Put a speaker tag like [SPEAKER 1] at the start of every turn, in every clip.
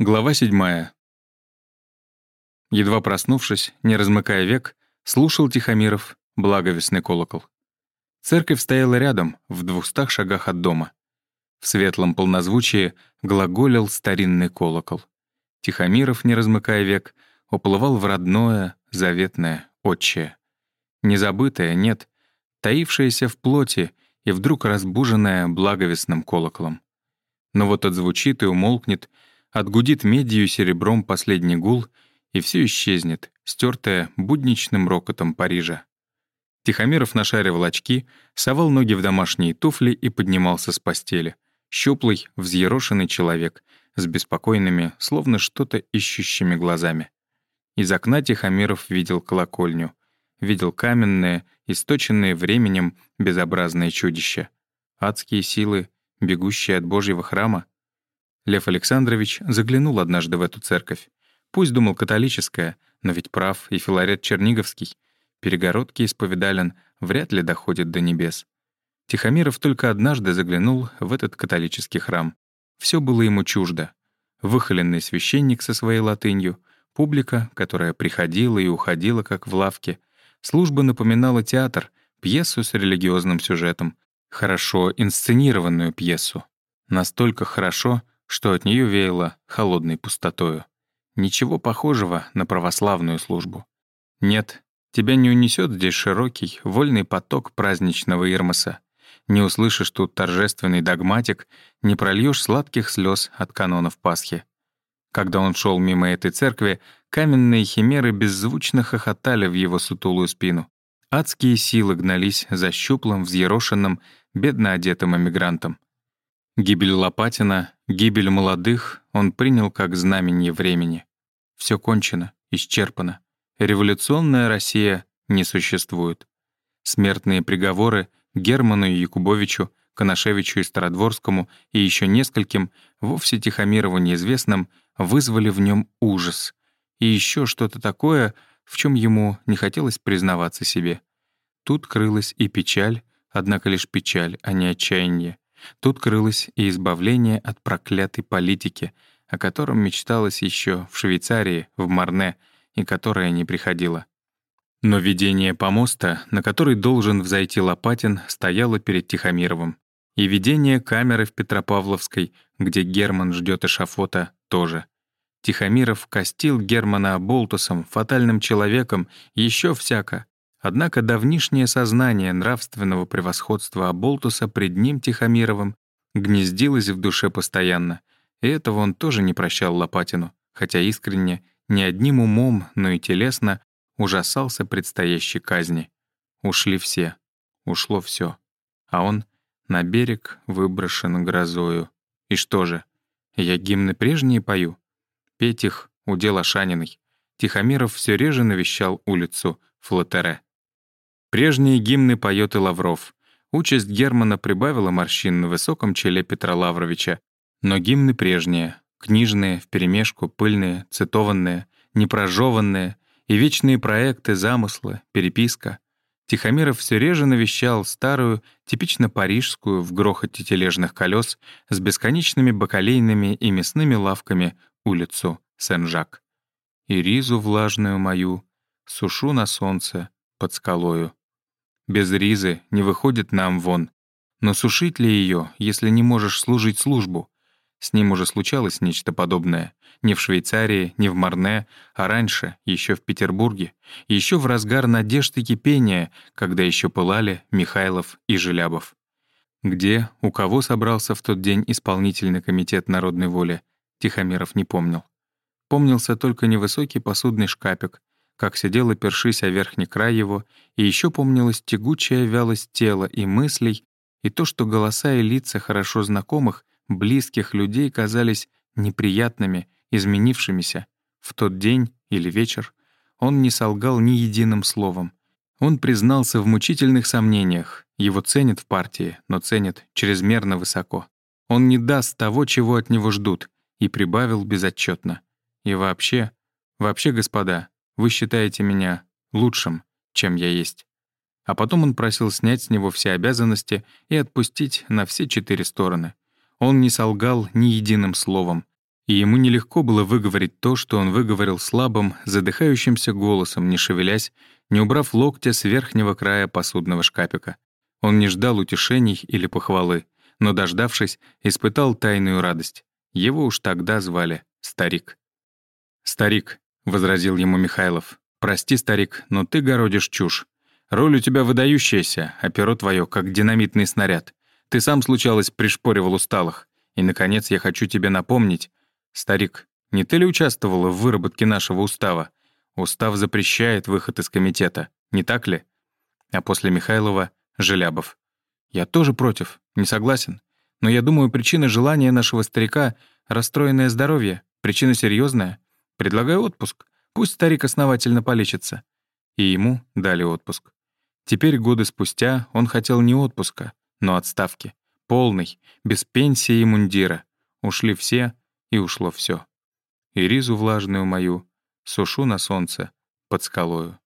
[SPEAKER 1] Глава 7. Едва проснувшись, не размыкая век, слушал Тихомиров благовестный колокол. Церковь стояла рядом, в двухстах шагах от дома. В светлом полнозвучии глаголил старинный колокол. Тихомиров, не размыкая век, уплывал в родное, заветное, отчее. Незабытое, нет, таившееся в плоти и вдруг разбуженное благовестным колоколом. Но вот отзвучит и умолкнет — Отгудит медью серебром последний гул, и все исчезнет, стертое будничным рокотом Парижа. Тихомиров нашаривал очки, совал ноги в домашние туфли и поднимался с постели. Щуплый, взъерошенный человек, с беспокойными, словно что-то ищущими глазами. Из окна Тихомиров видел колокольню. Видел каменное, источенное временем, безобразное чудище. Адские силы, бегущие от Божьего храма. Лев Александрович заглянул однажды в эту церковь. Пусть думал католическая, но ведь прав и Филарет Черниговский. Перегородки исповедален вряд ли доходят до небес. Тихомиров только однажды заглянул в этот католический храм. Все было ему чуждо. Выхоленный священник со своей латынью, публика, которая приходила и уходила, как в лавке. Служба напоминала театр, пьесу с религиозным сюжетом, хорошо инсценированную пьесу. Настолько хорошо, что от нее веяло холодной пустотою. Ничего похожего на православную службу. Нет, тебя не унесет здесь широкий, вольный поток праздничного Ирмоса. Не услышишь тут торжественный догматик, не прольешь сладких слез от канонов Пасхи. Когда он шел мимо этой церкви, каменные химеры беззвучно хохотали в его сутулую спину. Адские силы гнались за щуплым, взъерошенным, бедно одетым эмигрантом. Гибель Лопатина, гибель молодых он принял как знамение времени. Все кончено, исчерпано. Революционная Россия не существует. Смертные приговоры Герману и Якубовичу, Коношевичу и Стародворскому и еще нескольким, вовсе Тихомирову неизвестным, вызвали в нем ужас. И еще что-то такое, в чем ему не хотелось признаваться себе. Тут крылась и печаль, однако лишь печаль, а не отчаяние. Тут крылось и избавление от проклятой политики, о котором мечталось еще в Швейцарии, в Марне, и которая не приходила. Но видение помоста, на который должен взойти Лопатин, стояло перед Тихомировым. И видение камеры в Петропавловской, где Герман ждет эшафота, тоже. Тихомиров костил Германа болтусом, фатальным человеком, еще всяко. Однако давнишнее сознание нравственного превосходства Аболтуса пред ним Тихомировым гнездилось в душе постоянно, и этого он тоже не прощал Лопатину, хотя искренне, не одним умом, но и телесно ужасался предстоящей казни. Ушли все, ушло все, а он на берег выброшен грозою. И что же, я гимны прежние пою? Петь их — удел Ашаниной. Тихомиров все реже навещал улицу Флотере. Прежние гимны поет и Лавров. Участь Германа прибавила морщин на высоком челе Петра Лавровича. Но гимны прежние, книжные, вперемешку, пыльные, цитованные, непрожеванные, и вечные проекты, замыслы, переписка. Тихомиров все реже навещал старую, типично парижскую, в грохоте тележных колес, с бесконечными бакалейными и мясными лавками улицу Сен-Жак. И ризу влажную мою сушу на солнце под скалою. Без ризы не выходит нам вон. Но сушить ли ее, если не можешь служить службу? С ним уже случалось нечто подобное. Не в Швейцарии, не в Марне, а раньше, еще в Петербурге, еще в разгар надежд и кипения, когда еще пылали Михайлов и Желябов. Где, у кого собрался в тот день исполнительный комитет народной воли, Тихомиров не помнил. Помнился только невысокий посудный шкапик, как сидела першись о верхний край его, и еще помнилась тягучая вялость тела и мыслей, и то, что голоса и лица хорошо знакомых, близких людей казались неприятными, изменившимися. В тот день или вечер он не солгал ни единым словом. Он признался в мучительных сомнениях. Его ценят в партии, но ценят чрезмерно высоко. Он не даст того, чего от него ждут, и прибавил безотчетно. И вообще, вообще, господа, вы считаете меня лучшим, чем я есть». А потом он просил снять с него все обязанности и отпустить на все четыре стороны. Он не солгал ни единым словом. И ему нелегко было выговорить то, что он выговорил слабым, задыхающимся голосом, не шевелясь, не убрав локтя с верхнего края посудного шкапика. Он не ждал утешений или похвалы, но, дождавшись, испытал тайную радость. Его уж тогда звали Старик. «Старик», — возразил ему Михайлов, — «прости, старик, но ты городишь чушь. Роль у тебя выдающаяся, а перо твое как динамитный снаряд. Ты сам, случалось, пришпоривал усталых. И, наконец, я хочу тебе напомнить. Старик, не ты ли участвовала в выработке нашего устава? Устав запрещает выход из комитета, не так ли? А после Михайлова — Желябов. Я тоже против, не согласен. Но я думаю, причина желания нашего старика — расстроенное здоровье, причина серьезная. Предлагаю отпуск. Пусть старик основательно полечится. И ему дали отпуск. Теперь, годы спустя, он хотел не отпуска, но отставки. Полный, без пенсии и мундира. Ушли все, и ушло все. И ризу влажную мою сушу на солнце под скалою.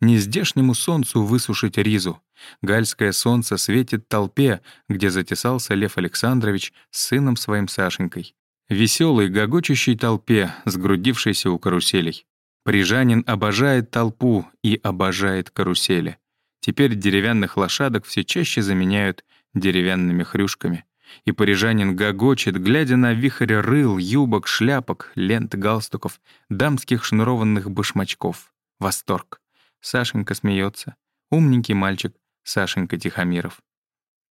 [SPEAKER 1] Не здешнему солнцу высушить ризу. Гальское солнце светит толпе, где затесался Лев Александрович с сыном своим Сашенькой. Веселой, гогочущей толпе, сгрудившейся у каруселей. Парижанин обожает толпу и обожает карусели. Теперь деревянных лошадок все чаще заменяют деревянными хрюшками. И парижанин гогочет, глядя на вихрь рыл, юбок, шляпок, лент галстуков, дамских шнурованных башмачков. Восторг. Сашенька смеется. Умненький мальчик, Сашенька Тихомиров.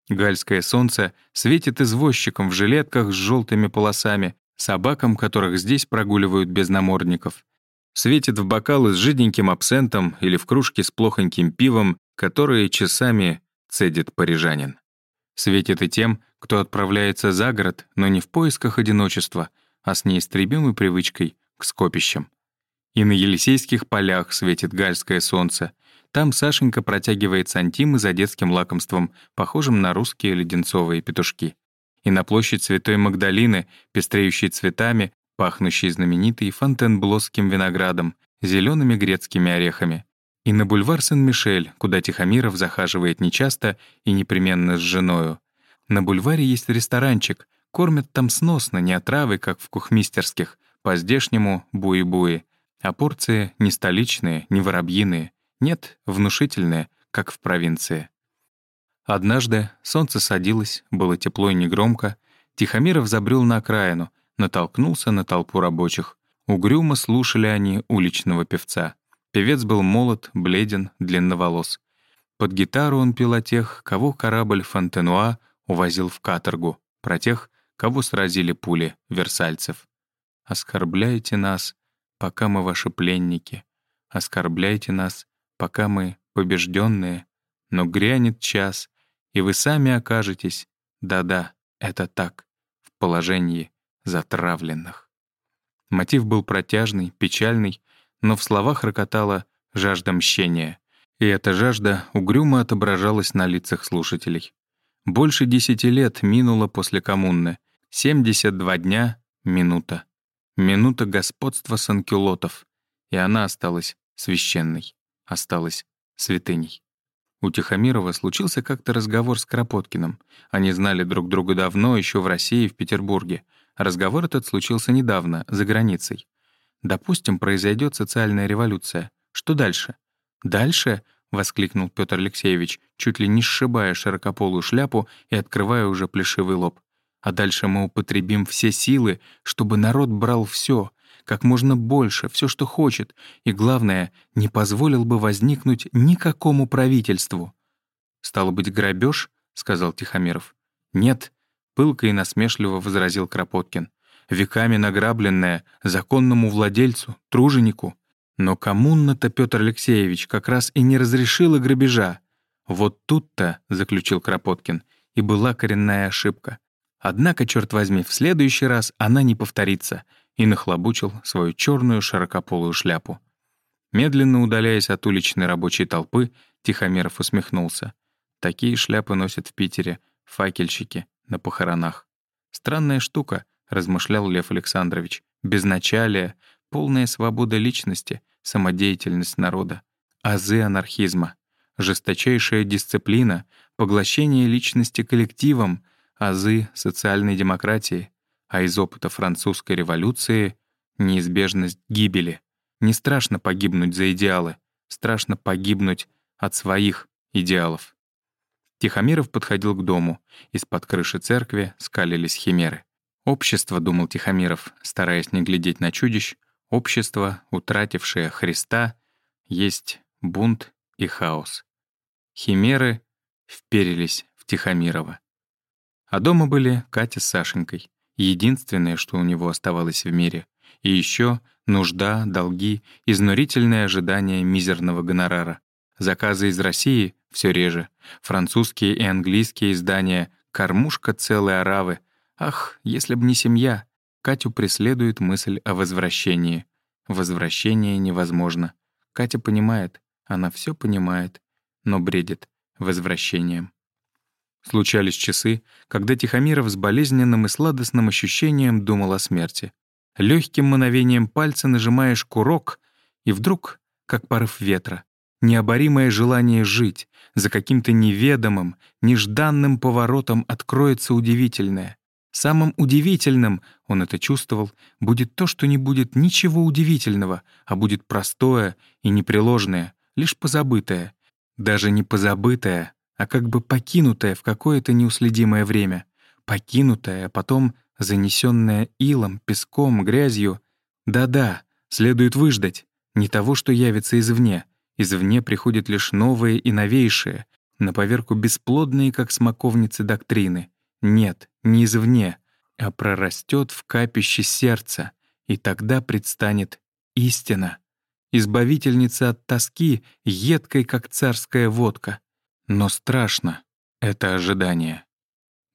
[SPEAKER 1] Гальское солнце светит извозчикам в жилетках с желтыми полосами, собакам, которых здесь прогуливают без намордников. Светит в бокалы с жиденьким абсентом или в кружке с плохоньким пивом, которые часами цедит парижанин. Светит и тем, кто отправляется за город, но не в поисках одиночества, а с неистребимой привычкой к скопищам. И на Елисейских полях светит гальское солнце. Там Сашенька протягивает сантимы за детским лакомством, похожим на русские леденцовые петушки. И на площадь Святой Магдалины, пестреющей цветами, пахнущей знаменитой фонтенблосским виноградом, зелеными грецкими орехами. И на бульвар Сен-Мишель, куда Тихомиров захаживает нечасто и непременно с женою. На бульваре есть ресторанчик, кормят там сносно, не отравы, как в кухмистерских, по-здешнему буи-буи, а порции не столичные, не воробьиные, нет, внушительные, как в провинции. Однажды солнце садилось, было тепло и негромко, Тихомиров забрел на окраину, натолкнулся на толпу рабочих. Угрюмо слушали они уличного певца. Певец был молод, бледен, длинноволос. Под гитару он пел о тех, кого корабль Фонтенуа увозил в каторгу, про тех, кого сразили пули версальцев. «Оскорбляйте нас, пока мы ваши пленники. Оскорбляйте нас, пока мы побежденные. Но грянет час, и вы сами окажетесь, да-да, это так, в положении затравленных». Мотив был протяжный, печальный, но в словах рокотала жажда мщения, и эта жажда угрюмо отображалась на лицах слушателей. Больше десяти лет минуло после коммуны. 72 дня — минута. Минута господства санкюлотов. И она осталась священной, осталась святыней. У Тихомирова случился как-то разговор с Кропоткиным. Они знали друг друга давно, еще в России и в Петербурге. Разговор этот случился недавно, за границей. Допустим, произойдет социальная революция. Что дальше? Дальше — воскликнул Петр Алексеевич, чуть ли не сшибая широкополую шляпу и открывая уже плешивый лоб. «А дальше мы употребим все силы, чтобы народ брал все, как можно больше, все, что хочет, и, главное, не позволил бы возникнуть никакому правительству». «Стало быть, грабеж? сказал Тихомиров. «Нет», — пылко и насмешливо возразил Кропоткин. «Веками награбленное, законному владельцу, труженику, но коммуна-то Петр Алексеевич как раз и не разрешила грабежа. Вот тут-то, — заключил Кропоткин, — и была коренная ошибка. Однако, черт возьми, в следующий раз она не повторится, и нахлобучил свою черную широкополую шляпу. Медленно удаляясь от уличной рабочей толпы, Тихомиров усмехнулся. Такие шляпы носят в Питере факельщики на похоронах. Странная штука, — размышлял Лев Александрович, — безначалие, полная свобода личности, самодеятельность народа, азы анархизма, жесточайшая дисциплина, поглощение личности коллективом, азы социальной демократии, а из опыта французской революции — неизбежность гибели. Не страшно погибнуть за идеалы, страшно погибнуть от своих идеалов. Тихомиров подходил к дому. Из-под крыши церкви скалились химеры. Общество, думал Тихомиров, стараясь не глядеть на чудищ, общество, утратившее Христа, есть бунт и хаос. Химеры вперились в Тихомирова. А дома были Катя с Сашенькой. Единственное, что у него оставалось в мире. И еще нужда, долги, изнурительное ожидание мизерного гонорара. Заказы из России все реже. Французские и английские издания, кормушка целой оравы. Ах, если б не семья. Катю преследует мысль о возвращении. Возвращение невозможно. Катя понимает, она все понимает, но бредит возвращением. Случались часы, когда Тихомиров с болезненным и сладостным ощущением думал о смерти. Легким мановением пальца нажимаешь курок, и вдруг, как порыв ветра, необоримое желание жить, за каким-то неведомым, нежданным поворотом откроется удивительное. Самым удивительным, он это чувствовал, будет то, что не будет ничего удивительного, а будет простое и непреложное, лишь позабытое. Даже не позабытое, а как бы покинутое в какое-то неуследимое время. Покинутое, а потом занесенное илом, песком, грязью. Да-да, следует выждать. Не того, что явится извне. Извне приходит лишь новые и новейшие, на поверку бесплодные, как смоковницы доктрины. Нет, не извне, а прорастет в капище сердца, и тогда предстанет истина. Избавительница от тоски, едкой, как царская водка. Но страшно это ожидание.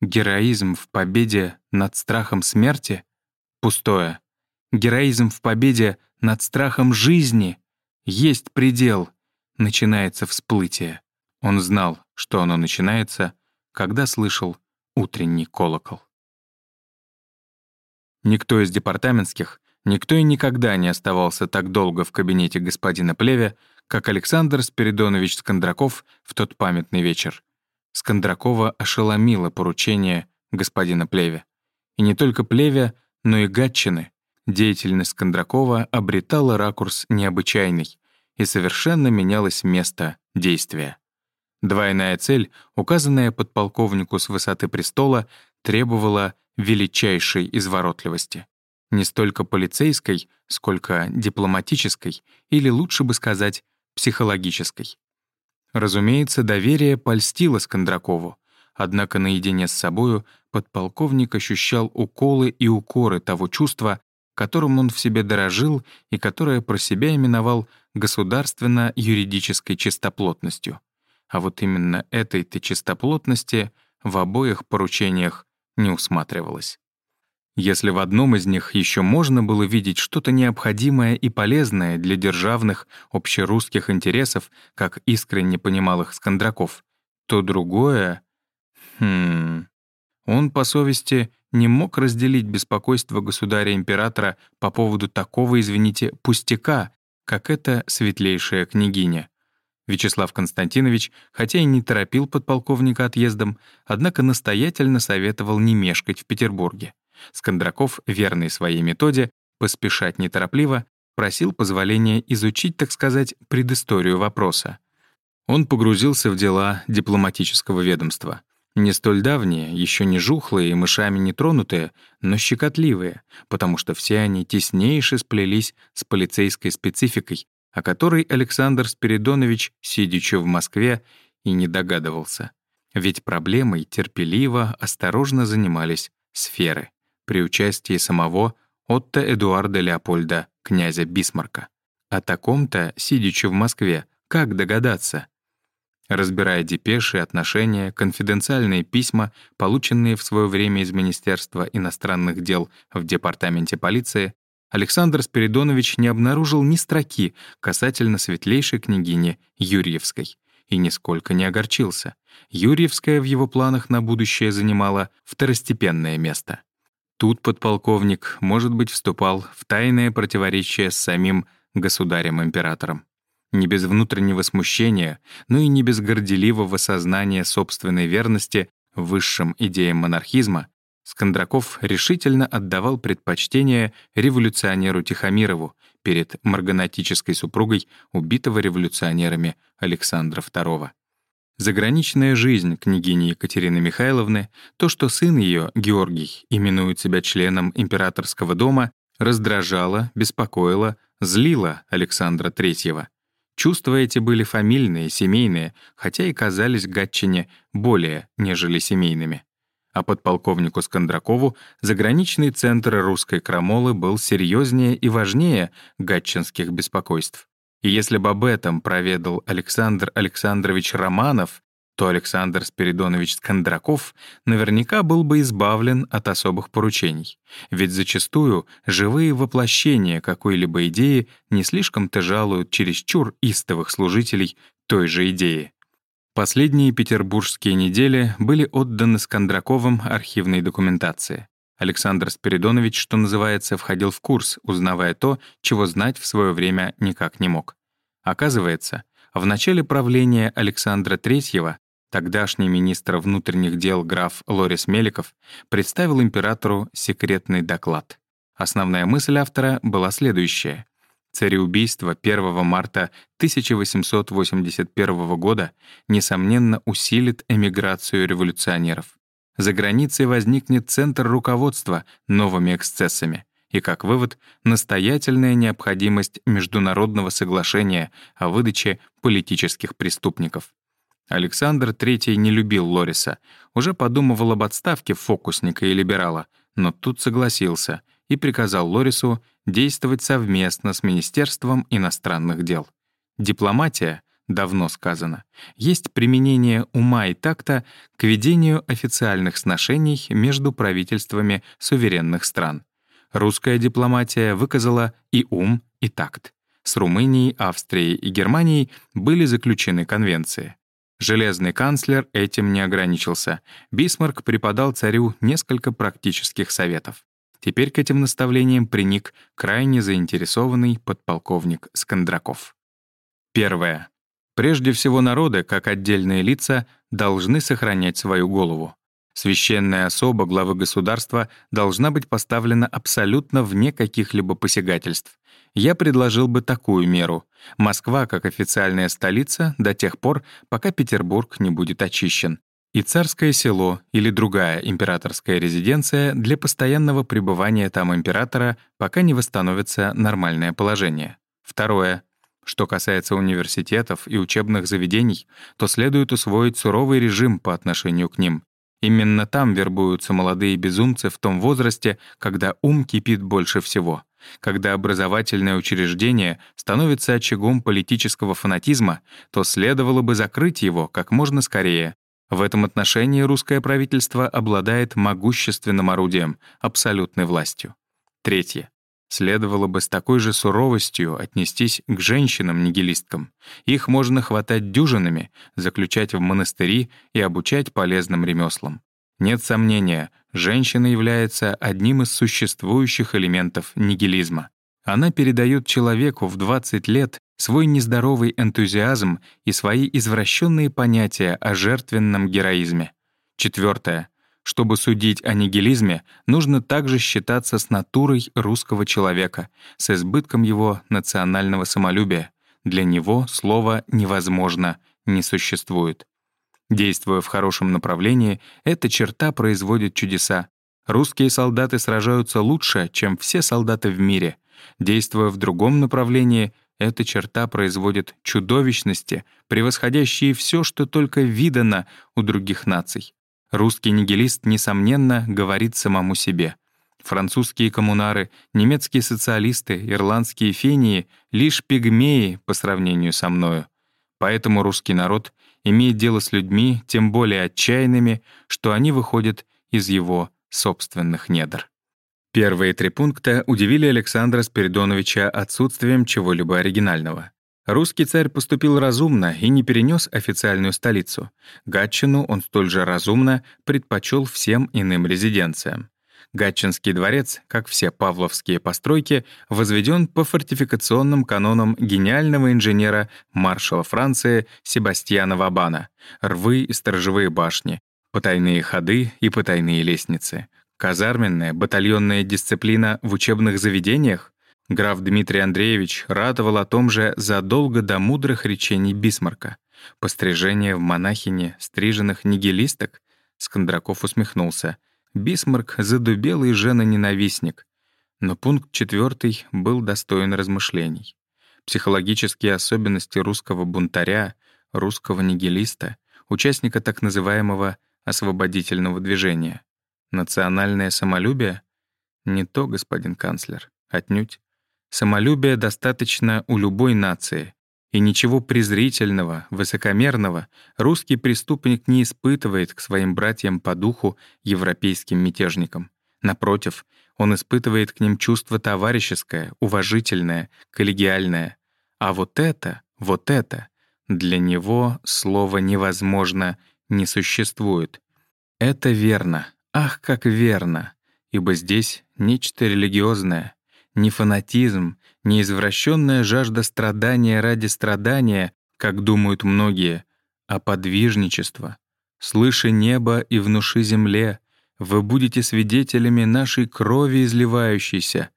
[SPEAKER 1] Героизм в победе над страхом смерти — пустое. Героизм в победе над страхом жизни — есть предел. Начинается всплытие. Он знал, что оно начинается, когда слышал утренний колокол. Никто из департаментских, никто и никогда не оставался так долго в кабинете господина Плеве, как Александр Спиридонович Скандраков в тот памятный вечер. Скандракова ошеломило поручение господина Плеве. И не только Плеве, но и Гатчины. Деятельность Скандракова обретала ракурс необычайный, и совершенно менялось место действия. Двойная цель, указанная подполковнику с высоты престола, требовала величайшей изворотливости. Не столько полицейской, сколько дипломатической, или лучше бы сказать, психологической. Разумеется, доверие польстило Скандракову, однако наедине с собою подполковник ощущал уколы и укоры того чувства, которым он в себе дорожил и которое про себя именовал государственно-юридической чистоплотностью. А вот именно этой-то чистоплотности в обоих поручениях не усматривалось. Если в одном из них еще можно было видеть что-то необходимое и полезное для державных общерусских интересов, как искренне понимал их Скандраков, то другое... Хм... Он, по совести, не мог разделить беспокойство государя-императора по поводу такого, извините, пустяка, как эта светлейшая княгиня. Вячеслав Константинович, хотя и не торопил подполковника отъездом, однако настоятельно советовал не мешкать в Петербурге. Скандраков, верный своей методе, поспешать неторопливо, просил позволения изучить, так сказать, предысторию вопроса. Он погрузился в дела дипломатического ведомства. Не столь давние, еще не жухлые и мышами не тронутые, но щекотливые, потому что все они теснейше сплелись с полицейской спецификой, о которой Александр Спиридонович, сидячи в Москве, и не догадывался. Ведь проблемой терпеливо, осторожно занимались сферы при участии самого Отто Эдуарда Леопольда, князя Бисмарка. О таком-то, сидячи в Москве, как догадаться? Разбирая депеши, отношения, конфиденциальные письма, полученные в свое время из Министерства иностранных дел в Департаменте полиции, Александр Спиридонович не обнаружил ни строки касательно светлейшей княгини Юрьевской и нисколько не огорчился. Юрьевская в его планах на будущее занимала второстепенное место. Тут подполковник, может быть, вступал в тайное противоречие с самим государем-императором. Не без внутреннего смущения, но и не без горделивого сознания собственной верности высшим идеям монархизма, Скандраков решительно отдавал предпочтение революционеру Тихомирову перед марганатической супругой убитого революционерами Александра II. Заграничная жизнь княгини Екатерины Михайловны, то, что сын ее, Георгий, именует себя членом императорского дома, раздражало, беспокоило, злило Александра III. Чувства эти были фамильные, семейные, хотя и казались Гатчине более, нежели семейными. А подполковнику Скандракову заграничный центр русской крамолы был серьезнее и важнее гатчинских беспокойств. И если бы об этом проведал Александр Александрович Романов, то Александр Спиридонович Скандраков наверняка был бы избавлен от особых поручений. Ведь зачастую живые воплощения какой-либо идеи не слишком-то жалуют чересчур истовых служителей той же идеи. Последние петербургские недели были отданы Скандраковым архивной документации. Александр Спиридонович, что называется, входил в курс, узнавая то, чего знать в свое время никак не мог. Оказывается, в начале правления Александра III тогдашний министр внутренних дел граф Лорис Меликов представил императору секретный доклад. Основная мысль автора была следующая. Цареубийство 1 марта 1881 года, несомненно, усилит эмиграцию революционеров. За границей возникнет центр руководства новыми эксцессами и, как вывод, настоятельная необходимость международного соглашения о выдаче политических преступников. Александр III не любил Лориса, уже подумывал об отставке фокусника и либерала, но тут согласился и приказал Лорису действовать совместно с Министерством иностранных дел. Дипломатия, давно сказано, есть применение ума и такта к ведению официальных сношений между правительствами суверенных стран. Русская дипломатия выказала и ум, и такт. С Румынией, Австрией и Германией были заключены конвенции. Железный канцлер этим не ограничился. Бисмарк преподал царю несколько практических советов. Теперь к этим наставлениям приник крайне заинтересованный подполковник Скандраков. Первое. Прежде всего народы, как отдельные лица, должны сохранять свою голову. Священная особа главы государства должна быть поставлена абсолютно вне каких-либо посягательств. Я предложил бы такую меру. Москва как официальная столица до тех пор, пока Петербург не будет очищен и царское село или другая императорская резиденция для постоянного пребывания там императора, пока не восстановится нормальное положение. Второе. Что касается университетов и учебных заведений, то следует усвоить суровый режим по отношению к ним. Именно там вербуются молодые безумцы в том возрасте, когда ум кипит больше всего. Когда образовательное учреждение становится очагом политического фанатизма, то следовало бы закрыть его как можно скорее, в этом отношении русское правительство обладает могущественным орудием, абсолютной властью. Третье. Следовало бы с такой же суровостью отнестись к женщинам-нигилисткам. Их можно хватать дюжинами, заключать в монастыри и обучать полезным ремеслам. Нет сомнения, женщина является одним из существующих элементов нигилизма. Она передает человеку в 20 лет свой нездоровый энтузиазм и свои извращенные понятия о жертвенном героизме. Четвертое. Чтобы судить о нигилизме, нужно также считаться с натурой русского человека, с избытком его национального самолюбия. Для него слово «невозможно» не существует. Действуя в хорошем направлении, эта черта производит чудеса. Русские солдаты сражаются лучше, чем все солдаты в мире. Действуя в другом направлении, эта черта производит чудовищности, превосходящие все, что только видано у других наций. Русский нигилист, несомненно, говорит самому себе. Французские коммунары, немецкие социалисты, ирландские фении — лишь пигмеи по сравнению со мною. Поэтому русский народ имеет дело с людьми, тем более отчаянными, что они выходят из его собственных недр. Первые три пункта удивили Александра Спиридоновича отсутствием чего-либо оригинального. Русский царь поступил разумно и не перенес официальную столицу. Гатчину он столь же разумно предпочел всем иным резиденциям. Гатчинский дворец, как все павловские постройки, возведен по фортификационным канонам гениального инженера маршала Франции Себастьяна Вабана. Рвы и сторожевые башни, потайные ходы и потайные лестницы — Казарменная, батальонная дисциплина в учебных заведениях? Граф Дмитрий Андреевич ратовал о том же задолго до мудрых речений Бисмарка. Пострижение в монахине стриженных нигилисток? Скандраков усмехнулся. Бисмарк — задубелый жена-ненавистник. Но пункт четвертый был достоин размышлений. Психологические особенности русского бунтаря, русского нигилиста, участника так называемого освободительного движения. Национальное самолюбие? Не то, господин канцлер, отнюдь. Самолюбия достаточно у любой нации, и ничего презрительного, высокомерного русский преступник не испытывает к своим братьям по духу, европейским мятежникам. Напротив, он испытывает к ним чувство товарищеское, уважительное, коллегиальное. А вот это, вот это, для него слово «невозможно» не существует. Это верно, ах, как верно, ибо здесь нечто религиозное, не фанатизм, не извращенная жажда страдания ради страдания, как думают многие, а подвижничество. «Слыши небо и внуши земле, вы будете свидетелями нашей крови изливающейся.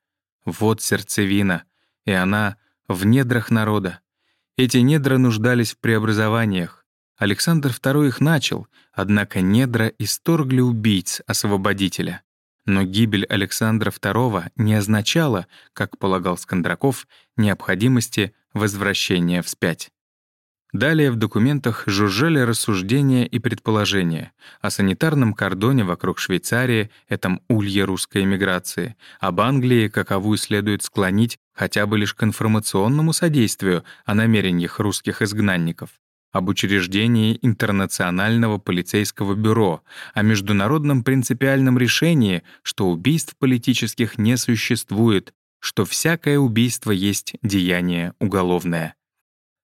[SPEAKER 1] Вот сердцевина, и она в недрах народа. Эти недра нуждались в преобразованиях. Александр II их начал, однако недра исторгли убийц освободителя. Но гибель Александра II не означала, как полагал Скандраков, необходимости возвращения вспять. Далее в документах жужжали рассуждения и предположения о санитарном кордоне вокруг Швейцарии, этом улье русской эмиграции, об Англии, каковую следует склонить хотя бы лишь к информационному содействию о намерениях русских изгнанников, об учреждении Интернационального полицейского бюро, о международном принципиальном решении, что убийств политических не существует, что всякое убийство есть деяние уголовное.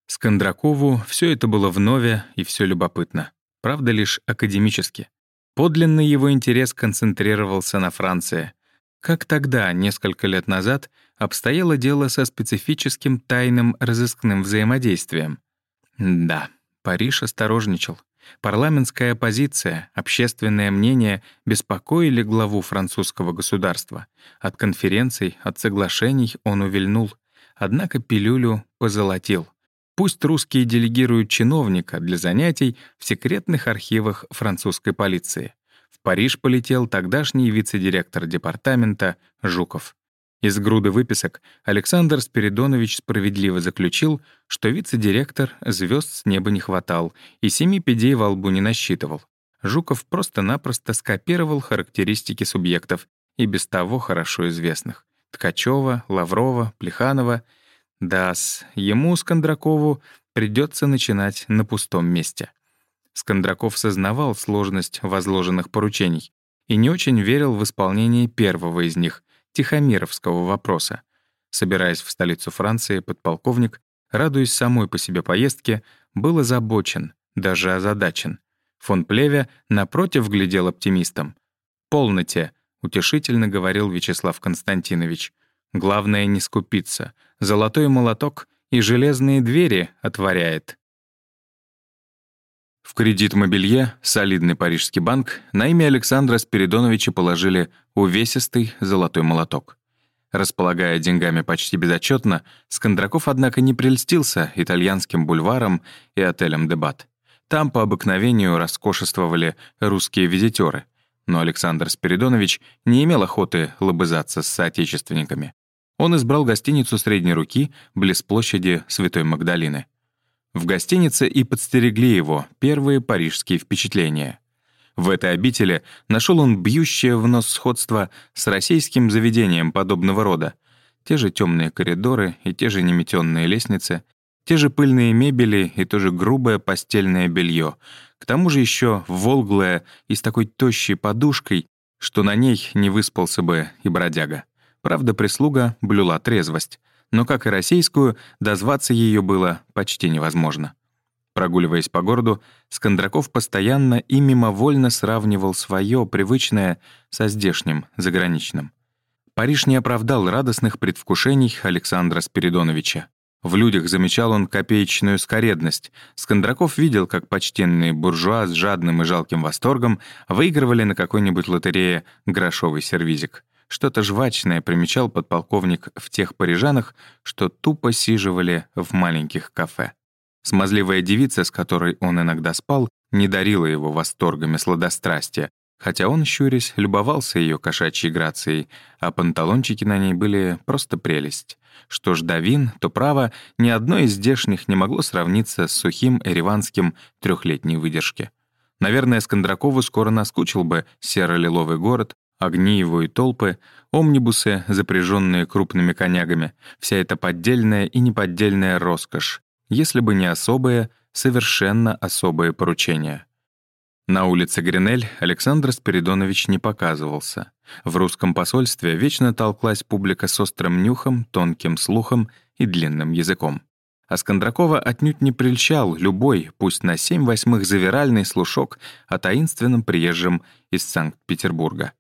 [SPEAKER 1] Скандракову все это было вновь и все любопытно. Правда, лишь академически. Подлинный его интерес концентрировался на Франции. Как тогда, несколько лет назад, обстояло дело со специфическим тайным разыскным взаимодействием? Да. Париж осторожничал. Парламентская оппозиция, общественное мнение беспокоили главу французского государства. От конференций, от соглашений он увильнул. Однако пилюлю позолотил. Пусть русские делегируют чиновника для занятий в секретных архивах французской полиции. В Париж полетел тогдашний вице-директор департамента Жуков. Из груды выписок Александр Спиридонович справедливо заключил, что вице-директор звезд с неба не хватал и семи педей во лбу не насчитывал. Жуков просто-напросто скопировал характеристики субъектов и без того хорошо известных. Ткачева, Лаврова, Плеханова. Да-с, ему, Скандракову, придется начинать на пустом месте. Скандраков сознавал сложность возложенных поручений и не очень верил в исполнение первого из них — Тихомировского вопроса. Собираясь в столицу Франции, подполковник, радуясь самой по себе поездке, был озабочен, даже озадачен. Фон Плеве, напротив, глядел оптимистом. «Полноте», — утешительно говорил Вячеслав Константинович. «Главное не скупиться. Золотой молоток и железные двери отворяет». В кредит мобилье солидный парижский банк на имя Александра Спиридоновича положили увесистый золотой молоток. Располагая деньгами почти безотчетно, Скандраков, однако, не прельстился итальянским бульваром и отелем «Дебат». Там по обыкновению роскошествовали русские визитеры, но Александр Спиридонович не имел охоты лобызаться с соотечественниками. Он избрал гостиницу средней руки близ площади Святой Магдалины. В гостинице и подстерегли его первые парижские впечатления. В этой обители нашел он бьющее в нос сходство с российским заведением подобного рода. Те же темные коридоры и те же неметенные лестницы, те же пыльные мебели и то же грубое постельное белье. К тому же еще волглое и с такой тощей подушкой, что на ней не выспался бы и бродяга. Правда, прислуга блюла трезвость но, как и российскую, дозваться ее было почти невозможно. Прогуливаясь по городу, Скандраков постоянно и мимовольно сравнивал свое привычное со здешним, заграничным. Париж не оправдал радостных предвкушений Александра Спиридоновича. В людях замечал он копеечную скоредность. Скандраков видел, как почтенные буржуа с жадным и жалким восторгом выигрывали на какой-нибудь лотерее грошовый сервизик. Что-то жвачное примечал подполковник в тех парижанах, что тупо сиживали в маленьких кафе. Смазливая девица, с которой он иногда спал, не дарила его восторгами сладострастия, хотя он, щурясь, любовался ее кошачьей грацией, а панталончики на ней были просто прелесть. Что ж Давин, то право, ни одно из здешних не могло сравниться с сухим эреванским трехлетней выдержки. Наверное, Скандракову скоро наскучил бы серо-лиловый город, огни его и толпы, омнибусы, запряженные крупными конягами, вся эта поддельная и неподдельная роскошь, если бы не особое, совершенно особое поручение. На улице Гринель Александр Спиридонович не показывался. В русском посольстве вечно толклась публика с острым нюхом, тонким слухом и длинным языком. А Скандракова отнюдь не прельщал любой, пусть на семь восьмых завиральный слушок о таинственном приезжем из Санкт-Петербурга.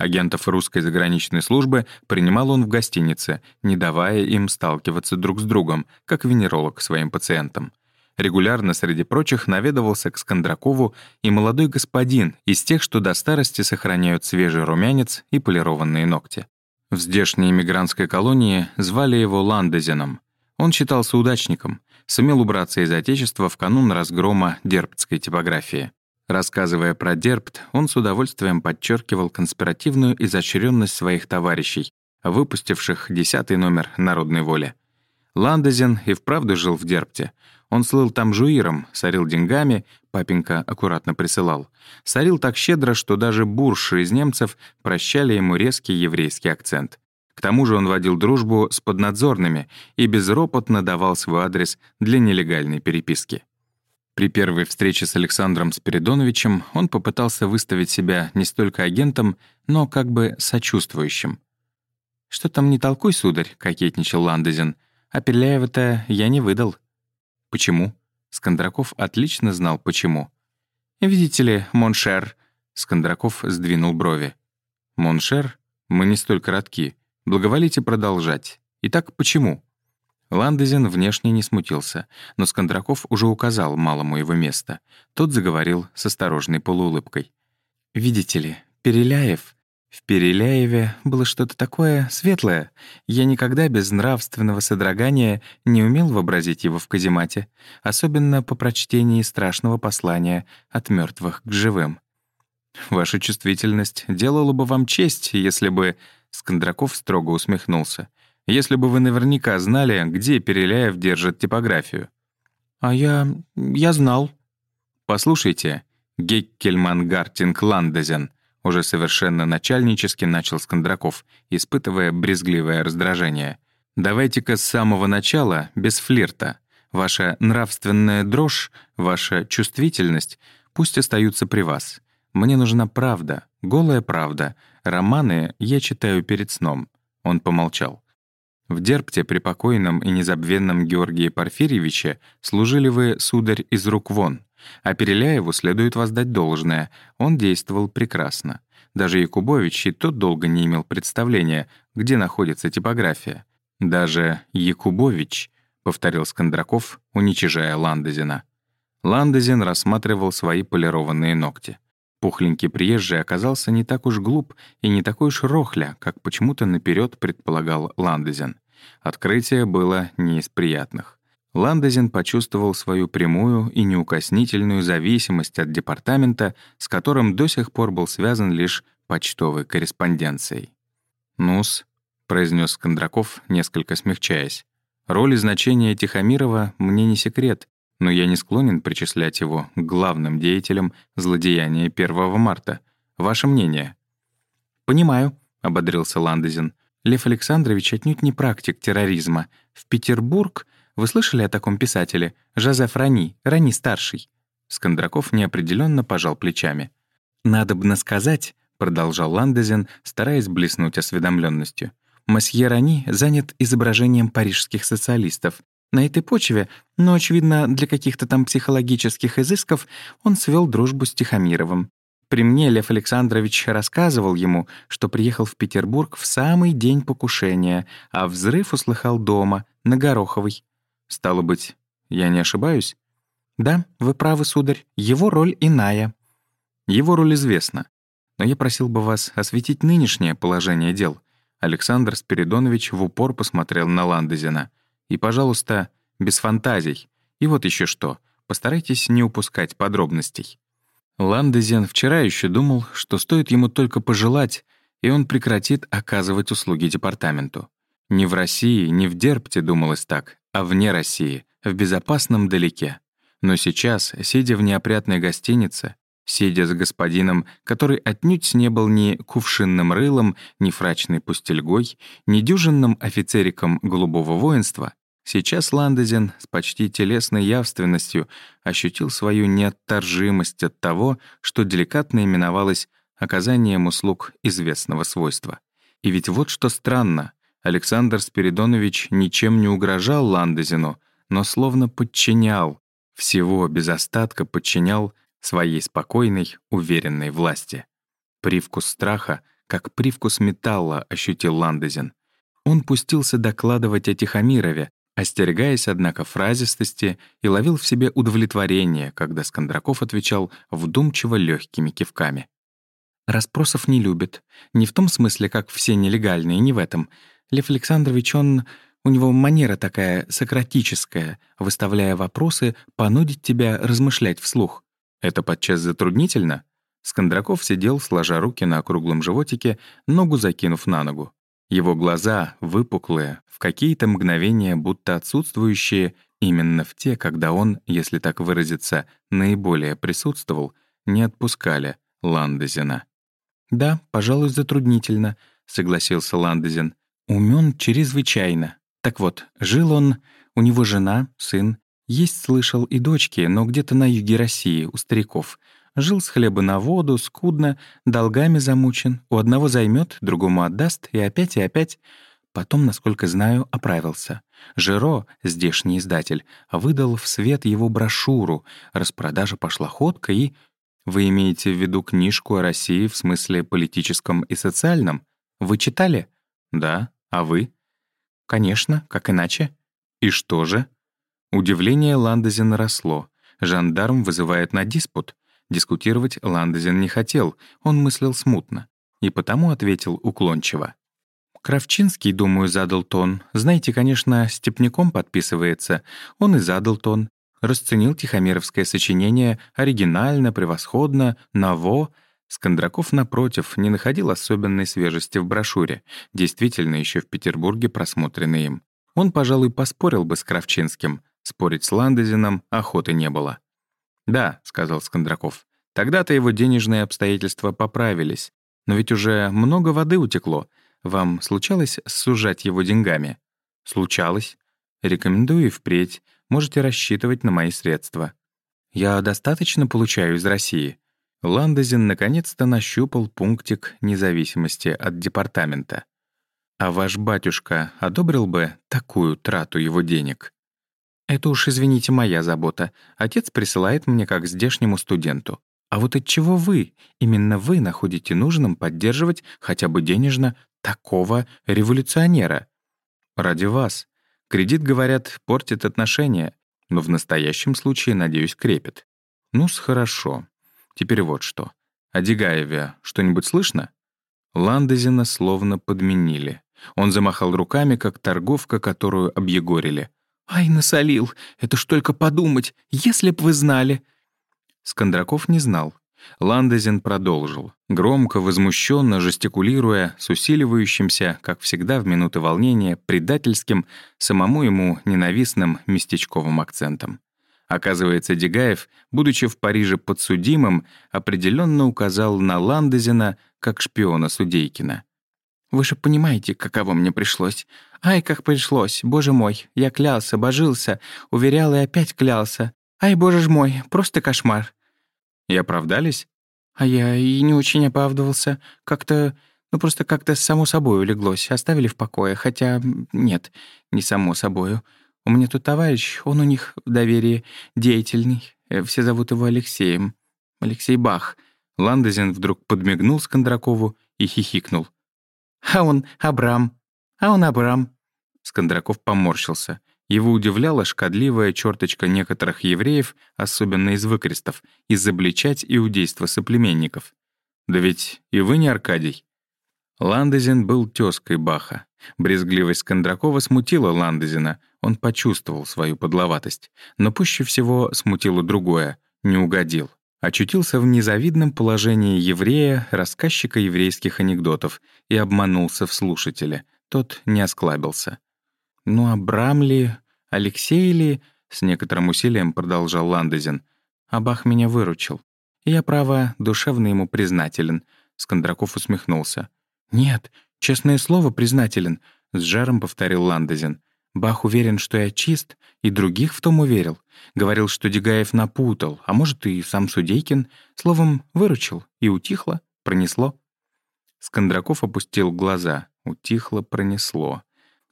[SPEAKER 1] Агентов русской заграничной службы принимал он в гостинице, не давая им сталкиваться друг с другом, как венеролог своим пациентам. Регулярно среди прочих наведывался к Скандракову и молодой господин из тех, что до старости сохраняют свежий румянец и полированные ногти. В здешней эмигрантской колонии звали его Ландезином. Он считался удачником, сумел убраться из Отечества в канун разгрома дерптской типографии. Рассказывая про Дерпт, он с удовольствием подчеркивал конспиративную изощренность своих товарищей, выпустивших десятый номер «Народной воли». Ландезин и вправду жил в Дерпте. Он слыл там жуиром, сорил деньгами, папенька аккуратно присылал. Сорил так щедро, что даже бурши из немцев прощали ему резкий еврейский акцент. К тому же он водил дружбу с поднадзорными и безропотно давал свой адрес для нелегальной переписки. При первой встрече с Александром Спиридоновичем он попытался выставить себя не столько агентом, но как бы сочувствующим. «Что там не толкуй, сударь», — кокетничал Ландезин. «А Перляева-то я не выдал». «Почему?» Скандраков отлично знал, почему. «Видите ли, mon cher...» Скандраков сдвинул брови. «Mon cher? Мы не столь коротки. Благоволите продолжать. Итак, почему?» Ландезин внешне не смутился, но Скандраков уже указал малому его место. Тот заговорил с осторожной полуулыбкой. «Видите ли, Переляев...» В Переляеве было что-то такое светлое. Я никогда без нравственного содрогания не умел вообразить его в каземате, особенно по прочтении страшного послания от мертвых к живым. «Ваша чувствительность делала бы вам честь, если бы...» Скандраков строго усмехнулся если бы вы наверняка знали, где Переляев держит типографию». «А я... я знал». «Послушайте, Геккельман Гартинг Ландезен», уже совершенно начальнически начал Скандраков, испытывая брезгливое раздражение. «Давайте-ка с самого начала, без флирта. Ваша нравственная дрожь, ваша чувствительность пусть остаются при вас. Мне нужна правда, голая правда. Романы я читаю перед сном». Он помолчал. В Дерпте при покойном и незабвенном Георгии Порфирьевиче служили вы, сударь, из рук вон. А Переляеву следует воздать должное, он действовал прекрасно. Даже Якубович и тот долго не имел представления, где находится типография. Даже Якубович, — повторил Скандраков, уничижая Ландезина. Ландезин рассматривал свои полированные ногти. Пухленький приезжий оказался не так уж глуп и не такой уж рохля, как почему-то наперед предполагал Ландезин. Открытие было не из приятных. Ландезин почувствовал свою прямую и неукоснительную зависимость от департамента, с которым до сих пор был связан лишь почтовой корреспонденцией. «Ну-с», — произнес Кондраков, несколько смягчаясь, «роль и значение Тихомирова мне не секрет, но я не склонен причислять его к главным деятелям злодеяния 1 марта. Ваше мнение?» «Понимаю», — ободрился Ландезин. «Лев Александрович отнюдь не практик терроризма. В Петербург... Вы слышали о таком писателе? Жозеф Рани, Рани-старший». Скандраков неопределенно пожал плечами. «Надобно сказать», — продолжал Ландезин, стараясь блеснуть осведомленностью. «Мосье Рани занят изображением парижских социалистов. На этой почве, но, очевидно, для каких-то там психологических изысков, он свел дружбу с Тихомировым. При мне Лев Александрович рассказывал ему, что приехал в Петербург в самый день покушения, а взрыв услыхал дома,
[SPEAKER 2] на Гороховой».
[SPEAKER 1] «Стало быть, я не ошибаюсь?»
[SPEAKER 2] «Да, вы правы, сударь, его роль иная».
[SPEAKER 1] «Его роль известна. Но я просил бы вас осветить нынешнее положение дел». Александр Спиридонович в упор посмотрел на Ландезина. «И, пожалуйста, без фантазий. И вот еще что. Постарайтесь не упускать подробностей». Ландезен вчера еще думал, что стоит ему только пожелать, и он прекратит оказывать услуги департаменту. Не в России, не в Дерпте думалось так, а вне России, в безопасном далеке. Но сейчас, сидя в неопрятной гостинице, сидя с господином, который отнюдь не был ни кувшинным рылом, ни фрачной пустельгой, ни дюжинным офицериком голубого воинства, сейчас Ландезен с почти телесной явственностью ощутил свою неотторжимость от того, что деликатно именовалось оказанием услуг известного свойства. И ведь вот что странно, Александр Спиридонович ничем не угрожал Ландезину, но словно подчинял, всего без остатка подчинял своей спокойной, уверенной власти. Привкус страха, как привкус металла, ощутил Ландезин. Он пустился докладывать о Тихомирове, остерегаясь, однако, фразистости и ловил в себе удовлетворение, когда Скандраков отвечал вдумчиво легкими кивками.
[SPEAKER 2] Расспросов не любит. Не в том смысле, как все нелегальные, не в этом. Лев Александрович, он... У него манера такая сократическая, выставляя вопросы, понудить тебя размышлять вслух.
[SPEAKER 1] Это подчас затруднительно? Скандраков сидел, сложа руки на округлом животике, ногу закинув на ногу. Его глаза, выпуклые, в какие-то мгновения будто отсутствующие, именно в те, когда он, если так выразиться, наиболее присутствовал, не отпускали Ландезина.
[SPEAKER 2] «Да, пожалуй, затруднительно», — согласился Ландезин. «Умён чрезвычайно. Так вот, жил он, у него жена, сын, есть, слышал, и дочки, но где-то на юге России, у стариков. Жил с хлеба на воду, скудно, долгами замучен. У одного займет, другому отдаст, и опять, и опять. Потом, насколько знаю, оправился. Жиро, здешний издатель, выдал в свет его брошюру. Распродажа пошла ходка и... Вы имеете в виду книжку о России в смысле политическом и социальном? Вы читали?
[SPEAKER 1] Да. А вы?
[SPEAKER 2] Конечно, как иначе.
[SPEAKER 1] И что же? Удивление Ландезена росло. Жандарм вызывает на диспут. Дискутировать Ландезен не хотел, он мыслил смутно. И потому ответил уклончиво.
[SPEAKER 2] Кравчинский, думаю, задал тон. Знаете, конечно, Степняком подписывается. Он и задал тон. Расценил тихомировское сочинение оригинально, превосходно, ново. Скандраков, напротив, не находил особенной свежести в брошюре, действительно еще в Петербурге просмотренной им. Он, пожалуй, поспорил бы с Кравчинским, Спорить с Ландезином охоты не было.
[SPEAKER 1] «Да», — сказал Скандраков, — «тогда-то его денежные обстоятельства поправились. Но ведь уже много воды утекло. Вам случалось сужать его деньгами?»
[SPEAKER 2] «Случалось.
[SPEAKER 1] Рекомендую и впредь. Можете рассчитывать на мои средства».
[SPEAKER 2] «Я достаточно получаю из России».
[SPEAKER 1] Ландезин наконец-то нащупал пунктик независимости от департамента. «А ваш батюшка одобрил бы такую трату его денег?»
[SPEAKER 2] Это уж, извините, моя забота. Отец присылает мне как здешнему студенту. А вот от чего вы, именно вы находите нужным поддерживать хотя бы денежно такого революционера?
[SPEAKER 1] Ради вас. Кредит, говорят, портит отношения, но в настоящем случае, надеюсь, крепит. Ну-с, хорошо. Теперь вот что. О Дегаеве что-нибудь слышно? Ландезина словно подменили. Он замахал руками, как торговка, которую объегорили —
[SPEAKER 2] «Ай, насолил! Это ж только подумать, если б вы знали!»
[SPEAKER 1] Скандраков не знал. Ландезин продолжил, громко, возмущенно жестикулируя, с усиливающимся, как всегда в минуты волнения, предательским, самому ему ненавистным местечковым акцентом. Оказывается, Дегаев, будучи в Париже подсудимым, определенно указал на Ландезина как шпиона Судейкина.
[SPEAKER 2] Вы же понимаете, каково мне пришлось. Ай, как пришлось, боже мой. Я клялся, божился, уверял и опять клялся. Ай, боже ж мой, просто кошмар.
[SPEAKER 1] И оправдались?
[SPEAKER 2] А я и не очень оправдывался. Как-то, ну просто как-то само собой улеглось. Оставили в покое, хотя нет, не само собою. У меня тут товарищ, он у них в доверии деятельный. Э, все зовут его Алексеем. Алексей Бах.
[SPEAKER 1] Ландезин вдруг подмигнул Скандракову и хихикнул.
[SPEAKER 2] А он Абрам. А он Абрам.
[SPEAKER 1] Скандраков поморщился. Его удивляла шкодливая черточка некоторых евреев, особенно из выкрестов, изобличать иудейство соплеменников. «Да ведь и вы не Аркадий». Ландезин был тёзкой Баха. Брезгливость Кондракова смутила Ландезина, он почувствовал свою подловатость. Но пуще всего смутило другое — не угодил. Очутился в незавидном положении еврея, рассказчика еврейских анекдотов, и обманулся в слушателе. Тот не осклабился. «Ну, Абрам ли, Алексей ли?» — с некоторым усилием продолжал Ландезин. «Абах меня выручил. Я, право, душевно ему признателен». Скандраков усмехнулся. «Нет, честное слово, признателен», — с жаром повторил Ландезин. «Бах уверен, что я чист, и других в том уверил. Говорил, что Дегаев напутал, а может, и сам Судейкин. Словом, выручил, и утихло, пронесло». Скандраков опустил глаза. Утихло, пронесло.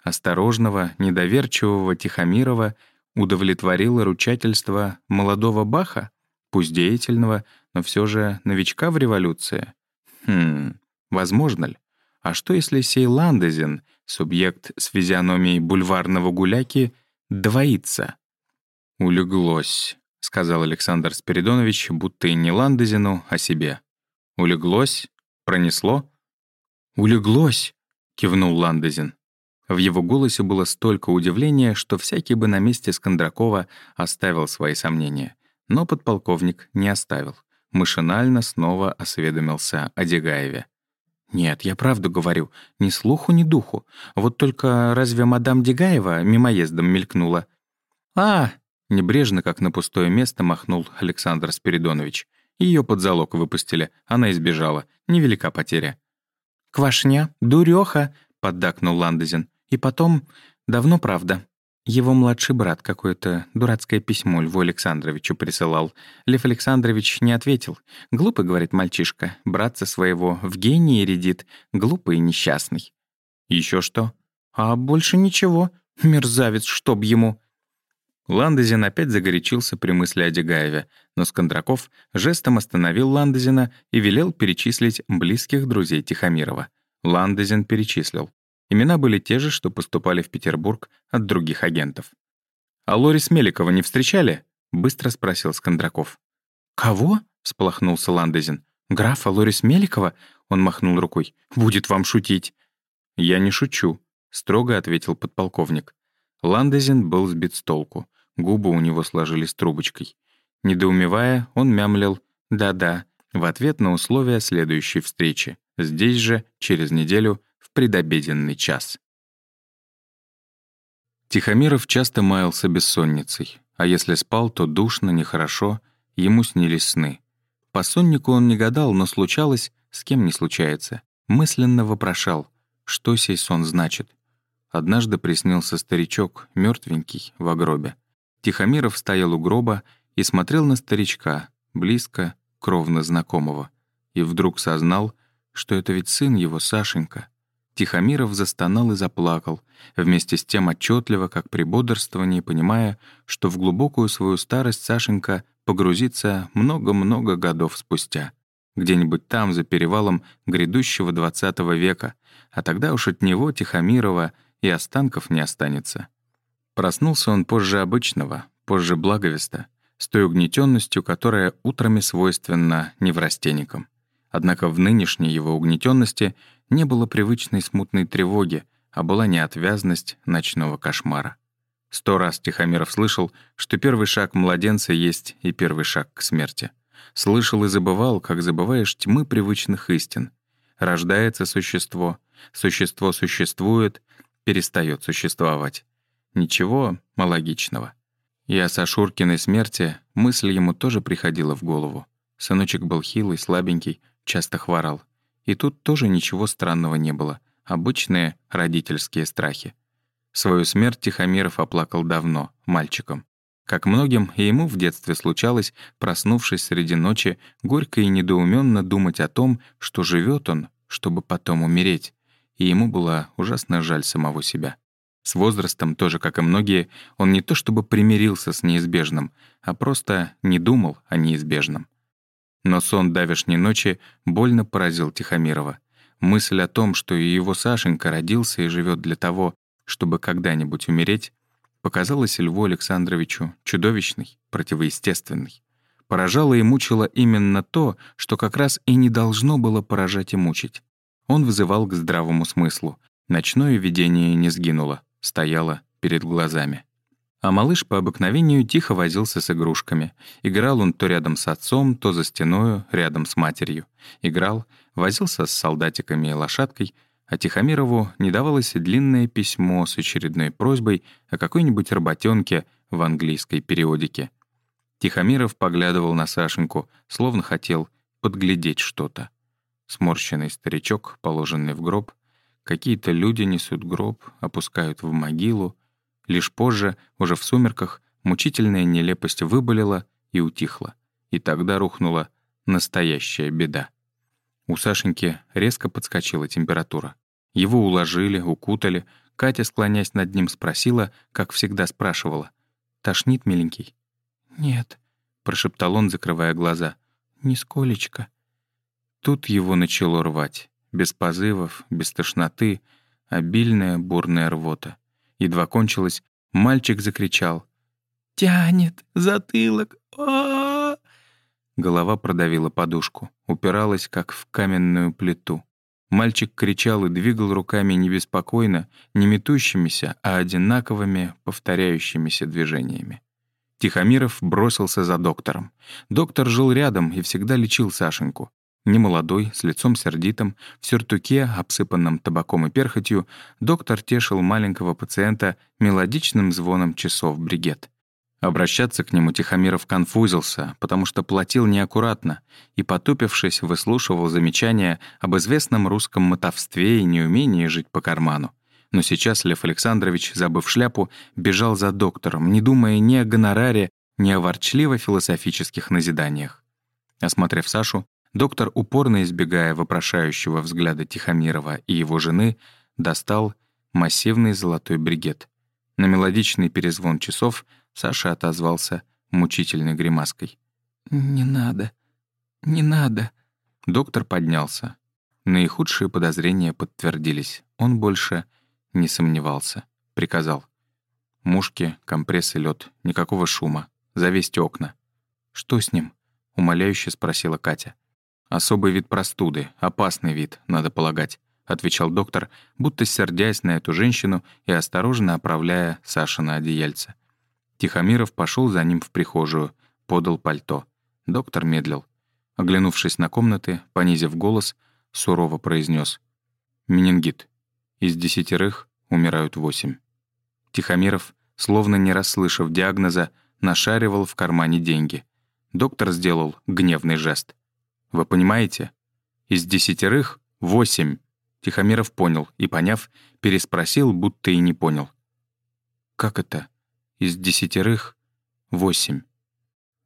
[SPEAKER 1] Осторожного, недоверчивого Тихомирова удовлетворило ручательство молодого Баха, пусть деятельного, но все же новичка в революции. Хм, возможно ли? А что если сей Ландезин, субъект с физиономией бульварного гуляки, двоится? «Улеглось», — сказал Александр Спиридонович, будто и не Ландезину, а себе. «Улеглось? Пронесло?» «Улеглось», — кивнул Ландезин. В его голосе было столько удивления, что всякий бы на месте Скандракова оставил свои сомнения. Но подполковник не оставил. Машинально снова осведомился о Дегаеве. «Нет, я правду говорю. Ни слуху, ни духу. Вот только разве мадам Дегаева мимоездом мелькнула?» «А!» — небрежно, как на пустое место, махнул Александр Спиридонович. Ее под залог выпустили, она избежала. Невелика потеря. «Квашня, дурёха!» — поддакнул Ландезин. И потом, давно правда. Его младший брат какое-то дурацкое письмо Льву Александровичу присылал. Лев Александрович не ответил. «Глупый, — говорит мальчишка, — братца своего в гении рядит, глупый и несчастный». Еще что?» «А больше ничего. Мерзавец, чтоб ему...» Ландезин опять загорячился при мысли о Дегаеве, но Скандраков жестом остановил Ландезина и велел перечислить близких друзей Тихомирова. Ландезин перечислил. Имена были те же, что поступали в Петербург от других агентов. «А Лорис Меликова не встречали?» — быстро спросил Скандраков. «Кого?» — всполохнулся Ландезин. «Графа Лорис Меликова?» — он махнул рукой. «Будет вам шутить». «Я не шучу», — строго ответил подполковник. Ландезин был сбит с толку. Губы у него сложились трубочкой. Недоумевая, он мямлил «да-да» в ответ на условия следующей встречи. Здесь же, через неделю, предобеденный час. Тихомиров часто маялся бессонницей, а если спал, то душно, нехорошо, ему снились сны. По соннику он не гадал, но случалось, с кем не случается. Мысленно вопрошал, что сей сон значит. Однажды приснился старичок, мертвенький, в гробе. Тихомиров стоял у гроба и смотрел на старичка, близко, кровно знакомого. И вдруг сознал, что это ведь сын его, Сашенька. Тихомиров застонал и заплакал, вместе с тем отчетливо, как при бодрствовании, понимая, что в глубокую свою старость Сашенька погрузится много-много годов спустя. Где-нибудь там, за перевалом грядущего XX века, а тогда уж от него, Тихомирова, и останков не останется. Проснулся он позже обычного, позже благовеста, с той угнетенностью, которая утрами свойственна неврастенникам. Однако в нынешней его угнетенности не было привычной смутной тревоги, а была неотвязность ночного кошмара. Сто раз Тихомиров слышал, что первый шаг младенца есть и первый шаг к смерти. Слышал и забывал, как забываешь тьмы привычных истин. Рождается существо, существо существует, перестает существовать. Ничего малогичного. И о Сашуркиной смерти мысль ему тоже приходила в голову. Сыночек был хилый, слабенький, часто хворал. И тут тоже ничего странного не было. Обычные родительские страхи. Свою смерть Тихомиров оплакал давно, мальчиком. Как многим, и ему в детстве случалось, проснувшись среди ночи, горько и недоуменно думать о том, что живет он, чтобы потом умереть. И ему было ужасно жаль самого себя. С возрастом, тоже как и многие, он не то чтобы примирился с неизбежным, а просто не думал о неизбежном. Но сон давешней ночи больно поразил Тихомирова. Мысль о том, что и его Сашенька родился и живет для того, чтобы когда-нибудь умереть, показалась Льву Александровичу чудовищной, противоестественной. Поражало и мучило именно то, что как раз и не должно было поражать и мучить. Он вызывал к здравому смыслу. Ночное видение не сгинуло, стояло перед глазами. А малыш по обыкновению тихо возился с игрушками. Играл он то рядом с отцом, то за стеною, рядом с матерью. Играл, возился с солдатиками и лошадкой, а Тихомирову не давалось длинное письмо с очередной просьбой о какой-нибудь работенке в английской периодике. Тихомиров поглядывал на Сашеньку, словно хотел подглядеть что-то. Сморщенный старичок, положенный в гроб, какие-то люди несут гроб, опускают в могилу. Лишь позже, уже в сумерках, мучительная нелепость выболела и утихла. И тогда рухнула настоящая беда. У Сашеньки резко подскочила температура. Его уложили, укутали. Катя, склонясь над ним, спросила, как всегда спрашивала. «Тошнит, миленький?»
[SPEAKER 2] «Нет», — прошептал он, закрывая глаза. «Нисколечко».
[SPEAKER 1] Тут его начало рвать. Без позывов, без тошноты, обильная бурная рвота. Едва кончилась, мальчик закричал.
[SPEAKER 2] «Тянет! Затылок! а, -а, -а
[SPEAKER 1] Голова продавила подушку, упиралась, как в каменную плиту. Мальчик кричал и двигал руками не беспокойно, не метущимися, а одинаковыми, повторяющимися движениями. Тихомиров бросился за доктором. Доктор жил рядом и всегда лечил Сашеньку. Немолодой, с лицом сердитым, в сюртуке, обсыпанном табаком и перхотью, доктор тешил маленького пациента мелодичным звоном часов бригет. Обращаться к нему Тихомиров конфузился, потому что платил неаккуратно и, потупившись, выслушивал замечания об известном русском мотовстве и неумении жить по карману. Но сейчас Лев Александрович, забыв шляпу, бежал за доктором, не думая ни о гонораре, ни о ворчливо-философических назиданиях. Осмотрев Сашу, доктор, упорно избегая вопрошающего взгляда Тихомирова и его жены, достал массивный золотой бригет. На мелодичный перезвон часов Саша отозвался мучительной гримаской.
[SPEAKER 2] «Не надо, не надо».
[SPEAKER 1] Доктор поднялся. Наихудшие подозрения подтвердились. Он больше не сомневался. Приказал. Мушки, компрессы, лед, никакого шума. Завесьте окна. «Что с ним?» — умоляюще спросила Катя. «Особый вид простуды, опасный вид, надо полагать», — отвечал доктор, будто сердясь на эту женщину и осторожно оправляя Саша на одеяльце. Тихомиров пошел за ним в прихожую, подал пальто. Доктор медлил. Оглянувшись на комнаты, понизив голос, сурово произнес: «Менингит. Из десятерых умирают восемь». Тихомиров, словно не расслышав диагноза, нашаривал в кармане деньги. Доктор сделал гневный жест. «Вы понимаете? Из десятерых — восемь». Тихомиров понял и, поняв, переспросил, будто и не понял. «Как это? Из десятерых — восемь?»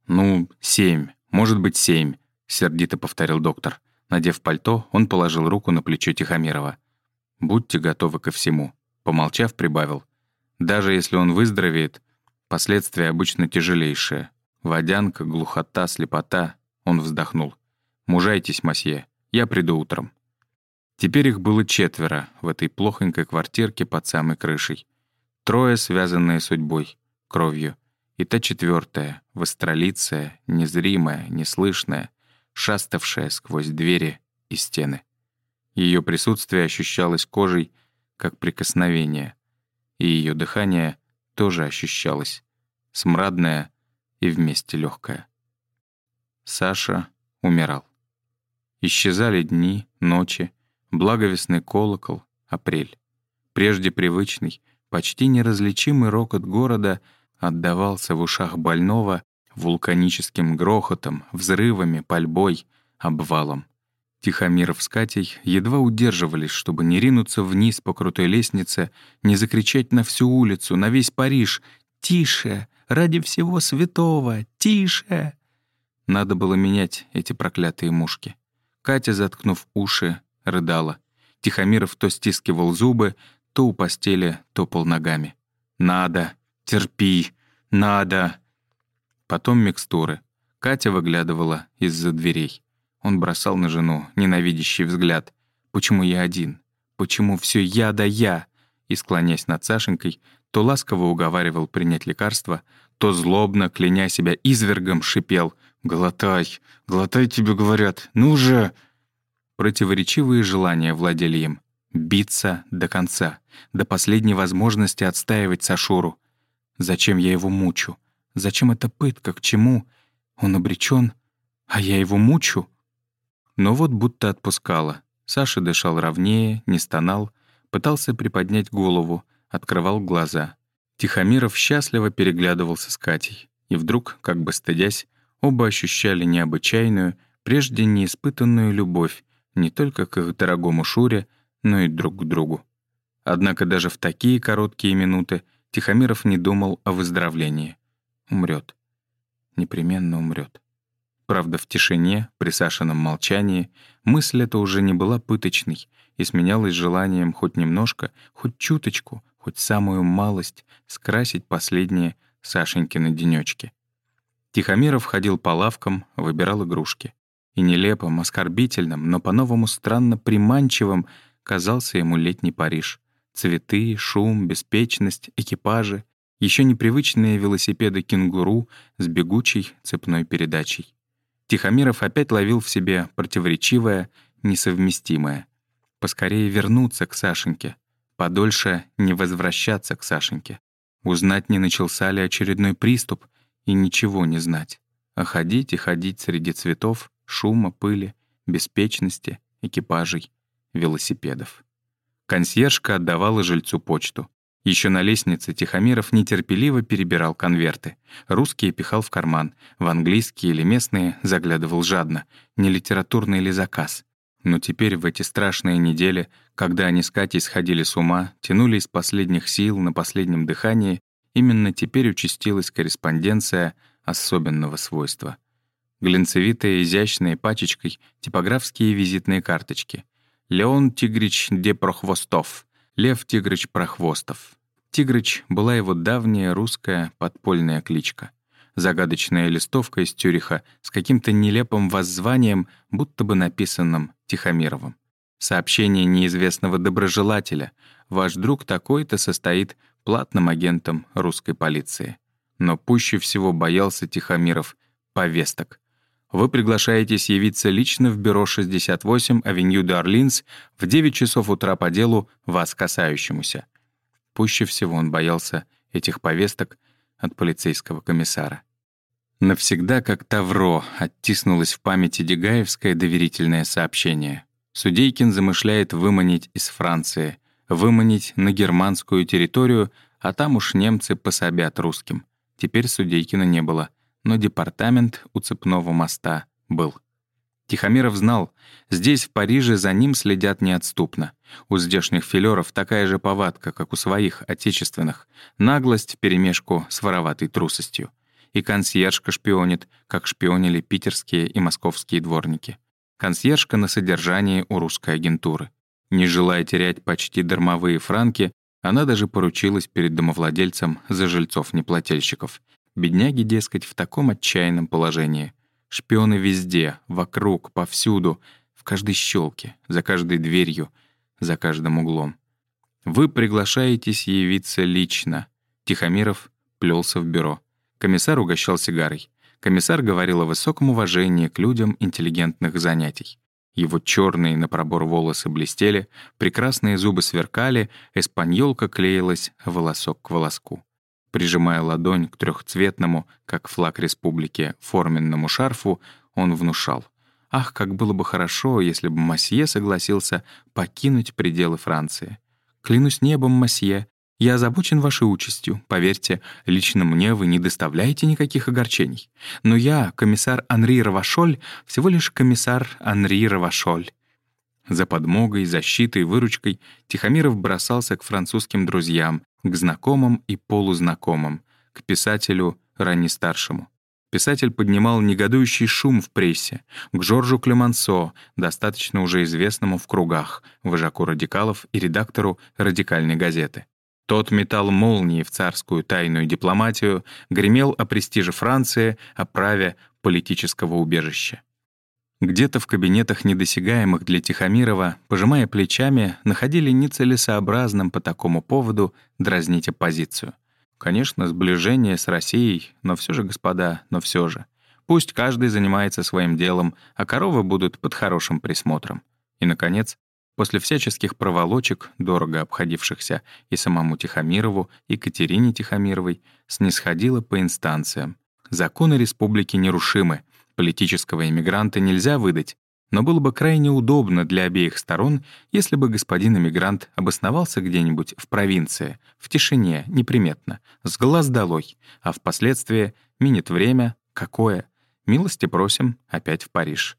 [SPEAKER 1] «Ну, семь. Может быть, семь», — сердито повторил доктор. Надев пальто, он положил руку на плечо Тихомирова. «Будьте готовы ко всему», — помолчав, прибавил. «Даже если он выздоровеет, последствия обычно тяжелейшие. Водянка, глухота, слепота». Он вздохнул. «Мужайтесь, масье, я приду утром». Теперь их было четверо в этой плохонькой квартирке под самой крышей. Трое, связанные судьбой, кровью. И та четвертая, востролицая, незримая, неслышная, шаставшая сквозь двери и стены. Ее присутствие ощущалось кожей, как прикосновение, и ее дыхание тоже ощущалось, смрадное и вместе легкое. Саша умирал. Исчезали дни, ночи, благовестный колокол, апрель. Прежде привычный, почти неразличимый рокот города отдавался в ушах больного вулканическим грохотом, взрывами, пальбой, обвалом. Тихомиров с Катей едва удерживались, чтобы не ринуться вниз по крутой лестнице, не закричать на всю улицу, на весь Париж «Тише! Ради всего святого! Тише!» Надо было менять эти проклятые мушки. Катя, заткнув уши, рыдала. Тихомиров то стискивал зубы, то у постели топал ногами. «Надо! Терпи! Надо!» Потом микстуры. Катя выглядывала из-за дверей. Он бросал на жену ненавидящий взгляд. «Почему я один? Почему все я да я?» и, склонясь над Сашенькой, то ласково уговаривал принять лекарство, то злобно, кляня себя извергом, шипел «Глотай, глотай, тебе говорят, ну же!» Противоречивые желания владели им. Биться до конца, до последней возможности отстаивать Сашуру. Зачем я его мучу? Зачем эта пытка? К чему? Он обречен, а я его мучу? Но вот будто отпускала. Саша дышал ровнее, не стонал, пытался приподнять голову, открывал глаза. Тихомиров счастливо переглядывался с Катей. И вдруг, как бы стыдясь, оба ощущали необычайную, прежде неиспытанную любовь не только к их дорогому Шуре, но и друг к другу. Однако даже в такие короткие минуты Тихомиров не думал о выздоровлении. Умрет. Непременно умрет. Правда, в тишине, при Сашином молчании, мысль эта уже не была пыточной и сменялась желанием хоть немножко, хоть чуточку, хоть самую малость скрасить последние Сашенькины денёчки. Тихомиров ходил по лавкам, выбирал игрушки. И нелепым, оскорбительным, но по-новому странно приманчивым казался ему летний Париж. Цветы, шум, беспечность, экипажи, еще непривычные велосипеды кенгуру с бегучей цепной передачей. Тихомиров опять ловил в себе противоречивое, несовместимое. Поскорее вернуться к Сашеньке, подольше не возвращаться к Сашеньке, узнать, не начался ли очередной приступ, и ничего не знать, а ходить и ходить среди цветов, шума, пыли, беспечности, экипажей, велосипедов. Консьержка отдавала жильцу почту. Еще на лестнице Тихомиров нетерпеливо перебирал конверты. Русские пихал в карман, в английские или местные заглядывал жадно. Не литературный ли заказ? Но теперь, в эти страшные недели, когда они с Катей сходили с ума, тянули из последних сил на последнем дыхании, именно теперь участилась корреспонденция особенного свойства. Глинцевитые, изящные пачечкой типографские визитные карточки. Леон Тигрич де Прохвостов, Лев Тигрыч Прохвостов. Тигрыч была его давняя русская подпольная кличка. Загадочная листовка из Тюриха с каким-то нелепым воззванием, будто бы написанным Тихомировым. Сообщение неизвестного доброжелателя. Ваш друг такой-то состоит платным агентом русской полиции. Но пуще всего боялся Тихомиров повесток. Вы приглашаетесь явиться лично в бюро 68 Авеню де Орлинс в 9 часов утра по делу, вас касающемуся. Пуще всего он боялся этих повесток от полицейского комиссара. Навсегда, как Тавро, оттиснулось в памяти Дегаевское доверительное сообщение. Судейкин замышляет выманить из Франции, выманить на германскую территорию, а там уж немцы пособят русским. Теперь Судейкина не было — но департамент у цепного моста был. Тихомиров знал, здесь, в Париже, за ним следят неотступно. У здешних филеров такая же повадка, как у своих, отечественных. Наглость вперемешку с вороватой трусостью. И консьержка шпионит, как шпионили питерские и московские дворники. Консьержка на содержании у русской агентуры. Не желая терять почти дармовые франки, она даже поручилась перед домовладельцем за жильцов-неплательщиков Бедняги, дескать, в таком отчаянном положении. Шпионы везде, вокруг, повсюду, в каждой щелке, за каждой дверью, за каждым углом. Вы приглашаетесь явиться лично. Тихомиров плелся в бюро. Комиссар угощал сигарой. Комиссар говорил о высоком уважении к людям интеллигентных занятий. Его черные на пробор волосы блестели, прекрасные зубы сверкали, эспаньолка клеилась волосок к волоску. Прижимая ладонь к трехцветному, как флаг республики, форменному шарфу, он внушал. Ах, как было бы хорошо, если бы Масье согласился покинуть пределы Франции. Клянусь небом, Масье, я озабочен вашей участью. Поверьте, лично мне вы не доставляете никаких огорчений. Но я, комиссар Анри Равашоль, всего лишь комиссар Анри Равашоль. За подмогой, защитой, выручкой Тихомиров бросался к французским друзьям, к знакомым и полузнакомым, к писателю раннестаршему. Писатель поднимал негодующий шум в прессе, к Жоржу Клемансо, достаточно уже известному в кругах, вожаку радикалов и редактору радикальной газеты. Тот метал молнии в царскую тайную дипломатию, гремел о престиже Франции, о праве политического убежища. Где-то в кабинетах недосягаемых для Тихомирова, пожимая плечами, находили нецелесообразным по такому поводу дразнить оппозицию. Конечно, сближение с Россией, но все же, господа, но все же. Пусть каждый занимается своим делом, а коровы будут под хорошим присмотром. И, наконец, после всяческих проволочек, дорого обходившихся и самому Тихомирову, и Катерине Тихомировой, снисходило по инстанциям. Законы республики нерушимы, Политического иммигранта нельзя выдать, но было бы крайне удобно для обеих сторон, если бы господин иммигрант обосновался где-нибудь в провинции, в тишине, неприметно, с глаз долой, а впоследствии минет время, какое, милости просим, опять в Париж.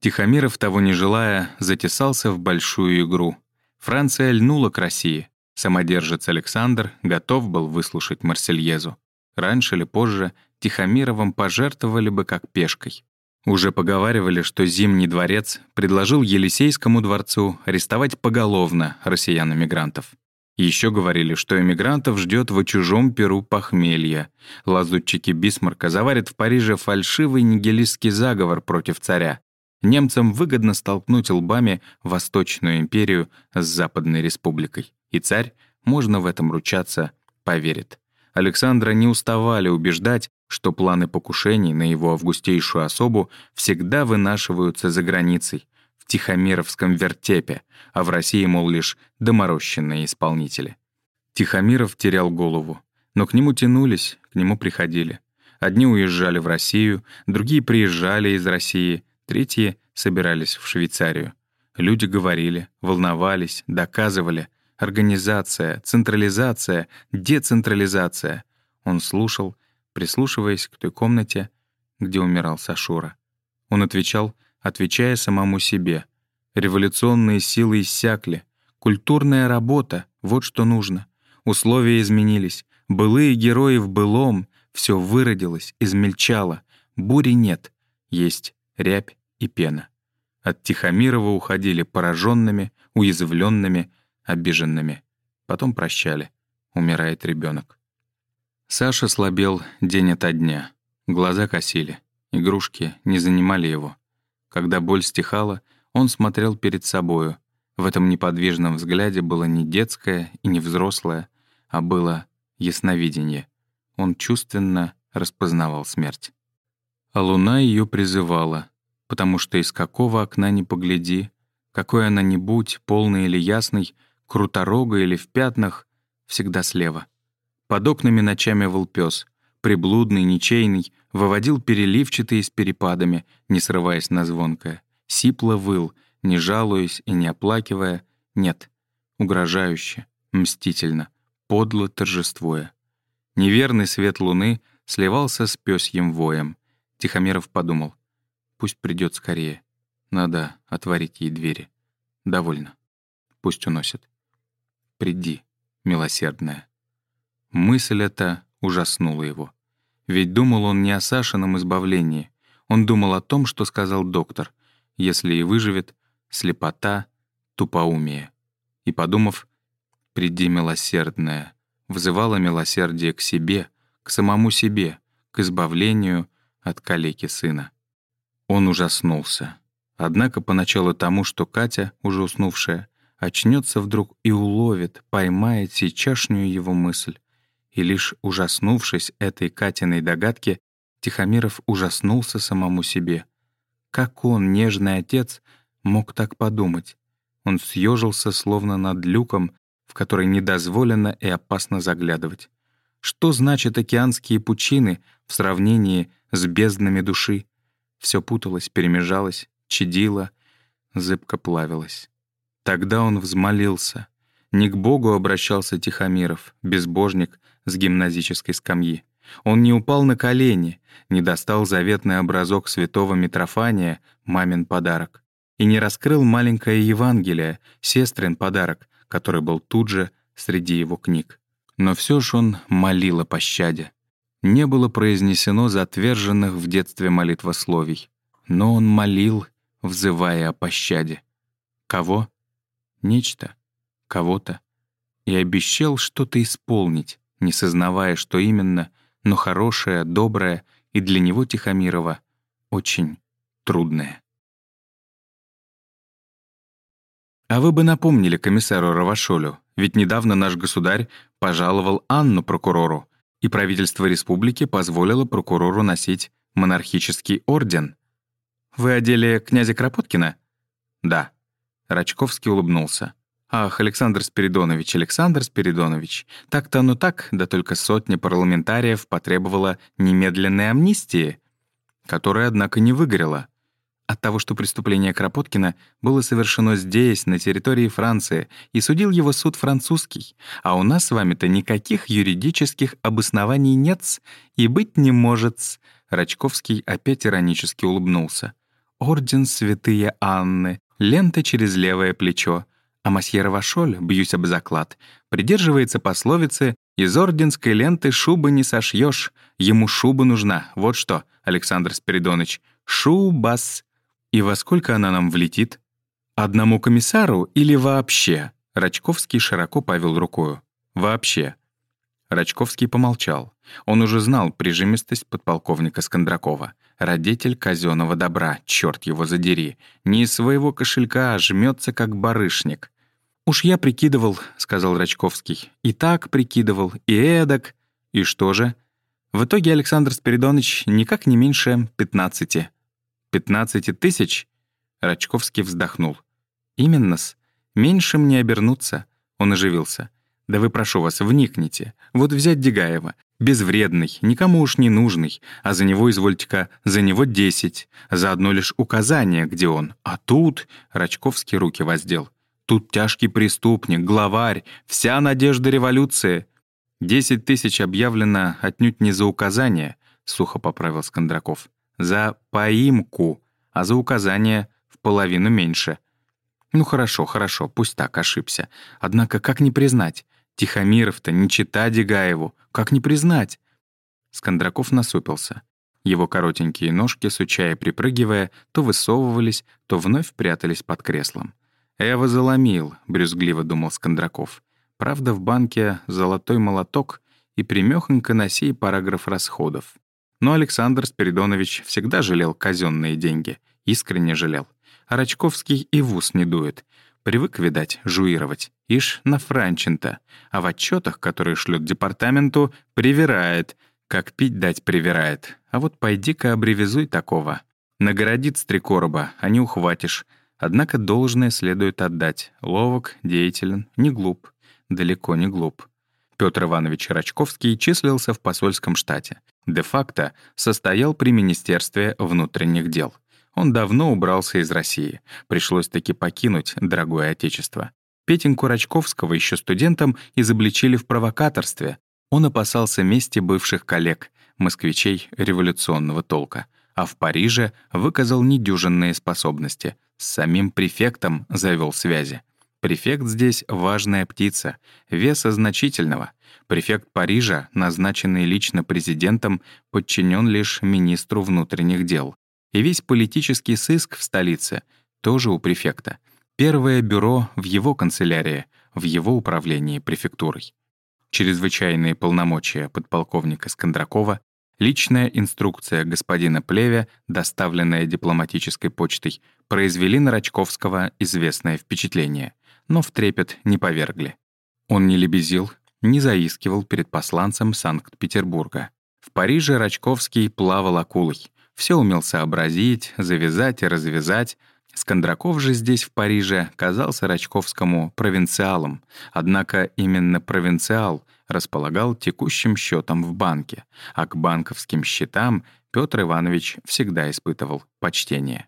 [SPEAKER 1] Тихомиров, того не желая, затесался в большую игру. Франция льнула к России. Самодержец Александр готов был выслушать Марсельезу. Раньше или позже Тихомировым пожертвовали бы как пешкой. Уже поговаривали, что Зимний дворец предложил Елисейскому дворцу арестовать поголовно россиян-эмигрантов. Еще говорили, что эмигрантов ждет в чужом перу похмелья. Лазутчики Бисмарка заварят в Париже фальшивый нигилистский заговор против царя. Немцам выгодно столкнуть лбами Восточную империю с Западной республикой. И царь, можно в этом ручаться, поверит. Александра не уставали убеждать, что планы покушений на его августейшую особу всегда вынашиваются за границей, в Тихомировском вертепе, а в России, мол, лишь доморощенные исполнители. Тихомиров терял голову, но к нему тянулись, к нему приходили. Одни уезжали в Россию, другие приезжали из России, третьи собирались в Швейцарию. Люди говорили, волновались, доказывали — Организация, централизация, децентрализация. Он слушал, прислушиваясь к той комнате, где умирал Сашура. Он отвечал, отвечая самому себе. Революционные силы иссякли. Культурная работа — вот что нужно. Условия изменились. Былые герои в былом. Все выродилось, измельчало. Бури нет. Есть рябь и пена. От Тихомирова уходили пораженными, уязвленными, обиженными. Потом прощали. Умирает ребенок. Саша слабел день ото дня. Глаза косили. Игрушки не занимали его. Когда боль стихала, он смотрел перед собою. В этом неподвижном взгляде было не детское и не взрослое, а было ясновидение. Он чувственно распознавал смерть. А луна ее призывала, потому что из какого окна ни погляди, какой она ни будь, полный или ясный, круторого или в пятнах, всегда слева. Под окнами ночами выл пес, приблудный, ничейный, выводил переливчатые с перепадами, не срываясь на звонкое. Сипло выл, не жалуясь и не оплакивая, нет, угрожающе, мстительно, подло торжествуя. Неверный свет луны сливался с пёсьим воем. Тихомиров подумал, пусть придет скорее. Надо отворить ей двери. Довольно. Пусть уносит приди, милосердная». Мысль эта ужаснула его. Ведь думал он не о Сашином избавлении. Он думал о том, что сказал доктор. Если и выживет, слепота, тупоумие. И, подумав, «Приди, милосердная», взывала милосердие к себе, к самому себе, к избавлению от калеки сына. Он ужаснулся. Однако поначалу тому, что Катя, уже уснувшая, очнется вдруг и уловит, поймает сейчасшнюю его мысль. И лишь ужаснувшись этой Катиной догадке, Тихомиров ужаснулся самому себе. Как он, нежный отец, мог так подумать? Он съежился, словно над люком, в который недозволено и опасно заглядывать. Что значит океанские пучины в сравнении с безднами души? Все путалось, перемежалось, чадило, зыбко плавилось. Тогда он взмолился. Не к Богу обращался Тихомиров, безбожник с гимназической скамьи. Он не упал на колени, не достал заветный образок святого Митрофания, мамин подарок, и не раскрыл маленькое Евангелие, сестрин подарок, который был тут же среди его книг. Но все же он молил о пощаде не было произнесено затверженных в детстве молитвословий. Но он молил, взывая о пощаде. Кого? Нечто. Кого-то. И обещал что-то исполнить, не сознавая, что именно, но хорошее, доброе и для него Тихомирова очень трудное. А вы бы напомнили комиссару Равашолю, ведь недавно наш государь пожаловал Анну прокурору, и правительство республики позволило прокурору носить монархический орден. Вы о деле князя Кропоткина? Да. Рачковский улыбнулся. Ах, Александр Спиридонович, Александр Спиридонович, так-то оно так, да только сотня парламентариев потребовала немедленной амнистии, которая, однако, не выгорела. От того, что преступление Кропоткина было совершено здесь, на территории Франции, и судил его суд французский, а у нас с вами-то никаких юридических обоснований нет и быть не может. Рачковский опять иронически улыбнулся. «Орден Святые Анны, лента через левое плечо, а масье Равашоль, бьюсь об заклад, придерживается пословицы «Из орденской ленты шубы не сошьешь, ему шуба нужна». Вот что, Александр Спиридонович, шубас. И во сколько она нам влетит? Одному комиссару или вообще? Рачковский широко повел рукою. Вообще. Рачковский помолчал. Он уже знал прижимистость подполковника Скандракова. Родитель казенного добра, черт его задери. Не из своего кошелька, а жмется как барышник. «Уж я прикидывал», — сказал Рачковский. «И так прикидывал, и эдак. И что же?» В итоге Александр Спиридонович никак не меньше пятнадцати. «Пятнадцати тысяч?» Рачковский вздохнул. «Именно-с. Меньшим не обернуться». Он оживился. «Да вы, прошу вас, вникните. Вот взять Дегаева. Безвредный, никому уж не нужный, а за него, извольте-ка, за него десять, за одно лишь указание, где он. А тут...» — Рачковский руки воздел. «Тут тяжкий преступник, главарь, вся надежда революции». «Десять тысяч объявлено отнюдь не за указание», — сухо поправил Скандраков. «За поимку, а за указание в половину меньше». «Ну хорошо, хорошо, пусть так, ошибся. Однако как не признать? Тихомиров-то не чита Дегаеву. Как не признать? Скандраков насупился. Его коротенькие ножки, сучая и припрыгивая, то высовывались, то вновь прятались под креслом. «Эва заломил», — брюзгливо думал Скандраков. Правда, в банке золотой молоток и примёхонько на сей параграф расходов. Но Александр Спиридонович всегда жалел казенные деньги, искренне жалел. А Рачковский и в ус не дует. Привык, видать, жуировать. Ишь, на Франчента. А в отчетах, которые шлют департаменту, привирает. Как пить дать привирает. А вот пойди-ка обревизуй такого. Нагородит с три короба, а не ухватишь. Однако должное следует отдать. Ловок, деятелен, не глуп. Далеко не глуп. Петр Иванович Рачковский числился в посольском штате. Де-факто состоял при Министерстве внутренних дел. Он давно убрался из России. Пришлось таки покинуть дорогое отечество. Петеньку Рачковского еще студентом изобличили в провокаторстве. Он опасался мести бывших коллег, москвичей революционного толка. А в Париже выказал недюжинные способности. С самим префектом завел связи. Префект здесь — важная птица, веса значительного. Префект Парижа, назначенный лично президентом, подчинен лишь министру внутренних дел. И весь политический сыск в столице тоже у префекта. Первое бюро в его канцелярии, в его управлении префектурой. Чрезвычайные полномочия подполковника Скандракова, личная инструкция господина Плевя, доставленная дипломатической почтой, произвели на Рачковского известное впечатление, но в трепет не повергли. Он не лебезил, не заискивал перед посланцем Санкт-Петербурга. В Париже Рачковский плавал акулой — все умел сообразить, завязать и развязать. Скандраков же здесь, в Париже, казался Рачковскому провинциалом. Однако именно провинциал располагал текущим счетом в банке, а к банковским счетам Петр Иванович всегда испытывал почтение.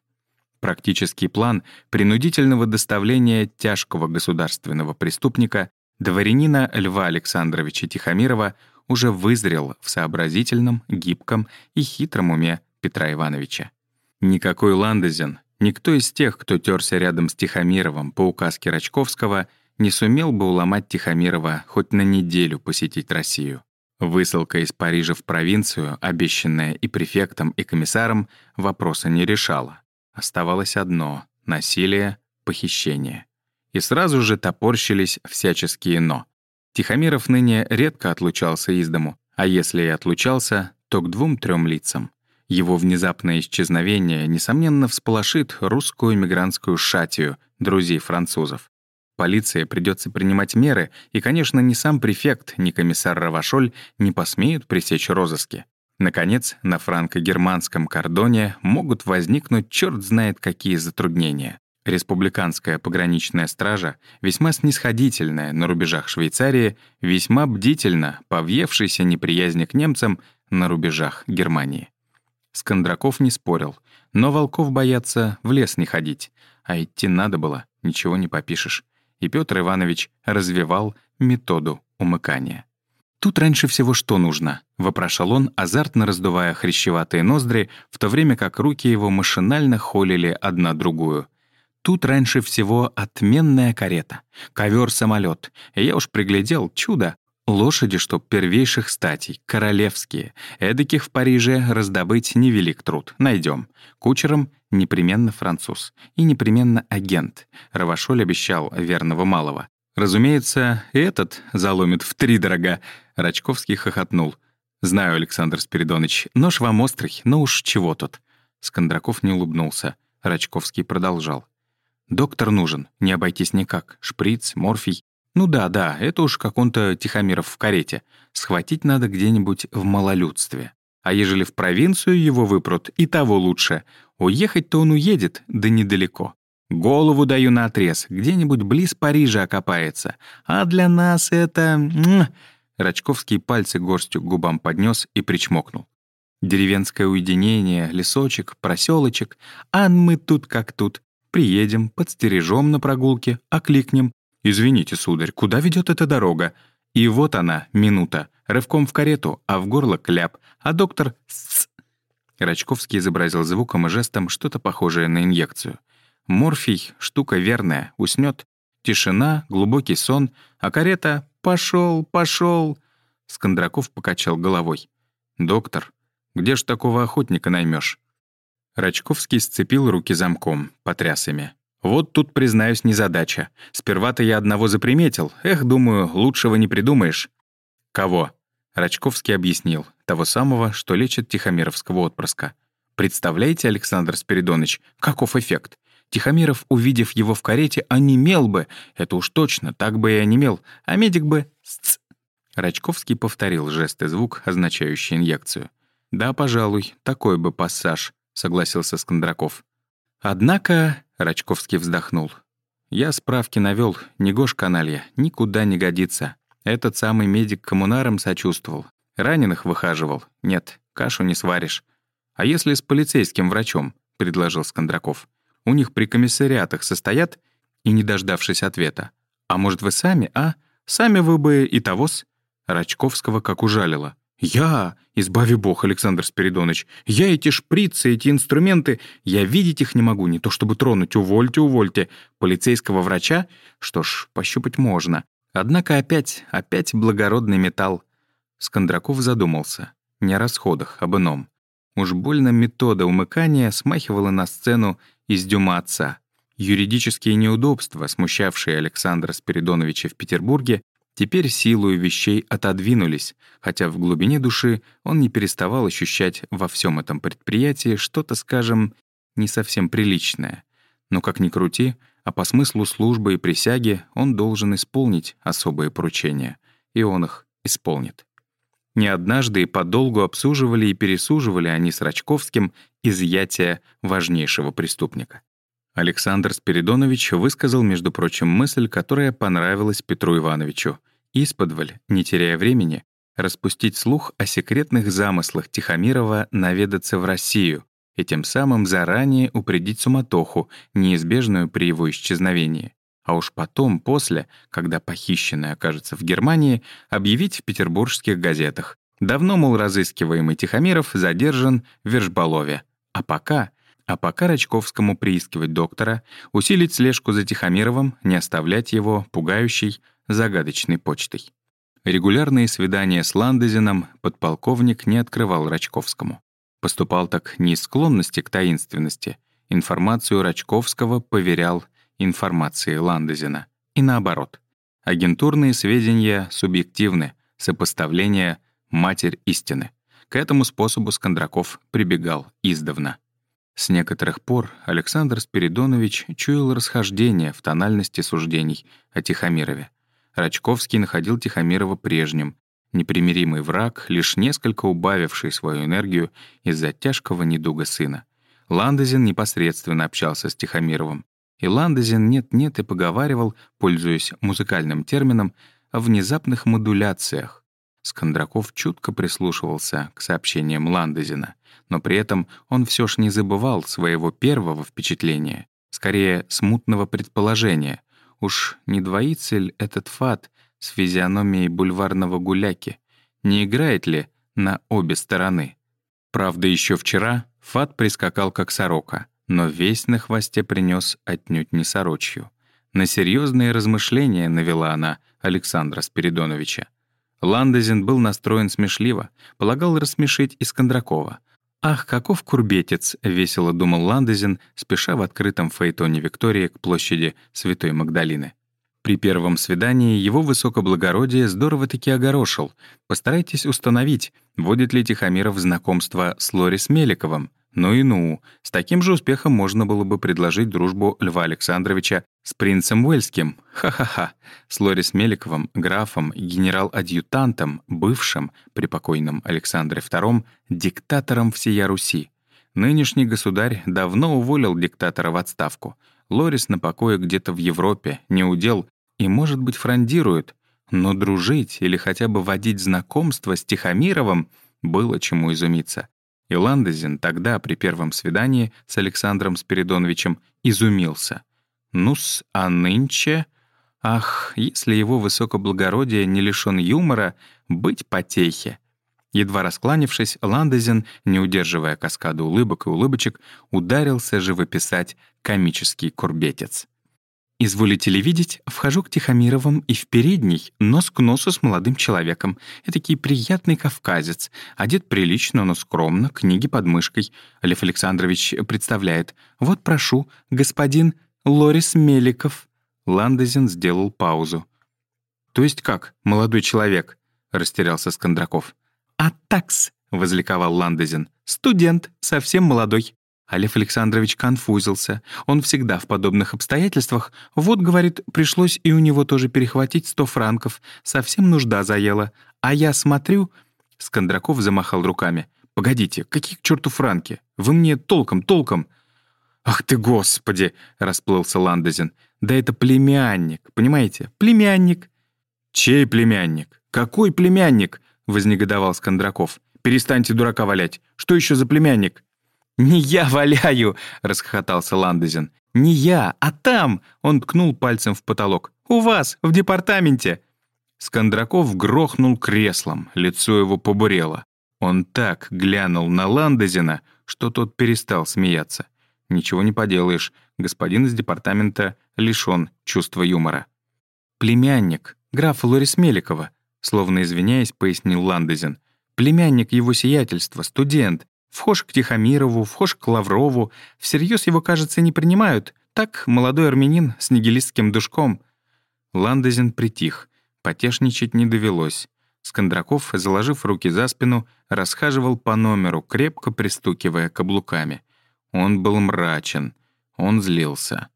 [SPEAKER 1] Практический план принудительного доставления тяжкого государственного преступника дворянина Льва Александровича Тихомирова уже вызрел в сообразительном, гибком и хитром уме Петра Ивановича. Никакой Ландезин, никто из тех, кто терся рядом с Тихомировым по указке Рачковского, не сумел бы уломать Тихомирова хоть на неделю посетить Россию. Высылка из Парижа в провинцию, обещанная и префектом, и комиссаром, вопроса не решала. Оставалось одно — насилие, похищение. И сразу же топорщились всяческие «но». Тихомиров ныне редко отлучался из дому, а если и отлучался, то к двум-трем лицам. Его внезапное исчезновение, несомненно, всполошит русскую эмигрантскую шатию, друзей французов. полиции придется принимать меры, и, конечно, ни сам префект, ни комиссар Равашоль не посмеют пресечь розыски. Наконец, на франко-германском кордоне могут возникнуть черт знает какие затруднения. Республиканская пограничная стража, весьма снисходительная на рубежах Швейцарии, весьма бдительна по въевшейся к немцам на рубежах Германии. Скандраков не спорил, но волков боятся в лес не ходить, а идти надо было, ничего не попишешь. И Петр Иванович развивал методу умыкания. «Тут раньше всего что нужно?» — вопрошал он, азартно раздувая хрящеватые ноздри, в то время как руки его машинально холили одна другую. Тут раньше всего отменная карета, ковер самолет Я уж приглядел, чудо. Лошади, чтоб первейших статей, королевские. Эдаких в Париже раздобыть невелик труд. Найдем. Кучером непременно француз. И непременно агент. Равашоль обещал верного малого. Разумеется, этот заломит в три дорога. Рачковский хохотнул. «Знаю, Александр Спиридонович, нож вам острый, но уж чего тут». Скандраков не улыбнулся. Рачковский продолжал. Доктор нужен, не обойтись никак. Шприц, морфий. Ну да, да, это уж как он-то Тихомиров в карете. Схватить надо где-нибудь в малолюдстве. А ежели в провинцию его выпрут, и того лучше. Уехать-то он уедет, да недалеко. Голову даю на отрез, где-нибудь близ Парижа окопается. А для нас это... Рачковский пальцы горстью к губам поднес и причмокнул. Деревенское уединение, лесочек, проселочек, а мы тут как тут. Приедем, подстережем на прогулке, окликнем. «Извините, сударь, куда ведет эта дорога?» И вот она, минута, рывком в карету, а в горло кляп, а доктор «с». Рачковский изобразил звуком и жестом что-то похожее на инъекцию. Морфий — штука верная, уснет. Тишина, глубокий сон, а карета «пошел, пошел». Скандраков покачал головой. «Доктор, где ж такого охотника наймешь? Рачковский сцепил руки замком, потряс ими. «Вот тут, признаюсь, незадача. Сперва-то я одного заприметил. Эх, думаю, лучшего не придумаешь». «Кого?» Рачковский объяснил. Того самого, что лечит Тихомировского отпрыска. «Представляете, Александр Спиридонович, каков эффект? Тихомиров, увидев его в карете, онемел бы. Это уж точно, так бы и онемел. А медик бы... Сц. Рачковский повторил жест и звук, означающий инъекцию. «Да, пожалуй, такой бы пассаж. — согласился Скандраков. «Однако...» — Рачковский вздохнул. «Я справки навёл, не гож каналья, никуда не годится. Этот самый медик коммунарам сочувствовал. Раненых выхаживал. Нет, кашу не сваришь. А если с полицейским врачом?» — предложил Скандраков. «У них при комиссариатах состоят?» И, не дождавшись ответа. «А может, вы сами, а? Сами вы бы и того-с?» Рачковского как ужалило. Я, избави бог, Александр Спиридонович, я эти шприцы, эти инструменты, я видеть их не могу, не то чтобы тронуть, увольте, увольте. Полицейского врача? Что ж, пощупать можно. Однако опять, опять благородный металл. Скандраков задумался. Не о расходах, об ином. Уж больно метода умыкания смахивала на сцену из дюма отца. Юридические неудобства, смущавшие Александра Спиридоновича в Петербурге, Теперь силою вещей отодвинулись, хотя в глубине души он не переставал ощущать во всем этом предприятии что-то, скажем, не совсем приличное. Но как ни крути, а по смыслу службы и присяги он должен исполнить особые поручения, и он их исполнит. Не однажды и подолгу обсуживали и пересуживали они с Рачковским изъятие важнейшего преступника. Александр Спиридонович высказал, между прочим, мысль, которая понравилась Петру Ивановичу. Исподволь, не теряя времени, распустить слух о секретных замыслах Тихомирова наведаться в Россию и тем самым заранее упредить суматоху, неизбежную при его исчезновении. А уж потом, после, когда похищенный окажется в Германии, объявить в петербургских газетах. Давно, мол, разыскиваемый Тихомиров задержан в Вержболове. А пока — а пока Рачковскому приискивать доктора, усилить слежку за Тихомировым, не оставлять его пугающей, загадочной почтой. Регулярные свидания с Ландезином подполковник не открывал Рачковскому. Поступал так не из склонности к таинственности. Информацию Рачковского поверял информации Ландезина. И наоборот. Агентурные сведения субъективны, сопоставление — матерь истины. К этому способу Скандраков прибегал издавна. С некоторых пор Александр Спиридонович чуял расхождение в тональности суждений о Тихомирове. Рачковский находил Тихомирова прежним, непримиримый враг, лишь несколько убавивший свою энергию из-за тяжкого недуга сына. Ландезин непосредственно общался с Тихомировым. И Ландезин нет-нет и поговаривал, пользуясь музыкальным термином, о внезапных модуляциях. Скандраков чутко прислушивался к сообщениям Ландезина, но при этом он все ж не забывал своего первого впечатления, скорее смутного предположения. Уж не двоится ли этот фат с физиономией бульварного гуляки? Не играет ли на обе стороны? Правда, еще вчера Фат прискакал как сорока, но весь на хвосте принес отнюдь не сорочью. На серьезные размышления навела она Александра Спиридоновича. Ландезин был настроен смешливо, полагал рассмешить Искандракова. «Ах, каков курбетец!» — весело думал Ландезин, спеша в открытом фаэтоне Виктории к площади Святой Магдалины. При первом свидании его высокоблагородие здорово-таки огорошил. Постарайтесь установить, будет ли Тихомиров знакомство с Лорис Меликовым. Ну и ну, с таким же успехом можно было бы предложить дружбу Льва Александровича с принцем Уэльским. Ха-ха-ха. С Лорис Меликовым, графом, генерал-адъютантом, бывшим, при покойном Александре II, диктатором всея Руси. Нынешний государь давно уволил диктатора в отставку. Лорис на покое где-то в Европе, не удел, и, может быть, фрондирует. Но дружить или хотя бы водить знакомство с Тихомировым было чему изумиться. И Ландезин тогда, при первом свидании с Александром Спиридоновичем, изумился. Ну-с, а нынче... Ах, если его высокоблагородие не лишён юмора, быть потехе. Едва раскланившись, Ландезин, не удерживая каскаду улыбок и улыбочек, ударился живописать комический курбетец. «Изволите ли видеть, вхожу к Тихомировым и в передний, нос к носу с молодым человеком. Этакий приятный кавказец, одет прилично, но скромно, книги под мышкой. Лев Александрович представляет. Вот прошу, господин Лорис Меликов». Ландезин сделал паузу. «То есть как, молодой человек?» — растерялся Скандраков. «А такс», — возликовал Ландезин. «Студент, совсем молодой. А Лев Александрович конфузился. Он всегда в подобных обстоятельствах. Вот, говорит, пришлось и у него тоже перехватить сто франков. Совсем нужда заела. А я смотрю... Скандраков замахал руками. «Погодите, какие к черту франки? Вы мне толком, толком!» «Ах ты, господи!» — расплылся Ландезин. «Да это племянник, понимаете? Племянник!» «Чей племянник? Какой племянник?» — вознегодовал Скандраков. «Перестаньте дурака валять. Что еще за племянник?» «Не я валяю!» — расхохотался Ландезин. «Не я, а там!» — он ткнул пальцем в потолок. «У вас, в департаменте!» Скандраков грохнул креслом, лицо его побурело. Он так глянул на Ландезина, что тот перестал смеяться. Ничего не поделаешь, господин из департамента лишён чувства юмора. «Племянник, графа Лорис Меликова», словно извиняясь, пояснил Ландезин. «Племянник его сиятельства, студент, Вхож к Тихомирову, вхож к Лаврову. Всерьез его, кажется, не принимают. Так, молодой армянин с нигилистским душком. Ландезин притих. Потешничать не довелось. Скандраков, заложив руки за спину, расхаживал по номеру, крепко пристукивая каблуками. Он был мрачен. Он злился.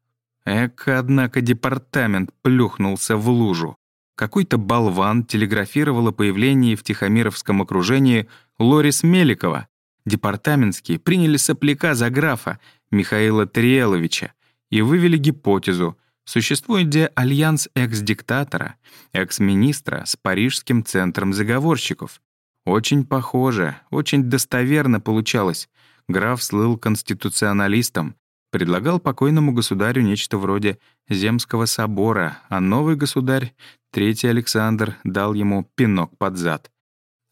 [SPEAKER 1] Эк, однако, департамент плюхнулся в лужу. Какой-то болван телеграфировал о появлении в Тихомировском окружении Лорис Меликова департаментские приняли сопляка за графа Михаила Триеловича и вывели гипотезу, существует где альянс экс-диктатора, экс-министра с Парижским центром заговорщиков. Очень похоже, очень достоверно получалось. Граф слыл конституционалистом, предлагал покойному государю нечто вроде Земского собора, а новый государь, третий Александр, дал ему пинок под зад.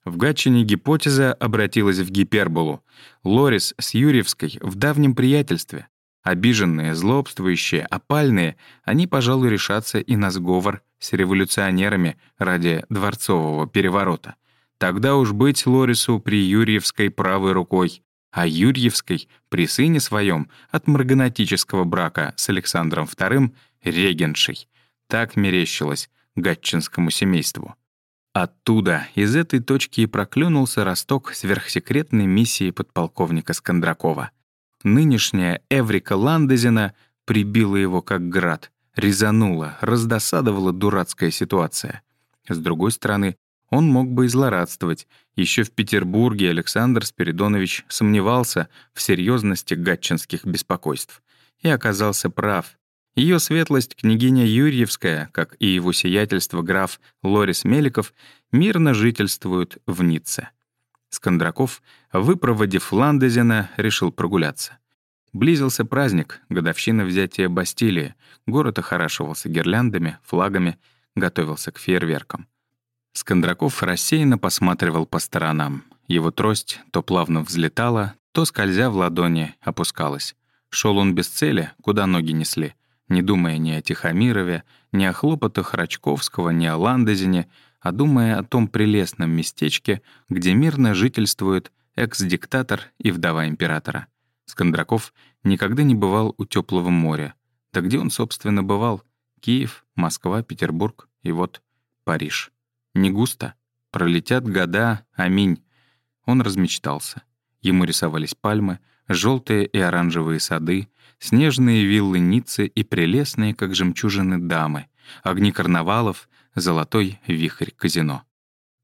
[SPEAKER 1] В Гатчине гипотеза обратилась в гиперболу. Лорис с Юрьевской в давнем приятельстве. Обиженные, злобствующие, опальные, они, пожалуй, решатся и на сговор с революционерами ради дворцового переворота. Тогда уж быть Лорису при Юрьевской правой рукой, а Юрьевской при сыне своем от марганатического брака с Александром II регеншей. Так мерещилось гатчинскому семейству. Оттуда, из этой точки и проклюнулся росток сверхсекретной миссии подполковника Скандракова. Нынешняя Эврика Ландезина прибила его как град, резанула, раздосадовала дурацкая ситуация. С другой стороны, он мог бы и злорадствовать. Еще в Петербурге Александр Спиридонович сомневался в серьезности гатчинских беспокойств. И оказался прав. Ее светлость, княгиня Юрьевская, как и его сиятельство граф Лорис Меликов, мирно жительствуют в Ницце. Скандраков, выпроводив Ландезина, решил прогуляться. Близился праздник, годовщина взятия Бастилии. Город охорашивался гирляндами, флагами, готовился к фейерверкам. Скандраков рассеянно посматривал по сторонам. Его трость то плавно взлетала, то, скользя в ладони, опускалась. Шел он без цели, куда ноги несли — не думая ни о Тихомирове, ни о хлопотах Рачковского, ни о Ландезине, а думая о том прелестном местечке, где мирно жительствует экс-диктатор и вдова императора. Скандраков никогда не бывал у теплого моря. Да где он, собственно, бывал? Киев, Москва, Петербург и вот Париж. Не густо. Пролетят года, аминь. Он размечтался. Ему рисовались пальмы, желтые и оранжевые сады, снежные виллы Ниццы и прелестные, как жемчужины, дамы, огни карнавалов, золотой вихрь казино.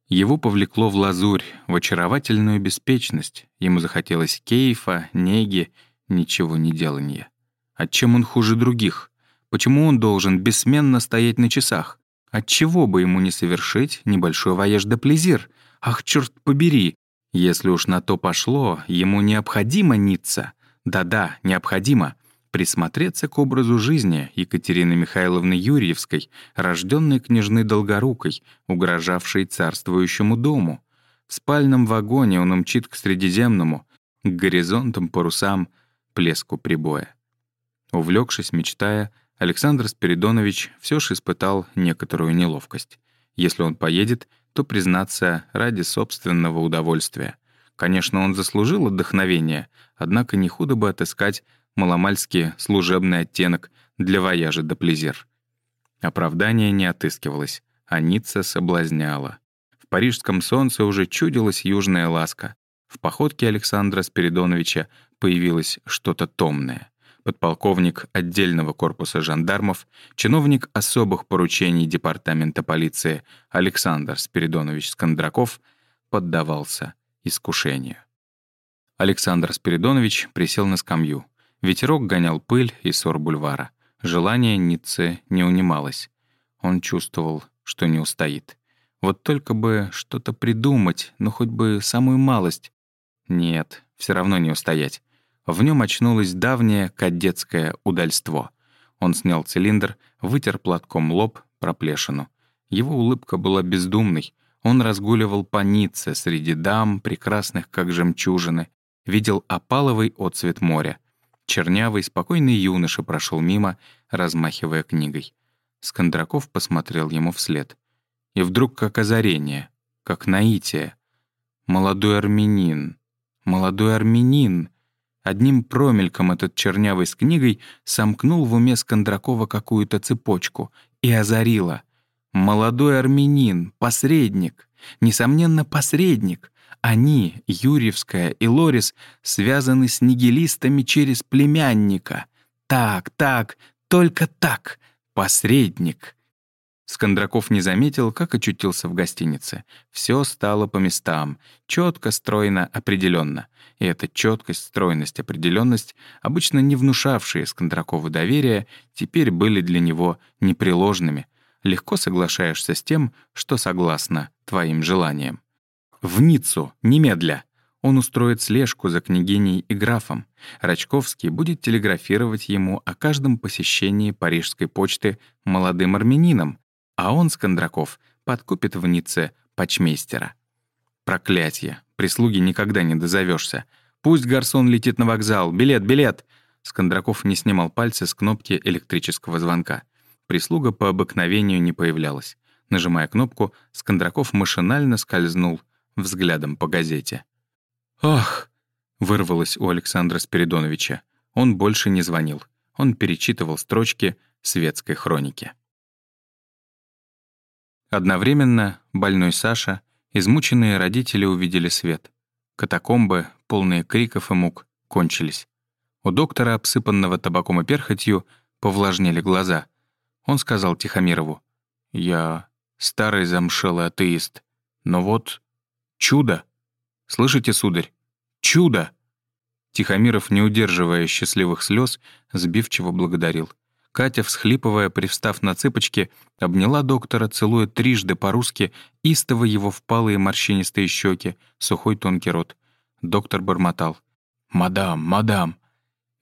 [SPEAKER 1] Его повлекло в лазурь, в очаровательную беспечность. Ему захотелось кейфа, неги, ничего не делания. А чем он хуже других? Почему он должен бессменно стоять на часах? Отчего бы ему не совершить небольшой вояж де плезир? Ах, черт побери! Если уж на то пошло, ему необходимо Ницца. Да-да, необходимо присмотреться к образу жизни Екатерины Михайловны Юрьевской, рожденной княжны Долгорукой, угрожавшей царствующему дому. В спальном вагоне он умчит к Средиземному, к горизонтам, парусам, плеску прибоя. Увлекшись, мечтая, Александр Спиридонович все же испытал некоторую неловкость. Если он поедет, то признаться ради собственного удовольствия. Конечно, он заслужил отдохновение, однако не худо бы отыскать маломальский служебный оттенок для вояжа до плезир. Оправдание не отыскивалось, а Ницца соблазняла. В парижском солнце уже чудилась южная ласка. В походке Александра Спиридоновича появилось что-то томное. Подполковник отдельного корпуса жандармов, чиновник особых поручений департамента полиции Александр Спиридонович Скандраков поддавался искушению. Александр Спиридонович присел на скамью. Ветерок гонял пыль и ссор бульвара. Желание Ницце не унималось. Он чувствовал, что не устоит. Вот только бы что-то придумать, ну хоть бы самую малость. Нет, все равно не устоять. В нем очнулось давнее кадетское удальство. Он снял цилиндр, вытер платком лоб, проплешину. Его улыбка была бездумной. Он разгуливал по Ницце среди дам, прекрасных как жемчужины, видел опаловый отцвет моря — Чернявый, спокойный юноша прошел мимо, размахивая книгой. Скандраков посмотрел ему вслед. И вдруг как озарение, как наитие. Молодой армянин, молодой армянин. Одним промельком этот чернявый с книгой сомкнул в уме Скандракова какую-то цепочку и озарило. Молодой армянин, посредник, несомненно, посредник. Они, Юрьевская и Лорис, связаны с нигилистами через племянника. Так, так, только так. Посредник. Скандраков не заметил, как очутился в гостинице. Все стало по местам, четко, стройно, определенно. И эта четкость, стройность, определенность, обычно не внушавшие Скандракову доверия, теперь были для него непреложными. Легко соглашаешься с тем, что согласно твоим желаниям. В Ниццу, немедля. Он устроит слежку за княгиней и графом. Рачковский будет телеграфировать ему о каждом посещении парижской почты молодым армянином, а он, Скандраков, подкупит в Ницце почмейстера. Проклятье. Прислуги никогда не дозовешься. Пусть гарсон летит на вокзал. Билет, билет! Скандраков не снимал пальцы с кнопки электрического звонка. Прислуга по обыкновению не появлялась. Нажимая кнопку, Скандраков машинально скользнул взглядом по газете. «Ах!» — вырвалось у Александра Спиридоновича. Он больше не звонил. Он перечитывал строчки светской хроники. Одновременно больной Саша, измученные родители увидели свет. Катакомбы, полные криков и мук, кончились. У доктора, обсыпанного табаком и перхотью, повлажнели глаза. Он сказал Тихомирову, «Я старый замшелый атеист, но вот чудо! Слышите, сударь? Чудо!» Тихомиров, не удерживая счастливых слез, сбивчиво благодарил. Катя, всхлипывая, привстав на цыпочки, обняла доктора, целуя трижды по-русски, истово его впалые морщинистые щеки, сухой тонкий рот. Доктор бормотал. «Мадам, мадам!»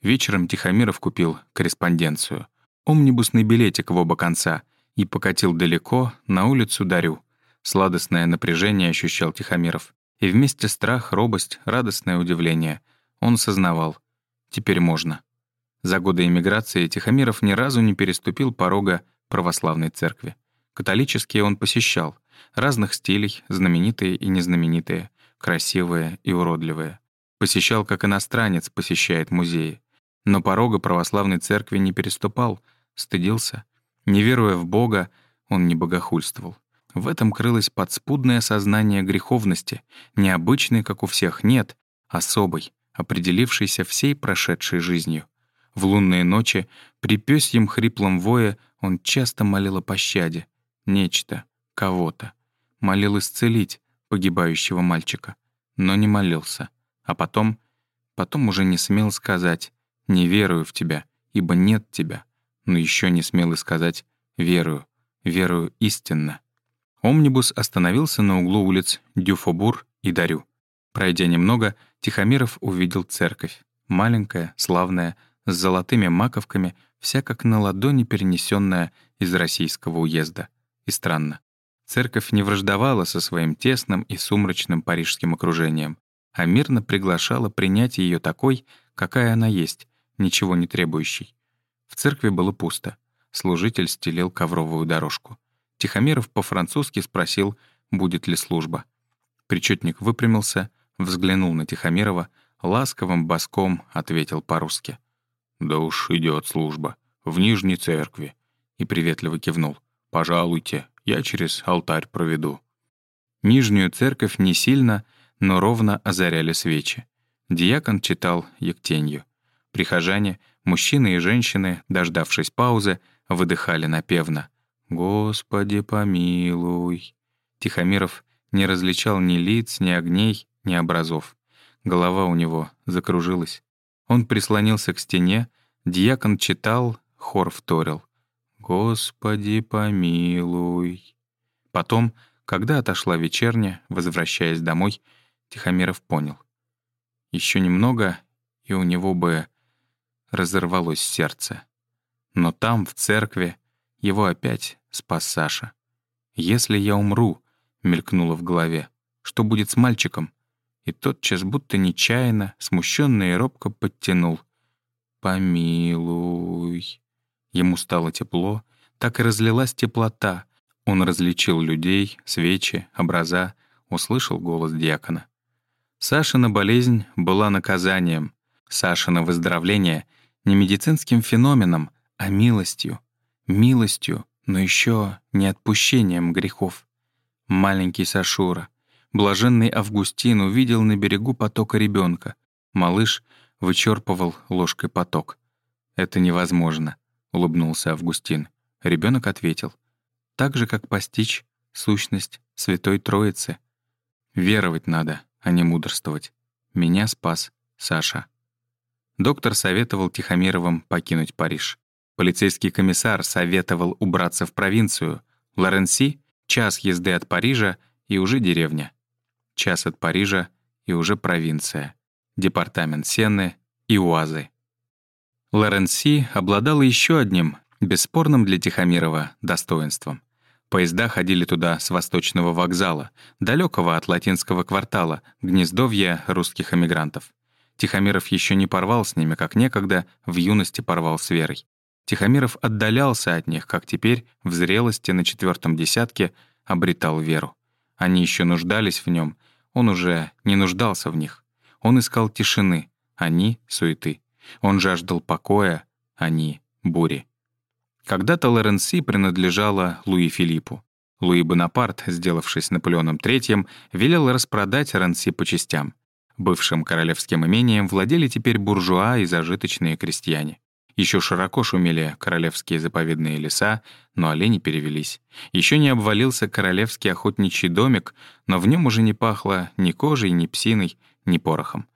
[SPEAKER 1] Вечером Тихомиров купил корреспонденцию. Омнибусный билетик в оба конца. И покатил далеко, на улицу Дарю. Сладостное напряжение ощущал Тихомиров. И вместе страх, робость, радостное удивление. Он сознавал. Теперь можно. За годы эмиграции Тихомиров ни разу не переступил порога православной церкви. Католические он посещал. Разных стилей, знаменитые и незнаменитые, красивые и уродливые. Посещал, как иностранец посещает музеи. Но порога православной церкви не переступал, стыдился. Не веруя в Бога, он не богохульствовал. В этом крылось подспудное сознание греховности, необычной, как у всех, нет, особой, определившейся всей прошедшей жизнью. В лунные ночи, при пёсьем хриплом вое, он часто молил о пощаде. Нечто, кого-то. Молил исцелить погибающего мальчика. Но не молился. А потом, потом уже не смел сказать «не верую в тебя, ибо нет тебя». Но еще не смел и сказать «верую, верую истинно». Омнибус остановился на углу улиц Дюфобур и Дарю. Пройдя немного, Тихомиров увидел церковь. Маленькая, славная, с золотыми маковками, вся как на ладони перенесенная из российского уезда. И странно. Церковь не враждовала со своим тесным и сумрачным парижским окружением, а мирно приглашала принять ее такой, какая она есть, ничего не требующей. В церкви было пусто. Служитель стелил ковровую дорожку. Тихомиров по-французски спросил, будет ли служба. Причетник выпрямился, взглянул на Тихомирова, ласковым боском ответил по-русски. «Да уж идет служба. В Нижней церкви». И приветливо кивнул. «Пожалуйте, я через алтарь проведу». Нижнюю церковь не сильно, но ровно озаряли свечи. Диакон читал Ектенью. Прихожане, мужчины и женщины, дождавшись паузы, выдыхали напевно. «Господи, помилуй». Тихомиров не различал ни лиц, ни огней, ни образов. Голова у него закружилась. Он прислонился к стене, дьякон читал, хор вторил. «Господи, помилуй». Потом, когда отошла вечерня, возвращаясь домой, Тихомиров понял. Еще немного, и у него бы разорвалось сердце. Но там, в церкви, его опять спас Саша. «Если я умру», — мелькнуло в голове, — «что будет с мальчиком?» и тотчас, будто нечаянно, смущенно и робко подтянул. «Помилуй». Ему стало тепло, так и разлилась теплота. Он различил людей, свечи, образа, услышал голос диакона. Сашина болезнь была наказанием. Сашина выздоровление — не медицинским феноменом, а милостью. Милостью, но еще не отпущением грехов. Маленький Сашура — Блаженный Августин увидел на берегу потока ребенка. Малыш вычерпывал ложкой поток. «Это невозможно», — улыбнулся Августин. Ребенок ответил. «Так же, как постичь сущность Святой Троицы. Веровать надо, а не мудрствовать. Меня спас Саша». Доктор советовал Тихомировым покинуть Париж. Полицейский комиссар советовал убраться в провинцию. Лоренси — час езды от Парижа и уже деревня час от Парижа и уже провинция, департамент Сенны и Уазы. Лоренси обладала еще одним, бесспорным для Тихомирова, достоинством. Поезда ходили туда с восточного вокзала, далекого от латинского квартала, гнездовья русских эмигрантов. Тихомиров еще не порвал с ними, как некогда в юности порвал с Верой. Тихомиров отдалялся от них, как теперь, в зрелости на четвертом десятке, обретал веру. Они еще нуждались в нем, он уже не нуждался в них. Он искал тишины, они — суеты. Он жаждал покоя, они — бури. Когда-то Лоренси принадлежала Луи Филиппу. Луи Бонапарт, сделавшись Наполеоном III, велел распродать Ренси по частям. Бывшим королевским имением владели теперь буржуа и зажиточные крестьяне. Еще широко шумели королевские заповедные леса, но олени перевелись. Еще не обвалился королевский охотничий домик, но в нем уже не пахло ни кожей, ни псиной, ни порохом.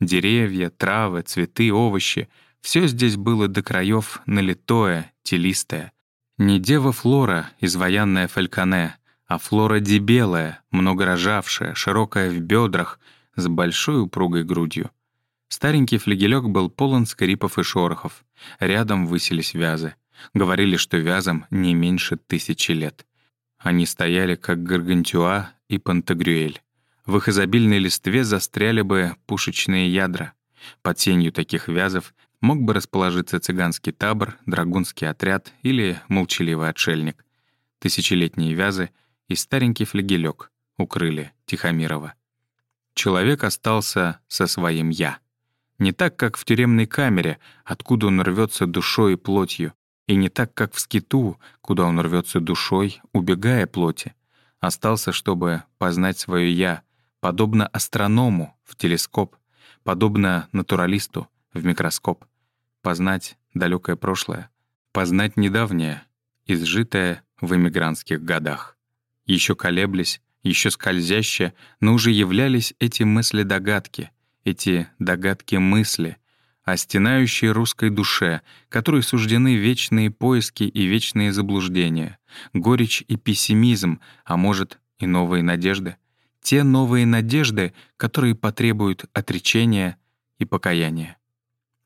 [SPEAKER 1] Деревья, травы, цветы, овощи — все здесь было до краев налитое, телистое. Не дева Флора, изваянная фальконе, а Флора дебелая, многорожавшая, широкая в бедрах, с большой упругой грудью. Старенький флегелек был полон скрипов и шорохов. Рядом высились вязы. Говорили, что вязам не меньше тысячи лет. Они стояли, как гаргантюа и пантагрюэль. В их изобильной листве застряли бы пушечные ядра. Под сенью таких вязов мог бы расположиться цыганский табор, драгунский отряд или молчаливый отшельник. Тысячелетние вязы и старенький флегелек укрыли Тихомирова. Человек остался со своим «я». Не так, как в тюремной камере, откуда он рвется душой и плотью, и не так, как в скиту, куда он рвется душой, убегая плоти. Остался, чтобы познать свое «я», подобно астроному в телескоп, подобно натуралисту в микроскоп, познать далекое прошлое, познать недавнее, изжитое в эмигрантских годах. Еще колеблясь, еще скользяще, но уже являлись эти мысли-догадки, эти догадки-мысли о стенающей русской душе, которой суждены вечные поиски и вечные заблуждения, горечь и пессимизм, а может и новые надежды. Те новые надежды, которые потребуют отречения и покаяния.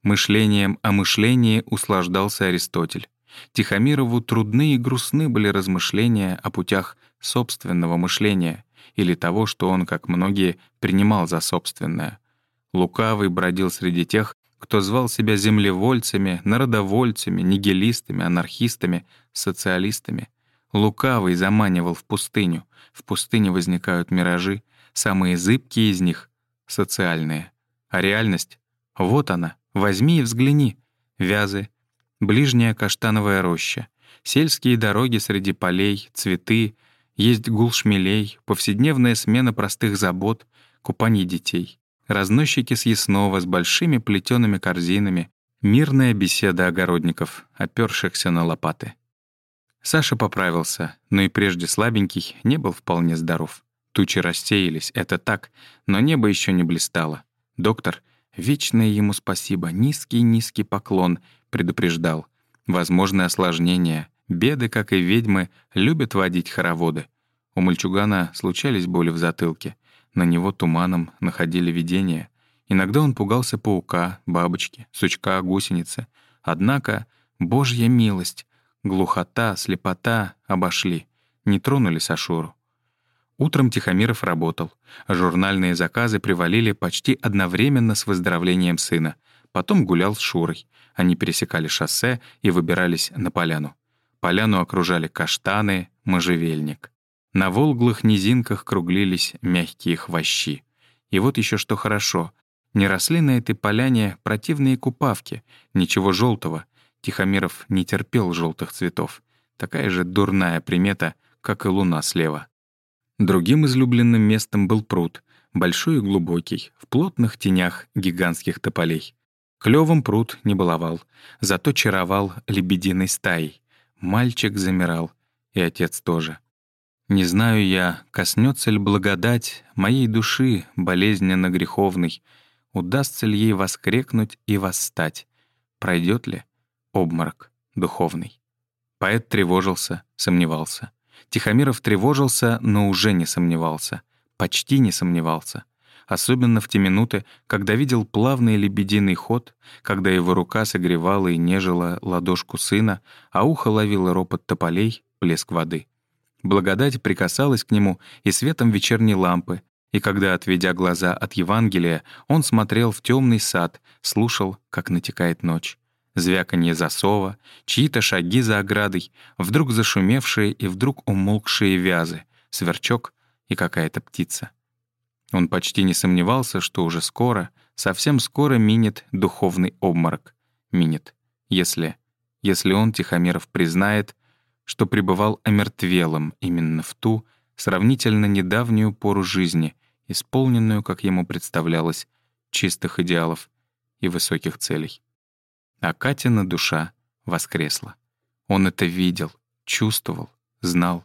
[SPEAKER 1] Мышлением о мышлении услаждался Аристотель. Тихомирову трудны и грустны были размышления о путях собственного мышления или того, что он, как многие, принимал за собственное — Лукавый бродил среди тех, кто звал себя землевольцами, народовольцами, нигилистами, анархистами, социалистами. Лукавый заманивал в пустыню. В пустыне возникают миражи, самые зыбкие из них — социальные. А реальность? Вот она, возьми и взгляни. Вязы, ближняя каштановая роща, сельские дороги среди полей, цветы, есть гул шмелей, повседневная смена простых забот, купание детей разносчики съестного с большими плетеными корзинами, мирная беседа огородников, опёршихся на лопаты. Саша поправился, но и прежде слабенький не был вполне здоров. Тучи рассеялись, это так, но небо еще не блистало. Доктор, вечное ему спасибо, низкий-низкий поклон, предупреждал. Возможны осложнения, беды, как и ведьмы, любят водить хороводы. У мальчугана случались боли в затылке. На него туманом находили видения. Иногда он пугался паука, бабочки, сучка, гусеницы. Однако, божья милость, глухота, слепота обошли, не тронули Сашуру. Утром Тихомиров работал. Журнальные заказы привалили почти одновременно с выздоровлением сына. Потом гулял с Шурой. Они пересекали шоссе и выбирались на поляну. Поляну окружали каштаны, можжевельник. На волглых низинках круглились мягкие хвощи. И вот еще что хорошо. Не росли на этой поляне противные купавки, ничего желтого. Тихомиров не терпел желтых цветов. Такая же дурная примета, как и луна слева. Другим излюбленным местом был пруд, большой и глубокий, в плотных тенях гигантских тополей. Клёвом пруд не баловал, зато чаровал лебединой стаей. Мальчик замирал, и отец тоже. Не знаю я, коснется ли благодать моей души болезненно греховной, удастся ли ей воскрекнуть и восстать, пройдет ли обморок духовный. Поэт тревожился, сомневался. Тихомиров тревожился, но уже не сомневался. Почти не сомневался. Особенно в те минуты, когда видел плавный лебединый ход, когда его рука согревала и нежила ладошку сына, а ухо ловило ропот тополей, плеск воды. Благодать прикасалась к нему и светом вечерней лампы, и когда, отведя глаза от Евангелия, он смотрел в темный сад, слушал, как натекает ночь. Звяканье засова, чьи-то шаги за оградой, вдруг зашумевшие и вдруг умолкшие вязы, сверчок и какая-то птица. Он почти не сомневался, что уже скоро, совсем скоро минет духовный обморок. Минет. Если... Если он, Тихомиров, признает, что пребывал омертвелым именно в ту, сравнительно недавнюю пору жизни, исполненную, как ему представлялось, чистых идеалов и высоких целей. А Катина душа воскресла. Он это видел, чувствовал, знал.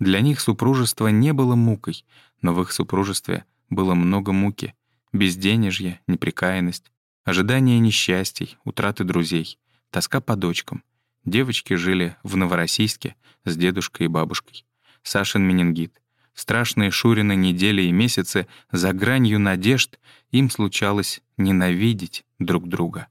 [SPEAKER 1] Для них супружество не было мукой, но в их супружестве было много муки, безденежье, неприкаянность, ожидание несчастий, утраты друзей, тоска по дочкам. Девочки жили в Новороссийске с дедушкой и бабушкой. Сашин менингит. В страшные Шурины недели и месяцы за гранью надежд им случалось ненавидеть друг друга.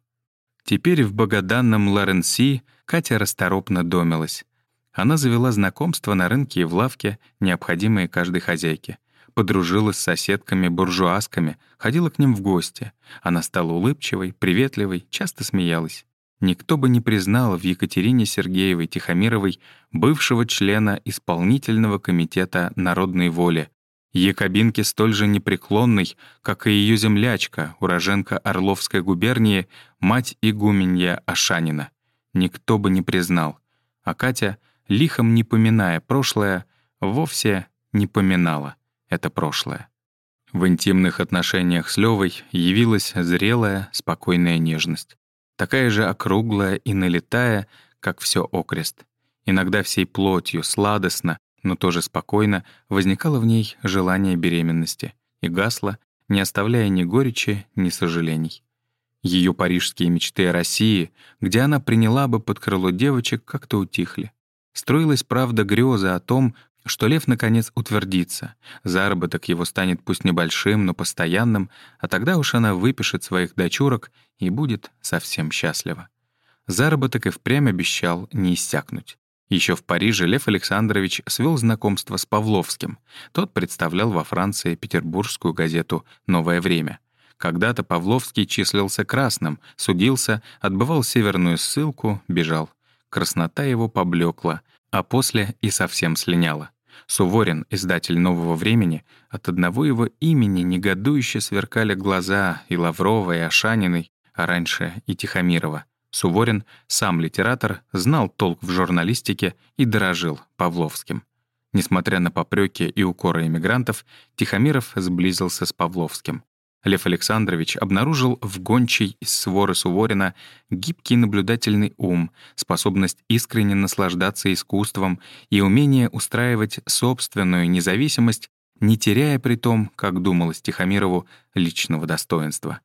[SPEAKER 1] Теперь в богоданном Лоренси Катя расторопно домилась. Она завела знакомства на рынке и в лавке, необходимые каждой хозяйке. Подружилась с соседками-буржуазками, ходила к ним в гости. Она стала улыбчивой, приветливой, часто смеялась. Никто бы не признал в Екатерине Сергеевой Тихомировой бывшего члена исполнительного комитета народной воли, Якобинки столь же непреклонной, как и ее землячка, уроженка Орловской губернии, мать игуменья Ашанина. Никто бы не признал. А Катя, лихом не поминая прошлое, вовсе не поминала это прошлое. В интимных отношениях с Левой явилась зрелая, спокойная нежность. Такая же округлая и налетая, как все окрест. Иногда всей плотью, сладостно, но тоже спокойно возникало в ней желание беременности и гасло, не оставляя ни горечи, ни сожалений. Ее парижские мечты о России, где она приняла бы под крыло девочек, как-то утихли. Строилась, правда, греза о том, что Лев наконец утвердится, заработок его станет пусть небольшим, но постоянным, а тогда уж она выпишет своих дочурок и будет совсем счастлива. Заработок и впрямь обещал не иссякнуть. Еще в Париже Лев Александрович свел знакомство с Павловским. Тот представлял во Франции петербургскую газету «Новое время». Когда-то Павловский числился красным, судился, отбывал северную ссылку, бежал. Краснота его поблекла, а после и совсем слиняла. Суворин, издатель «Нового времени», от одного его имени негодующе сверкали глаза и Лаврова, и Ашаниной, а раньше и Тихомирова. Суворин, сам литератор, знал толк в журналистике и дорожил Павловским. Несмотря на попреки и укоры эмигрантов, Тихомиров сблизился с Павловским. Лев Александрович обнаружил в гончей из своры Суворина гибкий наблюдательный ум, способность искренне наслаждаться искусством и умение устраивать собственную независимость, не теряя при том, как думалось Тихомирову, личного достоинства.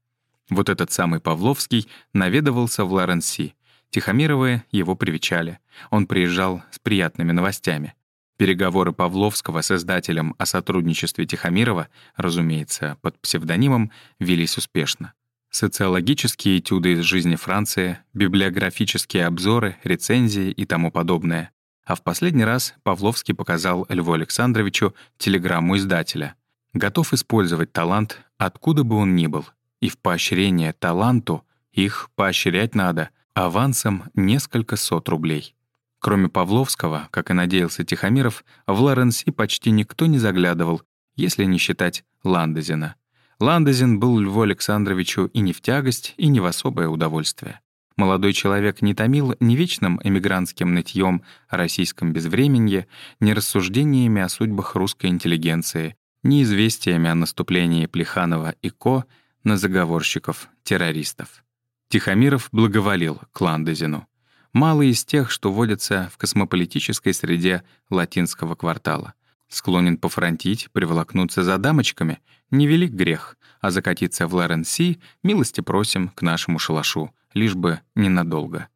[SPEAKER 1] Вот этот самый Павловский наведывался в Лоренси. Тихомировы его привечали. Он приезжал с приятными новостями. Переговоры Павловского с издателем о сотрудничестве Тихомирова, разумеется, под псевдонимом, велись успешно. Социологические этюды из жизни Франции, библиографические обзоры, рецензии и тому подобное. А в последний раз Павловский показал Льву Александровичу телеграмму издателя. Готов использовать талант, откуда бы он ни был — и в поощрение таланту их поощрять надо авансом несколько сот рублей. Кроме Павловского, как и надеялся Тихомиров, в Лоренси почти никто не заглядывал, если не считать Ландезина. Ландезин был Льву Александровичу и не в тягость, и не в особое удовольствие. Молодой человек не томил ни вечным эмигрантским нытьем о российском безвременье, ни рассуждениями о судьбах русской интеллигенции, ни известиями о наступлении Плеханова и Ко на заговорщиков, террористов. Тихомиров благоволил к Ландезину. Мало из тех, что водятся в космополитической среде латинского квартала. Склонен пофронтить, приволокнуться за дамочками — невелик грех, а закатиться в Лоренси милости просим к нашему шалашу, лишь бы ненадолго.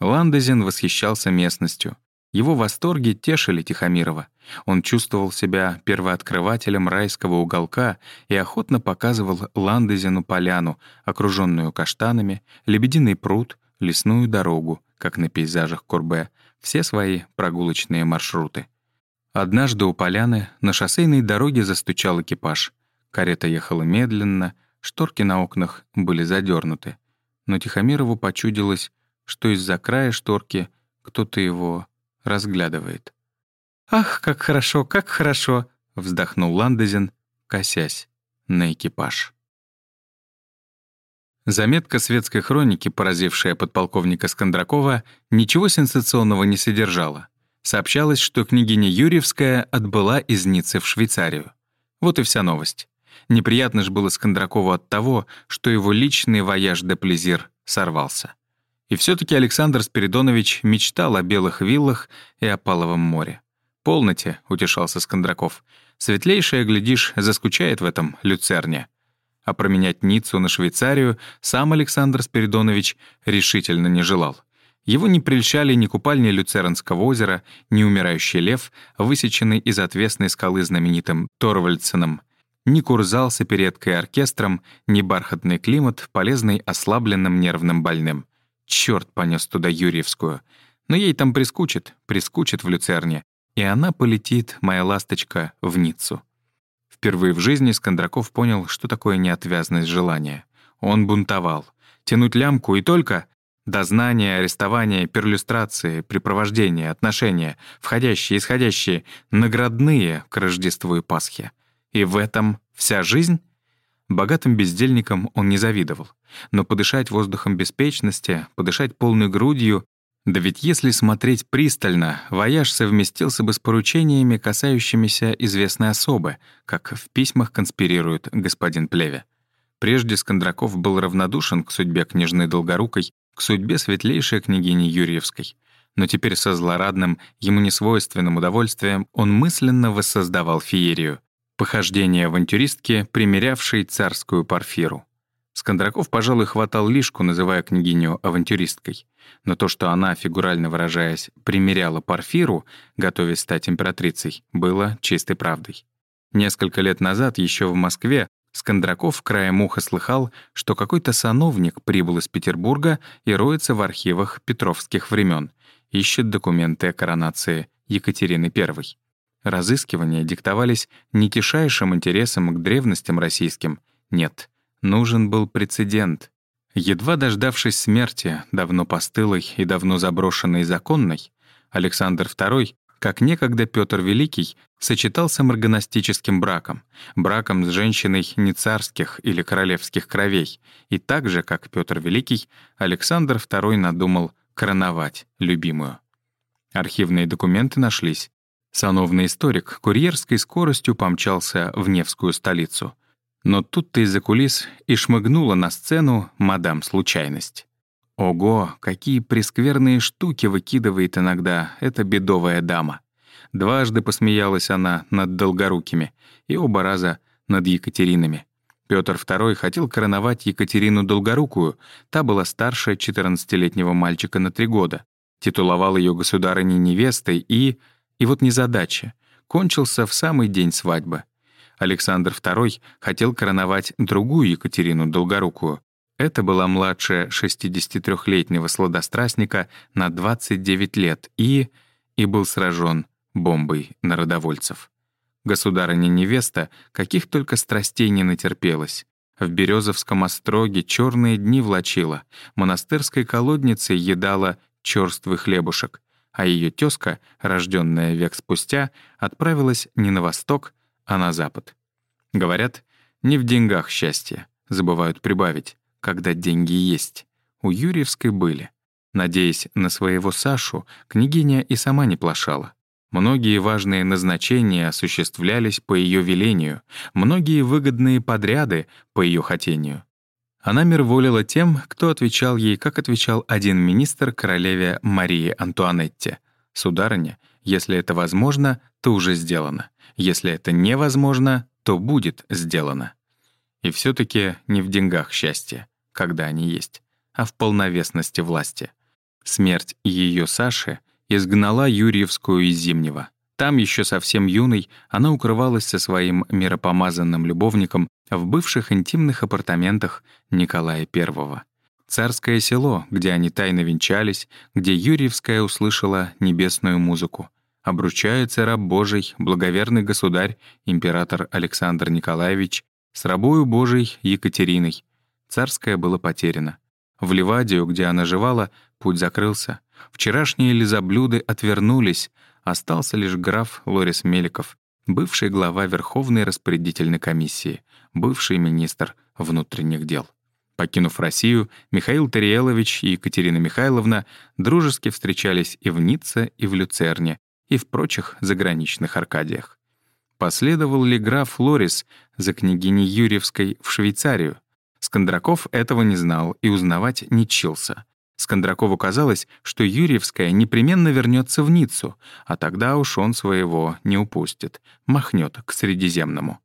[SPEAKER 1] Ландезин восхищался местностью, его восторги тешили Тихомирова. Он чувствовал себя первооткрывателем райского уголка и охотно показывал Ландезину поляну, окруженную каштанами, лебединый пруд, лесную дорогу, как на пейзажах Курбе, все свои прогулочные маршруты. Однажды у поляны на шоссейной дороге застучал экипаж. Карета ехала медленно, шторки на окнах были задернуты. Но Тихомирову почудилось, что из-за края шторки кто-то его разглядывает. «Ах, как хорошо, как хорошо!» — вздохнул Ландезин, косясь на экипаж. Заметка светской хроники, поразившая подполковника Скандракова, ничего сенсационного не содержала. Сообщалось, что княгиня Юрьевская отбыла из Ниццы в Швейцарию. Вот и вся новость. Неприятно же было Скандракову от того, что его личный вояж де плезир сорвался. И все таки Александр Спиридонович мечтал о белых виллах и о Паловом море. «Полноте», — утешался Скандраков. «Светлейшая, глядишь, заскучает в этом люцерне». А променять Ниццу на Швейцарию сам Александр Спиридонович решительно не желал. Его не прельщали ни купальни Люцернского озера, ни умирающий лев, высеченный из отвесной скалы знаменитым Торвальдсеном, ни курзал с опереткой и оркестром, ни бархатный климат, полезный ослабленным нервным больным. Черт понес туда Юрьевскую. Но ей там прискучит, прискучит в Люцерне, и она полетит, моя ласточка, в Ниццу. Впервые в жизни Скандраков понял, что такое неотвязность желания. Он бунтовал. Тянуть лямку и только Дознание, арестование, перлюстрации, препровождение, отношения, входящие, исходящие, наградные к Рождеству и Пасхе. И в этом вся жизнь? Богатым бездельникам он не завидовал. Но подышать воздухом беспечности, подышать полной грудью да ведь если смотреть пристально, вояж совместился бы с поручениями, касающимися известной особы, как в письмах конспирирует господин Плеве. Прежде Скандраков был равнодушен к судьбе княжны Долгорукой, к судьбе светлейшей княгини Юрьевской. Но теперь со злорадным, ему несвойственным удовольствием он мысленно воссоздавал феерию. Похождение авантюристки, примерявшей царскую парфиру. Скандраков, пожалуй, хватал лишку, называя княгиню авантюристкой. Но то, что она, фигурально выражаясь, примеряла парфиру, готовясь стать императрицей, было чистой правдой. Несколько лет назад, еще в Москве, Скандраков краем уха слыхал, что какой-то сановник прибыл из Петербурга и роется в архивах петровских времен, ищет документы о коронации Екатерины I. Разыскивания диктовались не тишайшим интересом к древностям российским. Нет, нужен был прецедент. Едва дождавшись смерти, давно постылой и давно заброшенной законной, Александр II как некогда Петр Великий сочетался марганастическим браком, браком с женщиной не царских или королевских кровей, и так же, как Петр Великий, Александр II надумал короновать любимую. Архивные документы нашлись. Сановный историк курьерской скоростью помчался в Невскую столицу. Но тут-то из-за кулис и шмыгнула на сцену мадам случайность. Ого, какие прескверные штуки выкидывает иногда эта бедовая дама. Дважды посмеялась она над Долгорукими и оба раза над Екатеринами. Петр II хотел короновать Екатерину Долгорукую, та была старше 14-летнего мальчика на три года. Титуловал ее государыней невестой и... И вот незадача. Кончился в самый день свадьбы. Александр II хотел короновать другую Екатерину Долгорукую, это была младшая 63-летнего сладострастника на 29 лет и... и был сражен бомбой народовольцев. Государыня-невеста каких только страстей не натерпелась. В Березовском остроге черные дни влачила, монастырской колодницей едала черствый хлебушек, а ее тезка, рожденная век спустя, отправилась не на восток, а на запад. Говорят, не в деньгах счастье, забывают прибавить когда деньги есть. У Юрьевской были. Надеясь на своего Сашу, княгиня и сама не плашала. Многие важные назначения осуществлялись по ее велению, многие выгодные подряды по ее хотению. Она мирволила тем, кто отвечал ей, как отвечал один министр королеве Марии Антуанетте. «Сударыня, если это возможно, то уже сделано. Если это невозможно, то будет сделано». И все таки не в деньгах счастье когда они есть, а в полновесности власти. Смерть ее Саши изгнала Юрьевскую из Зимнего. Там, еще совсем юной, она укрывалась со своим миропомазанным любовником в бывших интимных апартаментах Николая I. Царское село, где они тайно венчались, где Юрьевская услышала небесную музыку. Обручается раб Божий, благоверный государь, император Александр Николаевич, с рабою Божией Екатериной, Царское было потеряно. В Ливадию, где она жевала, путь закрылся. Вчерашние лизоблюды отвернулись, остался лишь граф Лорис Меликов, бывший глава Верховной распорядительной комиссии, бывший министр внутренних дел. Покинув Россию, Михаил Тариелович и Екатерина Михайловна дружески встречались и в Ницце, и в Люцерне, и в прочих заграничных Аркадиях. Последовал ли граф Лорис за княгиней Юрьевской в Швейцарию. Скандраков этого не знал и узнавать не чился. Скандракову казалось, что Юрьевская непременно вернется в Ниццу, а тогда уж он своего не упустит, махнет к Средиземному.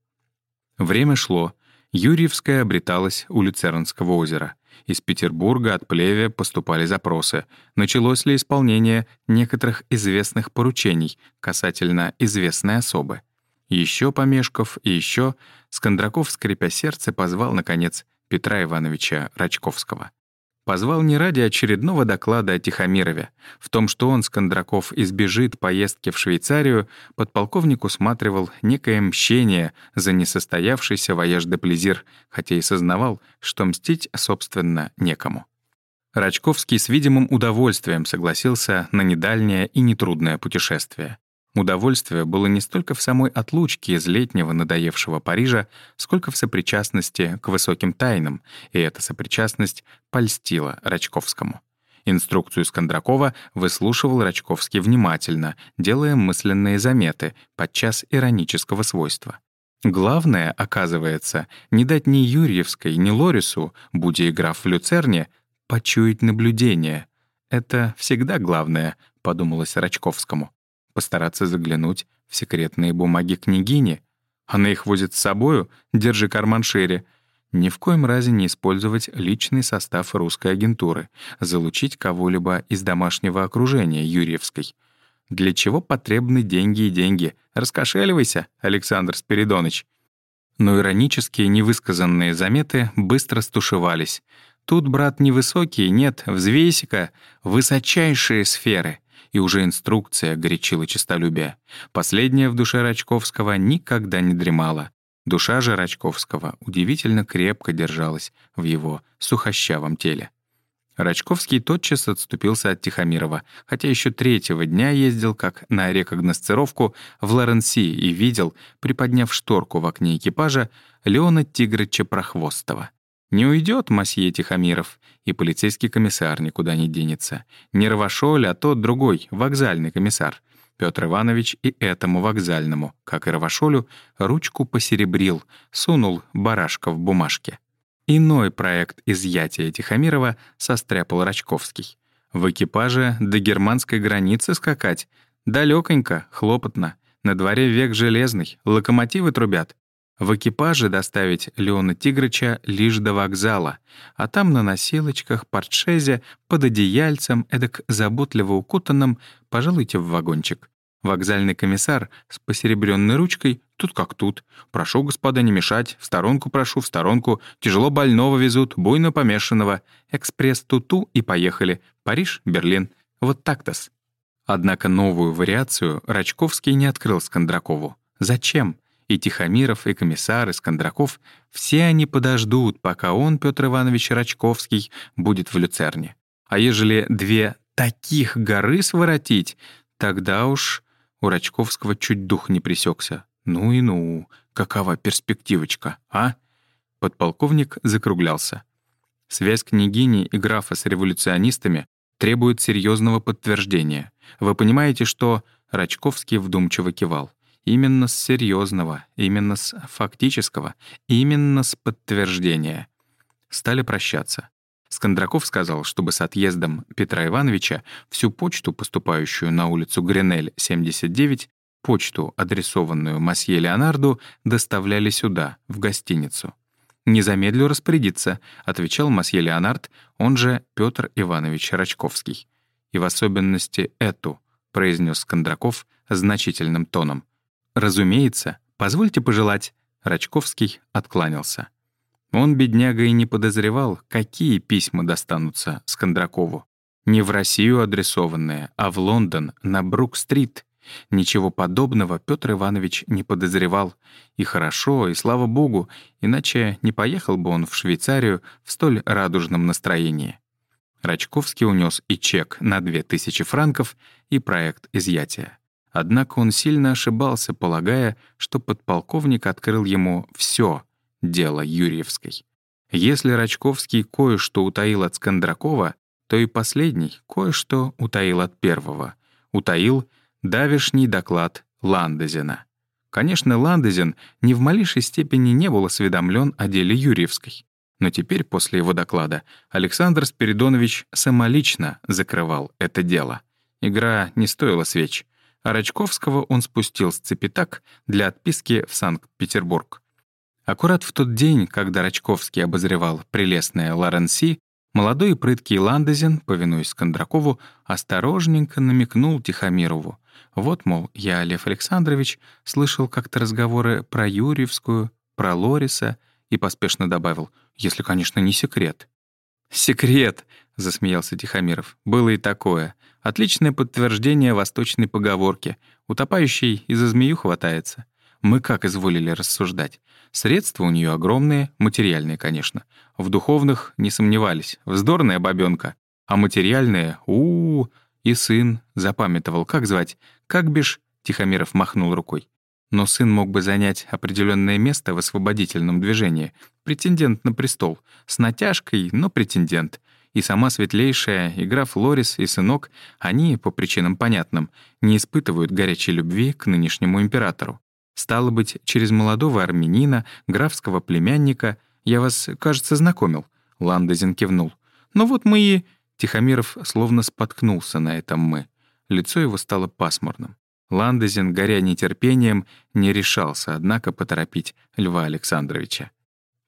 [SPEAKER 1] Время шло. Юрьевская обреталась у Люцернского озера. Из Петербурга от Плеве поступали запросы, началось ли исполнение некоторых известных поручений касательно известной особы. Еще помешков и еще Скандраков, скрипя сердце, позвал, наконец, Петра Ивановича Рачковского. Позвал не ради очередного доклада о Тихомирове. В том, что он, Скандраков, избежит поездки в Швейцарию, подполковник усматривал некое мщение за несостоявшийся вояж де плезир, хотя и сознавал, что мстить, собственно, некому. Рачковский с видимым удовольствием согласился на недальнее и нетрудное путешествие. Удовольствие было не столько в самой отлучке из летнего надоевшего Парижа, сколько в сопричастности к высоким тайнам, и эта сопричастность польстила Рачковскому. Инструкцию Скандракова выслушивал Рачковский внимательно, делая мысленные заметы, подчас иронического свойства. Главное, оказывается, не дать ни Юрьевской, ни Лорису, будь и граф в Люцерне, почуять наблюдение. Это всегда главное, подумалось Рачковскому постараться заглянуть в секретные бумаги княгини. Она их возит с собою, держи карман шире. Ни в коем разе не использовать личный состав русской агентуры, залучить кого-либо из домашнего окружения Юрьевской. Для чего потребны деньги и деньги? Раскошеливайся, Александр Спиридоныч. Но иронические невысказанные заметы быстро стушевались. Тут, брат, невысокий, нет, взвейся-ка, высочайшие сферы — и уже инструкция горячила честолюбие. Последняя в душе Рачковского никогда не дремала. Душа же Рачковского удивительно крепко держалась в его сухощавом теле. Рачковский тотчас отступился от Тихомирова, хотя еще третьего дня ездил как на рекогносцировку в Лоренси и видел, приподняв шторку в окне экипажа, Леона Тигрыча Прохвостова. Не уйдет масье Тихомиров, и полицейский комиссар никуда не денется. Не Равашоль, а тот другой, вокзальный комиссар. Петр Иванович и этому вокзальному, как и Равашолю, ручку посеребрил, сунул барашка в бумажке. Иной проект изъятия Тихомирова состряпал Рачковский. В экипаже до германской границы скакать. Далёконько, хлопотно. На дворе век железный, локомотивы трубят. В экипаже доставить Леона Тигрыча лишь до вокзала, а там на носилочках, портшезе, под одеяльцем, эдак заботливо укутанным, пожалуйте в вагончик. Вокзальный комиссар с посеребренной ручкой тут как тут. Прошу, господа, не мешать, в сторонку прошу, в сторонку. Тяжело больного везут, буйно помешанного. Экспресс туту и поехали. Париж, Берлин. Вот так-то-с. Однако новую вариацию Рачковский не открыл Скандракову. Зачем? И Тихомиров, и комиссар, и Скандраков — все они подождут, пока он, Петр Иванович Рачковский, будет в Люцерне. А ежели две таких горы своротить, тогда уж у Рачковского чуть дух не присекся. Ну и ну, какова перспективочка, а? Подполковник закруглялся. Связь княгини и графа с революционистами требует серьезного подтверждения. Вы понимаете, что... Рачковский вдумчиво кивал. Именно с серьезного, именно с фактического, именно с подтверждения. Стали прощаться. Скандраков сказал, чтобы с отъездом Петра Ивановича всю почту, поступающую на улицу Гренель, 79, почту, адресованную Масье Леонарду, доставляли сюда, в гостиницу. «Не замедлю распорядиться», — отвечал Масье Леонард, он же Петр Иванович Рачковский. «И в особенности эту», — произнес Скандраков значительным тоном. «Разумеется. Позвольте пожелать». Рачковский откланялся. Он, бедняга, и не подозревал, какие письма достанутся Скандракову. Не в Россию адресованные, а в Лондон, на Брук-стрит. Ничего подобного Петр Иванович не подозревал. И хорошо, и слава богу, иначе не поехал бы он в Швейцарию в столь радужном настроении. Рачковский унес и чек на 2000 франков, и проект изъятия. Однако он сильно ошибался, полагая, что подполковник открыл ему все дело Юрьевской. Если Рачковский кое-что утаил от Скандракова, то и последний кое-что утаил от первого. Утаил давишний доклад Ландезена. Конечно, Ландезин ни в малейшей степени не был осведомлен о деле Юрьевской. Но теперь, после его доклада, Александр Спиридонович самолично закрывал это дело. Игра не стоила свеч, а Рачковского он спустил с цепи так для отписки в Санкт-Петербург. Аккурат в тот день, когда Рачковский обозревал прелестное Лоренси, молодой и прыткий Ландезин, повинуясь Кондракову, осторожненько намекнул Тихомирову. Вот, мол, я, Лев Александрович, слышал как-то разговоры про Юрьевскую, про Лориса и поспешно добавил, если, конечно, не секрет. «Секрет!» — засмеялся Тихомиров. «Было и такое. Отличное подтверждение восточной поговорки. Утопающий из-за змею хватается. Мы как изволили рассуждать? Средства у нее огромные, материальные, конечно. В духовных не сомневались. Вздорная бабёнка. А материальные — у, -у, -у И сын запамятовал, как звать. Как бишь? Тихомиров махнул рукой. Но сын мог бы занять определенное место в освободительном движении. Претендент на престол. С натяжкой, но претендент. И сама светлейшая, и граф Лорис, и сынок, они, по причинам понятным, не испытывают горячей любви к нынешнему императору. Стало быть, через молодого армянина, графского племянника, я вас, кажется, знакомил. Ландезин кивнул. Но вот мы и... Тихомиров словно споткнулся на этом «мы». Лицо его стало пасмурным. Ландезин, горя нетерпением, не решался, однако, поторопить Льва Александровича.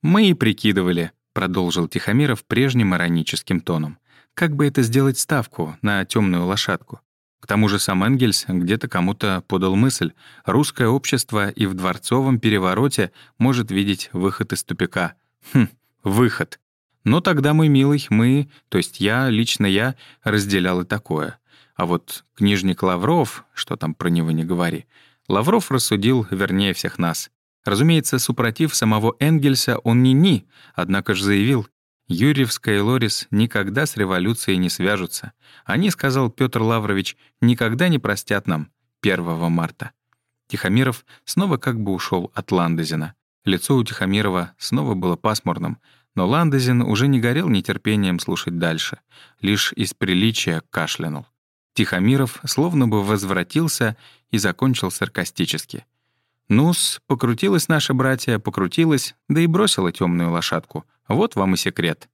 [SPEAKER 1] «Мы и прикидывали», — продолжил Тихомиров прежним ироническим тоном. «Как бы это сделать ставку на темную лошадку? К тому же сам Энгельс где-то кому-то подал мысль, русское общество и в дворцовом перевороте может видеть выход из тупика. Хм, выход. Но тогда, мой милый, мы, то есть я, лично я, разделял и такое. А вот книжник Лавров, что там про него не говори, Лавров рассудил вернее всех нас. Разумеется, супротив самого Энгельса он не ни, однако же заявил, Юрьевская и Лорис никогда с революцией не свяжутся. Они, сказал Петр Лаврович, никогда не простят нам 1 марта. Тихомиров снова как бы ушел от Ландезина. Лицо у Тихомирова снова было пасмурным, но Ландезин уже не горел нетерпением слушать дальше, лишь из приличия кашлянул. Тихомиров словно бы возвратился и закончил саркастически. «Ну-с, покрутилась наша братья, покрутилась, да и бросила темную лошадку. Вот вам и секрет».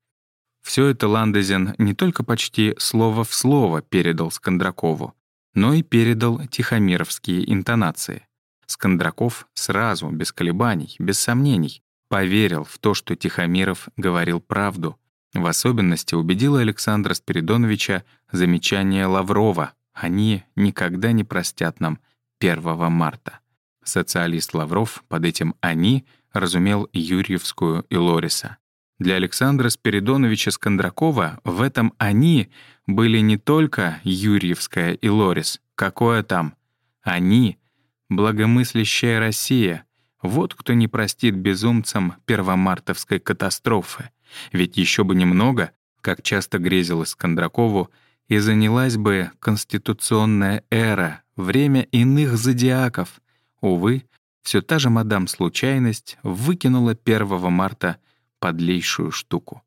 [SPEAKER 1] Все это Ландезин не только почти слово в слово передал Скандракову, но и передал тихомировские интонации. Скандраков сразу, без колебаний, без сомнений, поверил в то, что Тихомиров говорил правду. В особенности убедило Александра Спиридоновича замечание Лаврова «Они никогда не простят нам 1 марта». Социалист Лавров под этим «они» разумел Юрьевскую и Лориса. Для Александра Спиридоновича Скандракова в этом «они» были не только Юрьевская и Лорис. Какое там? Они — благомыслящая Россия. Вот кто не простит безумцам первомартовской катастрофы. Ведь еще бы немного, как часто грезилось Скандракову, и занялась бы конституционная эра, время иных зодиаков. Увы, все та же мадам случайность выкинула 1 марта подлейшую штуку.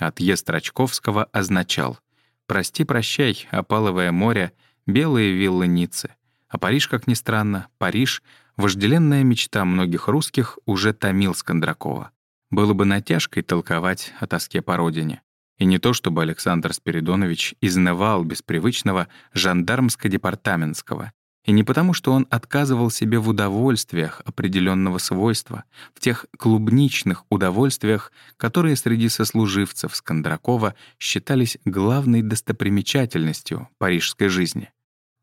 [SPEAKER 1] Отъезд Рачковского означал «Прости-прощай, опаловое море, белые виллы Ниццы». А Париж, как ни странно, Париж, вожделенная мечта многих русских, уже томил Скандракова. Было бы натяжкой толковать о тоске по родине. И не то чтобы Александр Спиридонович изнывал без привычного жандармско-департаментского, и не потому, что он отказывал себе в удовольствиях определенного свойства, в тех клубничных удовольствиях, которые среди сослуживцев Скандракова считались главной достопримечательностью парижской жизни.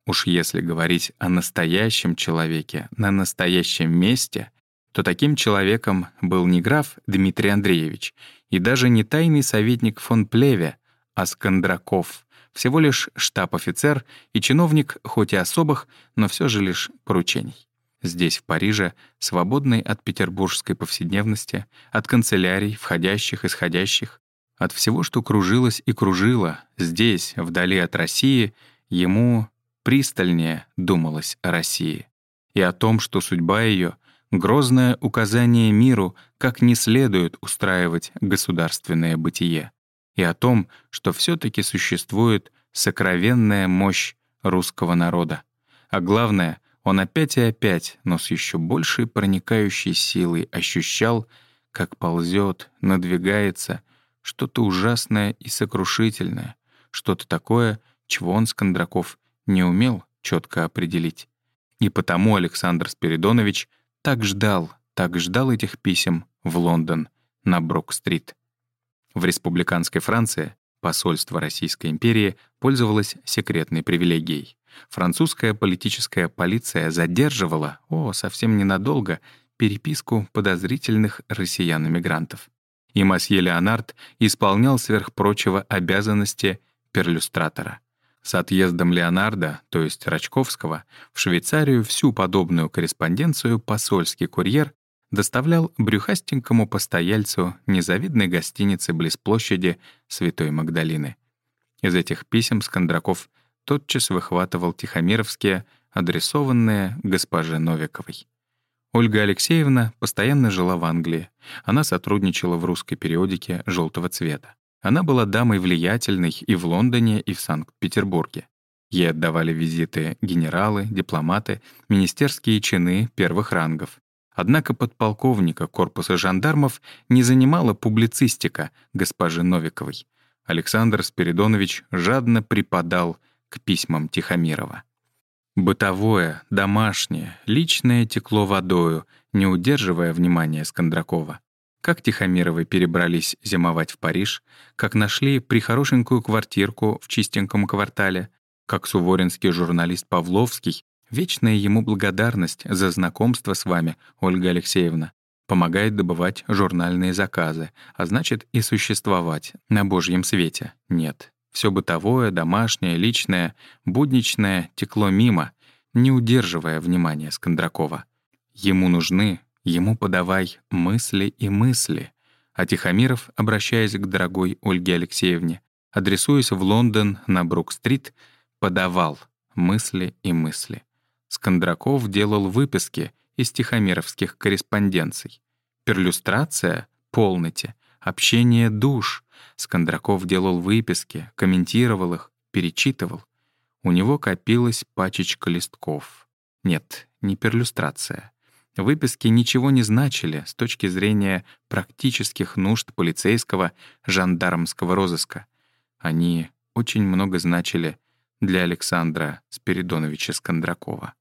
[SPEAKER 1] Уж если говорить о настоящем человеке на настоящем месте, то таким человеком был не граф Дмитрий Андреевич и даже не тайный советник фон Плеве, а Скандраков — всего лишь штаб-офицер и чиновник, хоть и особых, но все же лишь поручений. Здесь, в Париже, свободный от петербургской повседневности, от канцелярий, входящих, исходящих, от всего, что кружилось и кружило, здесь, вдали от России, ему пристальнее думалось о России. И о том, что судьба ее — грозное указание миру, как не следует устраивать государственное бытие и о том, что все таки существует сокровенная мощь русского народа. А главное, Он опять и опять, но с еще большей проникающей силой ощущал, как ползет, надвигается что-то ужасное и сокрушительное, что-то такое, чего он, Скандраков, не умел четко определить. И потому Александр Спиридонович так ждал, так ждал этих писем в Лондон, на Брок-стрит. В республиканской Франции посольство Российской империи пользовалось секретной привилегией. Французская политическая полиция задерживала, о, совсем ненадолго, переписку подозрительных россиян-эмигрантов. И масье Леонард исполнял сверх прочего обязанности перлюстратора. С отъездом Леонарда, то есть Рачковского, в Швейцарию всю подобную корреспонденцию посольский курьер доставлял брюхастенькому постояльцу незавидной гостиницы близ площади Святой Магдалины. Из этих писем Скандраков тотчас выхватывал тихомировские, адресованные госпоже Новиковой. Ольга Алексеевна постоянно жила в Англии. Она сотрудничала в русской периодике «Желтого цвета». Она была дамой влиятельной и в Лондоне, и в Санкт-Петербурге. Ей отдавали визиты генералы, дипломаты, министерские чины первых рангов. Однако подполковника корпуса жандармов не занимала публицистика госпожи Новиковой. Александр Спиридонович жадно припадал к письмам Тихомирова. Бытовое, домашнее, личное текло водою, не удерживая внимания Скандракова как Тихомировы перебрались зимовать в Париж, как нашли прихорошенькую квартирку в чистеньком квартале, как суворинский журналист Павловский, вечная ему благодарность за знакомство с вами, Ольга Алексеевна, помогает добывать журнальные заказы, а значит и существовать на Божьем свете. Нет, все бытовое, домашнее, личное, будничное текло мимо, не удерживая внимания Скандракова. Ему нужны Ему подавай мысли и мысли. А Тихомиров, обращаясь к дорогой Ольге Алексеевне, адресуясь в Лондон на Брук-стрит, подавал мысли и мысли. Скандраков делал выписки из тихомировских корреспонденций. Перлюстрация — полноте, общение душ. Скандраков делал выписки, комментировал их, перечитывал. У него копилась пачечка листков. Нет, не перлюстрация. Выписки ничего не значили с точки зрения практических нужд полицейского жандармского розыска. Они очень много значили для Александра Спиридоновича Скандракова.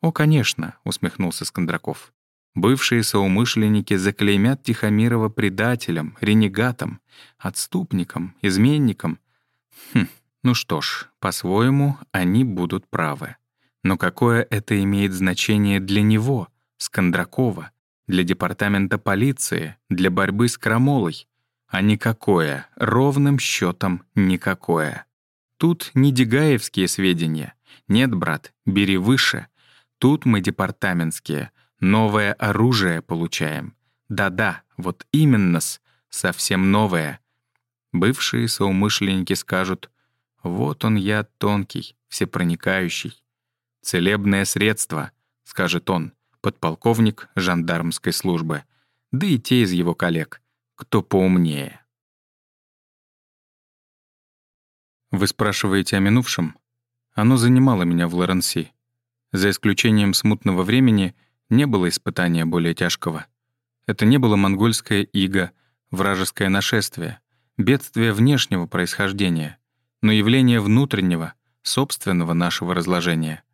[SPEAKER 1] «О, конечно», — усмехнулся Скандраков. «Бывшие соумышленники заклеймят Тихомирова предателем, ренегатом, отступником, изменником. Хм, ну что ж, по-своему, они будут правы. Но какое это имеет значение для него — Скандракова, для департамента полиции, для борьбы с крамолой. А никакое, ровным счетом никакое. Тут не дегаевские сведения. Нет, брат, бери выше. Тут мы департаментские. Новое оружие получаем. Да-да, вот именно-с, совсем новое. Бывшие соумышленники скажут, вот он я тонкий, всепроникающий. Целебное средство, скажет он, подполковник жандармской службы, да и те из его коллег, кто поумнее. Вы спрашиваете о минувшем? Оно занимало меня в Лоренси. За исключением смутного времени не было испытания более тяжкого. Это не было монгольское иго, вражеское нашествие, бедствие внешнего происхождения, но явление внутреннего, собственного нашего разложения —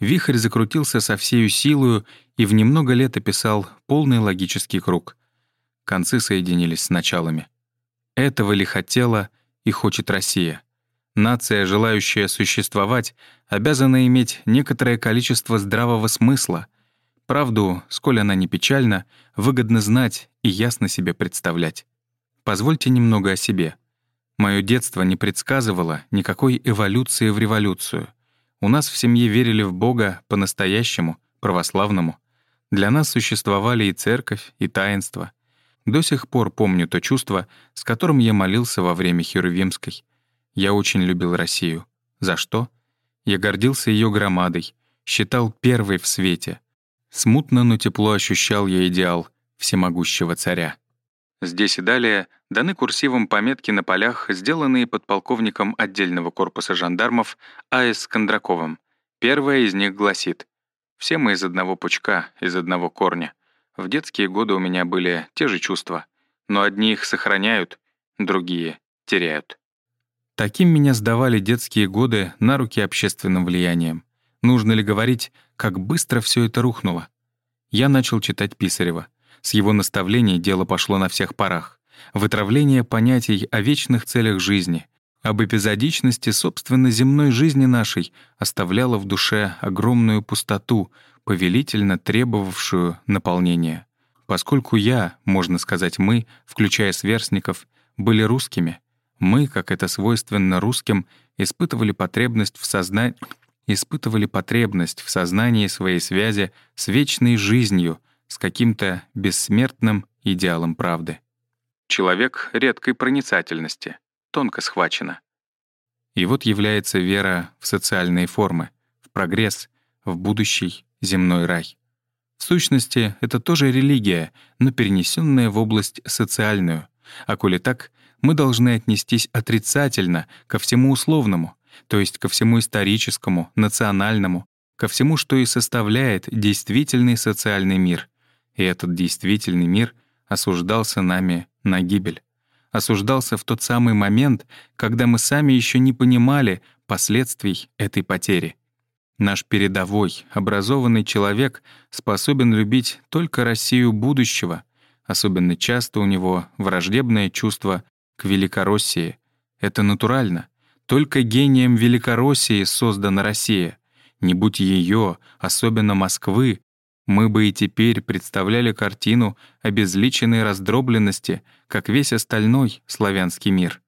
[SPEAKER 1] Вихрь закрутился со всею силою и в немного лет описал полный логический круг. Концы соединились с началами. Этого ли хотела и хочет Россия? Нация, желающая существовать, обязана иметь некоторое количество здравого смысла. Правду, сколь она не печальна, выгодно знать и ясно себе представлять. Позвольте немного о себе. Мое детство не предсказывало никакой эволюции в революцию — у нас в семье верили в Бога по-настоящему, православному. Для нас существовали и церковь, и таинство. До сих пор помню то чувство, с которым я молился во время Херувимской. Я очень любил Россию. За что? Я гордился ее громадой, считал первой в свете. Смутно, но тепло ощущал я идеал всемогущего царя. Здесь и далее даны курсивом пометки на полях, сделанные подполковником отдельного корпуса жандармов А.С. Кондраковым. Первая из них гласит Все мы из одного пучка, из одного корня. В детские годы у меня были те же чувства, но одни их сохраняют, другие теряют. Таким меня сдавали детские годы на руки общественным влиянием. Нужно ли говорить, как быстро все это рухнуло? Я начал читать Писарева. С его наставлений дело пошло на всех парах. Вытравление понятий о вечных целях жизни, об эпизодичности собственно земной жизни нашей оставляло в душе огромную пустоту, повелительно требовавшую наполнения. Поскольку я, можно сказать мы, включая сверстников, были русскими, мы, как это свойственно русским, испытывали потребность в сознании испытывали потребность в сознании своей связи с вечной жизнью, с каким-то бессмертным идеалом правды. Человек редкой проницательности, тонко схвачено. И вот является вера в социальные формы, в прогресс, в будущий земной рай. В сущности, это тоже религия, но перенесенная в область социальную. А коли так, мы должны отнестись отрицательно ко всему условному, то есть ко всему историческому, национальному, ко всему, что и составляет действительный социальный мир. И этот действительный мир осуждался нами на гибель осуждался в тот самый момент, когда мы сами еще не понимали последствий этой потери. Наш передовой, образованный человек способен любить только Россию будущего. Особенно часто у него враждебное чувство к Великороссии. Это натурально. Только гением Великороссии создана Россия. Не будь ее, особенно Москвы, мы бы и теперь представляли картину обезличенной раздробленности, как весь остальной славянский мир.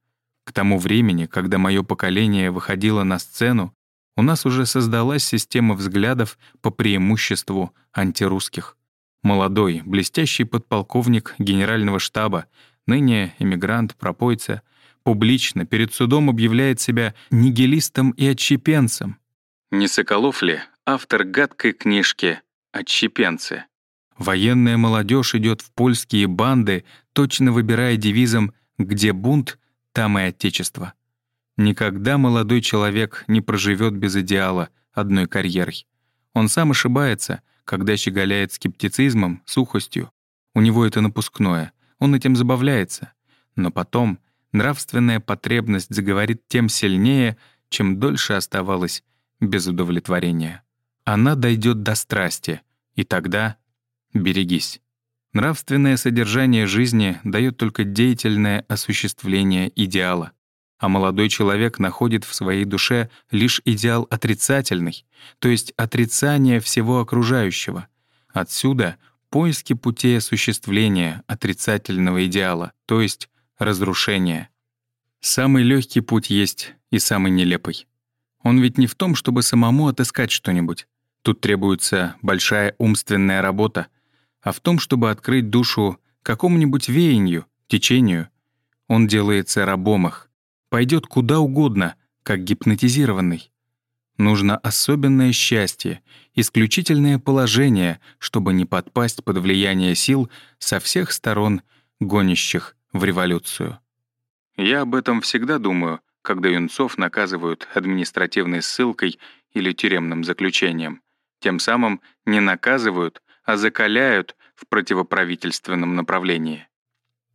[SPEAKER 1] К тому времени, когда мое поколение выходило на сцену, у нас уже создалась система взглядов по преимуществу антирусских. Молодой, блестящий подполковник генерального штаба, ныне эмигрант, пропойца, публично перед судом объявляет себя нигилистом и отщепенцем. Не Соколов ли автор гадкой книжки Отщепенцы. Военная молодежь идет в польские банды, точно выбирая девизом «Где бунт, там и отечество». Никогда молодой человек не проживет без идеала одной карьерой. Он сам ошибается, когда щеголяет скептицизмом, сухостью. У него это напускное, он этим забавляется. Но потом нравственная потребность заговорит тем сильнее, чем дольше оставалось без удовлетворения она дойдет до страсти, и тогда берегись. Нравственное содержание жизни дает только деятельное осуществление идеала, а молодой человек находит в своей душе лишь идеал отрицательный, то есть отрицание всего окружающего. Отсюда поиски путей осуществления отрицательного идеала, то есть разрушения. Самый легкий путь есть и самый нелепый. Он ведь не в том, чтобы самому отыскать что-нибудь. Тут требуется большая умственная работа, а в том, чтобы открыть душу какому-нибудь веянию, течению. Он делается рабом их, пойдет куда угодно, как гипнотизированный. Нужно особенное счастье, исключительное положение, чтобы не подпасть под влияние сил со всех сторон, гонящих в революцию. Я об этом всегда думаю, когда юнцов наказывают административной ссылкой или тюремным заключением. Тем самым не наказывают, а закаляют в противоправительственном направлении.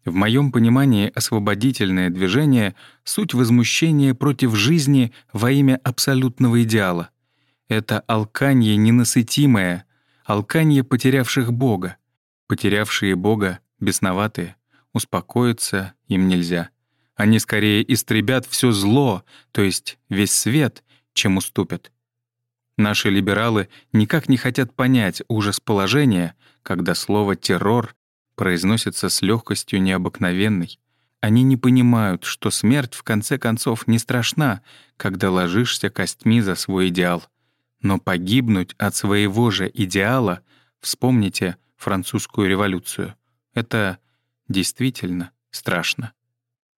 [SPEAKER 1] В моем понимании освободительное движение — суть возмущения против жизни во имя абсолютного идеала. Это алканье ненасытимое, алканье потерявших Бога. Потерявшие Бога — бесноватые, успокоиться им нельзя. Они скорее истребят все зло, то есть весь свет, чем уступят. Наши либералы никак не хотят понять ужас положения, когда слово «террор» произносится с легкостью необыкновенной. Они не понимают, что смерть в конце концов не страшна, когда ложишься костьми за свой идеал. Но погибнуть от своего же идеала, вспомните французскую революцию, это действительно страшно.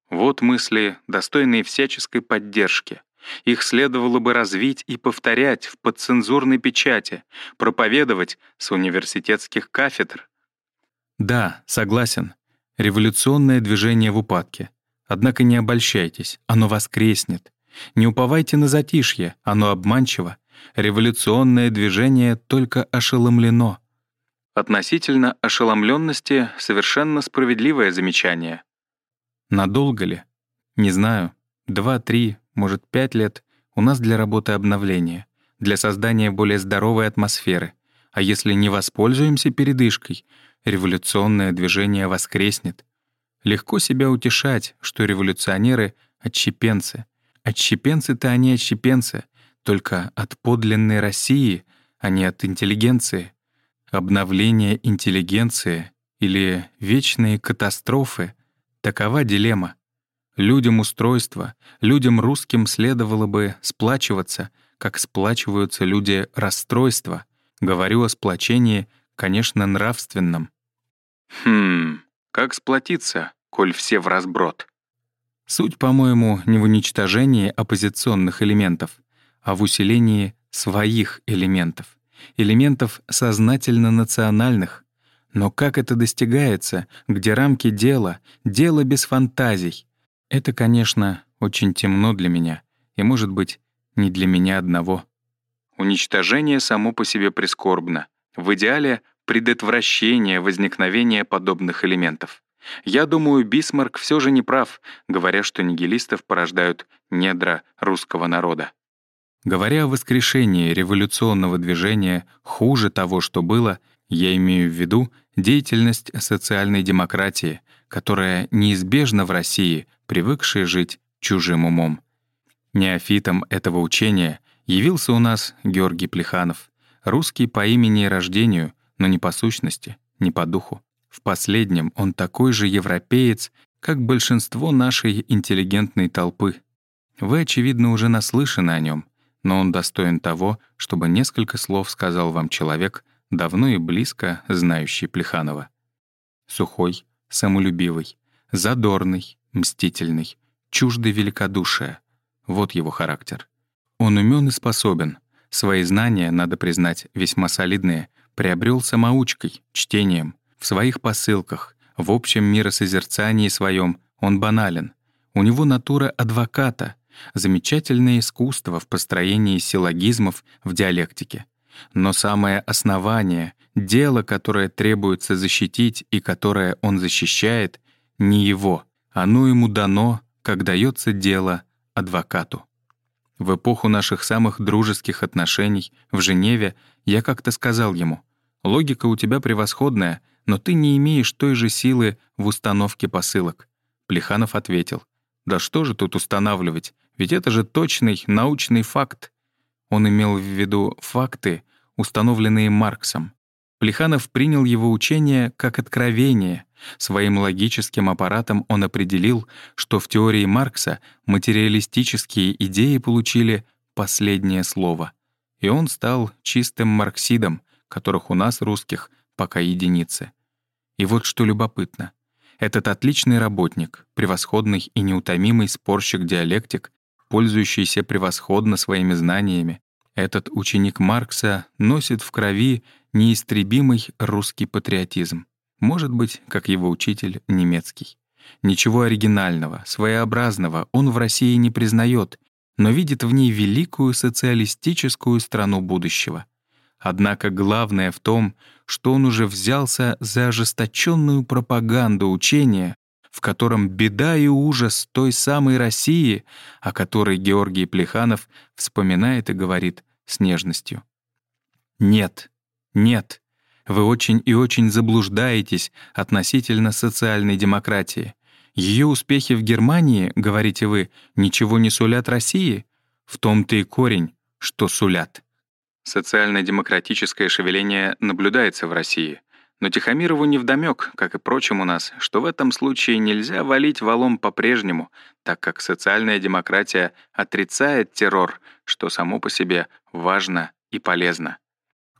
[SPEAKER 1] Вот мысли, достойные всяческой поддержки. Их следовало бы развить и повторять в подцензурной печати, проповедовать с университетских кафедр. Да, согласен. Революционное движение в упадке. Однако не обольщайтесь, оно воскреснет. Не уповайте на затишье, оно обманчиво. Революционное движение только ошеломлено. Относительно ошеломленности совершенно справедливое замечание. Надолго ли? Не знаю. Два, три, может, пять лет у нас для работы обновления, для создания более здоровой атмосферы. А если не воспользуемся передышкой, революционное движение воскреснет. Легко себя утешать, что революционеры — отщепенцы. Отщепенцы-то они отщепенцы, только от подлинной России, а не от интеллигенции. Обновление интеллигенции или вечные катастрофы — такова дилемма. Людям устройства, людям русским следовало бы сплачиваться, как сплачиваются люди расстройства. Говорю о сплочении, конечно, нравственном. Хм, как сплотиться, коль все в разброд? Суть, по-моему, не в уничтожении оппозиционных элементов, а в усилении своих элементов, элементов сознательно национальных. Но как это достигается, где рамки дела, дело без фантазий? Это, конечно, очень темно для меня, и, может быть, не для меня одного. Уничтожение само по себе прискорбно. В идеале — предотвращение возникновения подобных элементов. Я думаю, Бисмарк все же не прав, говоря, что нигилистов порождают недра русского народа. Говоря о воскрешении революционного движения хуже того, что было, я имею в виду деятельность социальной демократии, которая неизбежна в России, привыкшей жить чужим умом. Неофитом этого учения явился у нас Георгий Плеханов, русский по имени и рождению, но не по сущности, не по духу. В последнем он такой же европеец, как большинство нашей интеллигентной толпы. Вы, очевидно, уже наслышаны о нем, но он достоин того, чтобы несколько слов сказал вам человек, давно и близко знающий Плеханова. Сухой, самолюбивый, задорный, мстительный, чуждый великодушия. Вот его характер. Он умен и способен. Свои знания, надо признать, весьма солидные, приобрел самоучкой, чтением. В своих посылках, в общем миросозерцании своем он банален. У него натура адвоката, Замечательное искусство в построении силлогизмов в диалектике. Но самое основание, дело, которое требуется защитить и которое он защищает, не его. Оно ему дано, как дается дело адвокату. В эпоху наших самых дружеских отношений в Женеве я как-то сказал ему, «Логика у тебя превосходная, но ты не имеешь той же силы в установке посылок». Плеханов ответил, «Да что же тут устанавливать? Ведь это же точный научный факт. Он имел в виду факты, установленные Марксом. Плеханов принял его учение как откровение. Своим логическим аппаратом он определил, что в теории Маркса материалистические идеи получили последнее слово. И он стал чистым марксидом, которых у нас, русских, пока единицы. И вот что любопытно. Этот отличный работник, превосходный и неутомимый спорщик-диалектик пользующийся превосходно своими знаниями. Этот ученик Маркса носит в крови неистребимый русский патриотизм. Может быть, как его учитель, немецкий. Ничего оригинального, своеобразного он в России не признает, но видит в ней великую социалистическую страну будущего. Однако главное в том, что он уже взялся за ожесточенную пропаганду учения, в котором беда и ужас той самой России, о которой Георгий Плеханов вспоминает и говорит с нежностью. Нет, нет, вы очень и очень заблуждаетесь относительно социальной демократии. Ее успехи в Германии, говорите вы, ничего не сулят России? В том-то и корень, что сулят. Социально-демократическое шевеление наблюдается в России — но Тихомирову невдомёк, как и прочим у нас, что в этом случае нельзя валить валом по-прежнему, так как социальная демократия отрицает террор, что само по себе важно и полезно.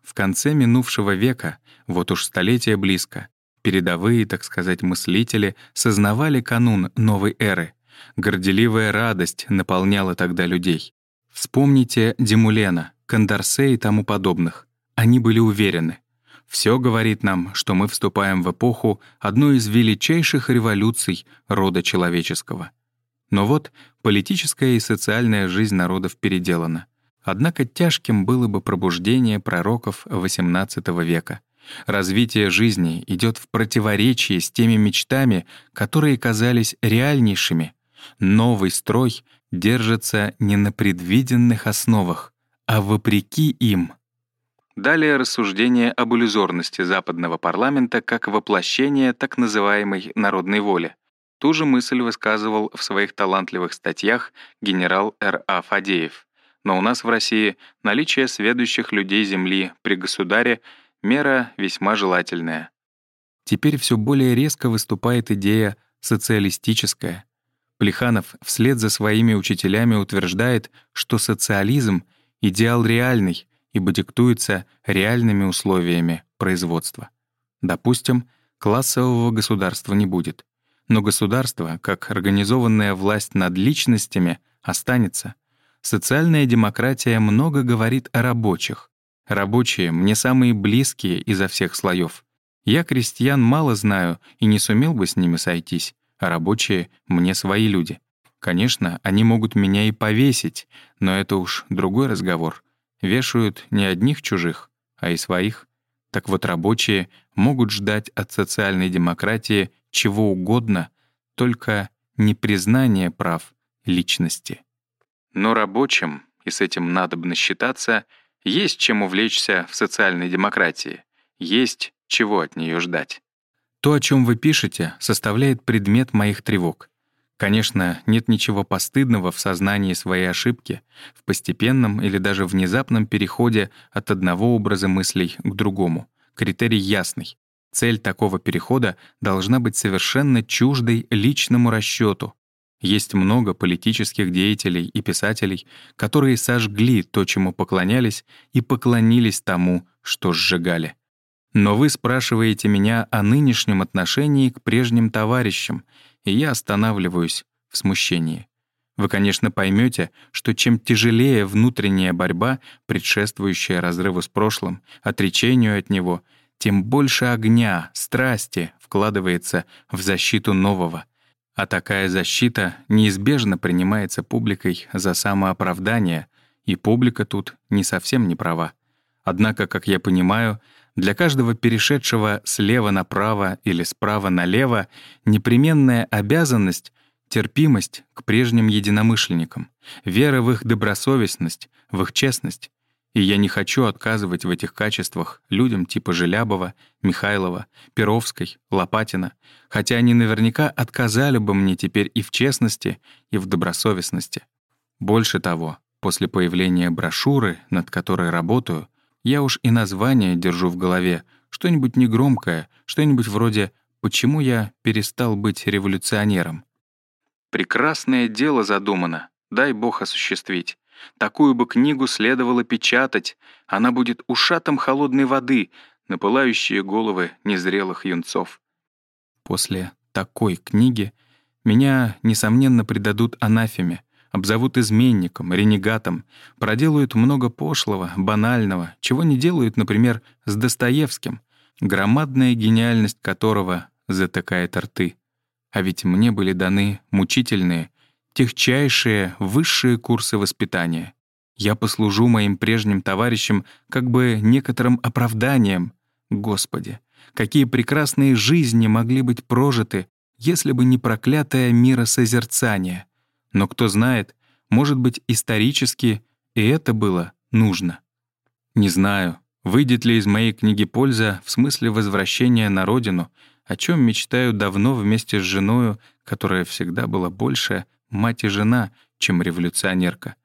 [SPEAKER 1] В конце минувшего века, вот уж столетие близко, передовые, так сказать, мыслители сознавали канун новой эры. Горделивая радость наполняла тогда людей. Вспомните Демулена, Кондорсе и тому подобных. Они были уверены — все говорит нам, что мы вступаем в эпоху одной из величайших революций рода человеческого. Но вот политическая и социальная жизнь народов переделана. Однако тяжким было бы пробуждение пророков XVIII века. Развитие жизни идет в противоречии с теми мечтами, которые казались реальнейшими. Новый строй держится не на предвиденных основах, а вопреки им. Далее рассуждение об иллюзорности западного парламента как воплощение так называемой народной воли. Ту же мысль высказывал в своих талантливых статьях генерал Р.А. Фадеев. Но у нас в России наличие сведущих людей Земли при государе — мера весьма желательная. Теперь все более резко выступает идея социалистическая. Плеханов вслед за своими учителями утверждает, что социализм — идеал реальный, ибо диктуется реальными условиями производства. Допустим, классового государства не будет. Но государство, как организованная власть над личностями, останется. Социальная демократия много говорит о рабочих. Рабочие мне самые близкие изо всех слоев. Я крестьян мало знаю и не сумел бы с ними сойтись, а рабочие — мне свои люди. Конечно, они могут меня и повесить, но это уж другой разговор. Вешают не одних чужих, а и своих. Так вот, рабочие могут ждать от социальной демократии чего угодно, только не признание прав личности. Но рабочим, и с этим надобно считаться, есть чем увлечься в социальной демократии, есть чего от нее ждать. То, о чем вы пишете, составляет предмет моих тревог. Конечно, нет ничего постыдного в сознании своей ошибки, в постепенном или даже внезапном переходе от одного образа мыслей к другому. Критерий ясный. Цель такого перехода должна быть совершенно чуждой личному расчету. Есть много политических деятелей и писателей, которые сожгли то, чему поклонялись, и поклонились тому, что сжигали. Но вы спрашиваете меня о нынешнем отношении к прежним товарищам, и я останавливаюсь в смущении. Вы, конечно, поймете, что чем тяжелее внутренняя борьба, предшествующая разрыву с прошлым, отречению от него, тем больше огня, страсти вкладывается в защиту нового. А такая защита неизбежно принимается публикой за самооправдание, и публика тут не совсем не права. Однако, как я понимаю, для каждого перешедшего слева направо или справа налево непременная обязанность — терпимость к прежним единомышленникам, вера в их добросовестность, в их честность. И я не хочу отказывать в этих качествах людям типа Желябова, Михайлова, Перовской, Лопатина, хотя они наверняка отказали бы мне теперь и в честности, и в добросовестности. Больше того, после появления брошюры, над которой работаю, я уж и название держу в голове, что-нибудь негромкое, что-нибудь вроде «Почему я перестал быть революционером?» Прекрасное дело задумано, дай бог осуществить. Такую бы книгу следовало печатать, она будет ушатом холодной воды на пылающие головы незрелых юнцов. После такой книги меня, несомненно, предадут анафеме, обзовут изменником, ренегатом, проделают много пошлого, банального, чего не делают, например, с Достоевским, громадная гениальность которого затыкает рты. А ведь мне были даны мучительные, техчайшие, высшие курсы воспитания. Я послужу моим прежним товарищам как бы некоторым оправданием. Господи, какие прекрасные жизни могли быть прожиты, если бы не проклятое миросозерцание. Но кто знает, может быть, исторически и это было нужно. Не знаю, выйдет ли из моей книги польза в смысле возвращения на родину, о чем мечтаю давно вместе с женою, которая всегда была больше мать и жена, чем революционерка.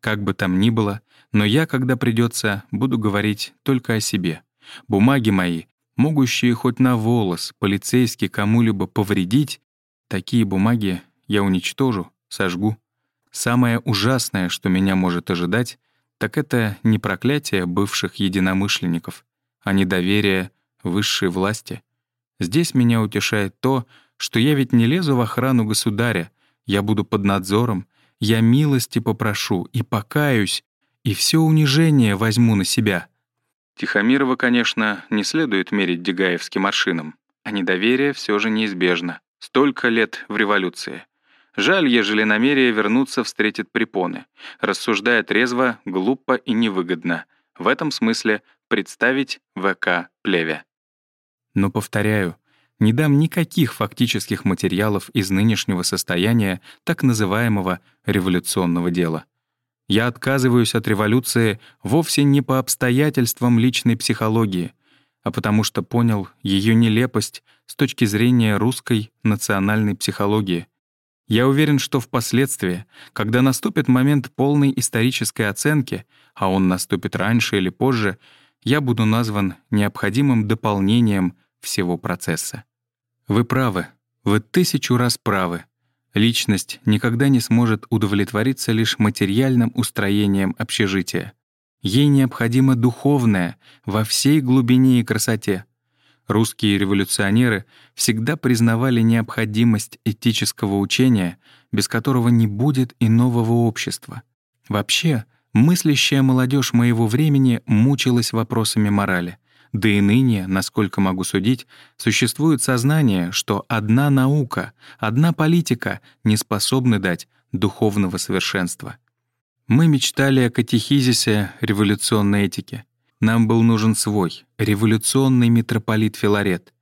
[SPEAKER 1] Как бы там ни было, но я, когда придется, буду говорить только о себе. Бумаги мои, могущие хоть на волос полицейский кому-либо повредить, такие бумаги я уничтожу, сожгу. Самое ужасное, что меня может ожидать, так это не проклятие бывших единомышленников, а недоверие высшей власти. Здесь меня утешает то, что я ведь не лезу в охрану государя, я буду под надзором, я милости попрошу и покаюсь, и все унижение возьму на себя. Тихомирова, конечно, не следует мерить дегаевским аршином, а недоверие все же неизбежно. Столько лет в революции. Жаль, ежели намерение вернуться встретит препоны. Рассуждая трезво, глупо и невыгодно. В этом смысле представить ВК Плеве.
[SPEAKER 2] Но, повторяю, не дам никаких фактических материалов из нынешнего состояния так называемого революционного дела. Я отказываюсь от революции вовсе не по обстоятельствам личной психологии, а потому что понял ее нелепость с точки зрения русской национальной психологии. Я уверен, что впоследствии, когда наступит момент полной исторической оценки, а он наступит раньше или позже, я буду назван необходимым дополнением всего процесса. Вы правы, вы тысячу раз правы. Личность никогда не сможет удовлетвориться лишь материальным устроением общежития. Ей необходимо духовное во всей глубине и красоте. Русские революционеры всегда признавали необходимость этического учения, без которого не будет и нового общества. Вообще, мыслящая молодежь моего времени мучилась вопросами морали — да и ныне, насколько могу судить, существует сознание, что одна наука, одна политика не способны дать духовного совершенства. Мы мечтали о катехизисе революционной этики. Нам был нужен свой, революционный митрополит Филарет.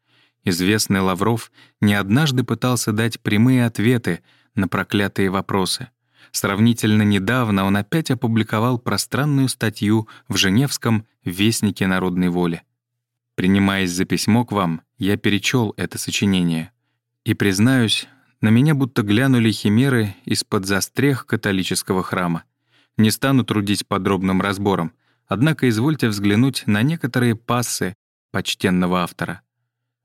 [SPEAKER 2] Известный Лавров не однажды пытался дать прямые ответы на проклятые вопросы. Сравнительно недавно он опять опубликовал пространную статью в Женевском «Вестнике народной воли». Принимаясь за письмо к вам, я перечел это сочинение. И, признаюсь, на меня будто глянули химеры из-под застрех католического храма. Не стану трудить подробным разбором, однако извольте взглянуть на некоторые пассы почтенного автора.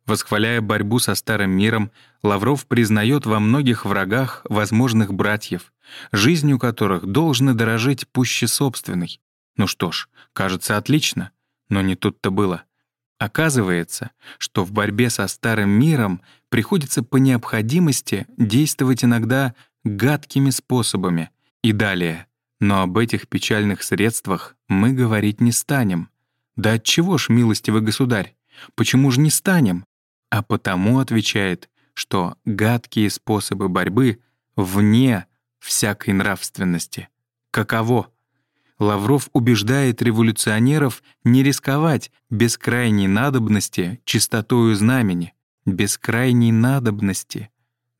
[SPEAKER 2] Восхваляя борьбу со старым миром, Лавров признает во многих врагах возможных братьев, жизнью которых должны дорожить пуще собственной. Ну что ж, кажется, отлично, но не тут-то было. Оказывается, что в борьбе со старым миром приходится по необходимости действовать иногда гадкими способами. И далее. Но об этих печальных средствах мы говорить не станем. Да отчего ж, милостивый государь? Почему же не станем? А потому отвечает, что гадкие способы борьбы вне всякой нравственности. Каково? Лавров убеждает революционеров не рисковать без крайней надобности чистотою знамени, без крайней надобности.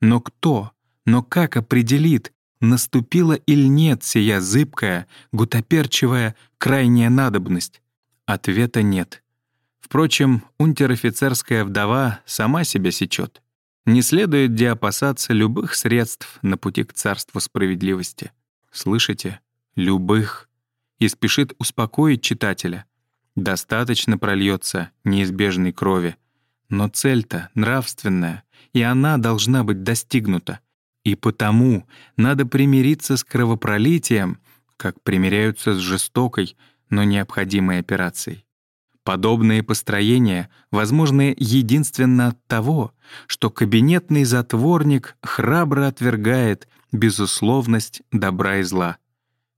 [SPEAKER 2] Но кто, но как определит, наступила или нет сия зыбкая, гутоперчивая крайняя надобность? Ответа нет. Впрочем, унтер-офицерская вдова сама себя сечет. Не следует диапасаться любых средств на пути к царству справедливости. Слышите? Любых и спешит успокоить читателя. Достаточно прольется неизбежной крови. Но цель-то нравственная, и она должна быть достигнута. И потому надо примириться с кровопролитием, как примиряются с жестокой, но необходимой операцией. Подобные построения возможны единственно от того, что кабинетный затворник храбро отвергает безусловность добра и зла.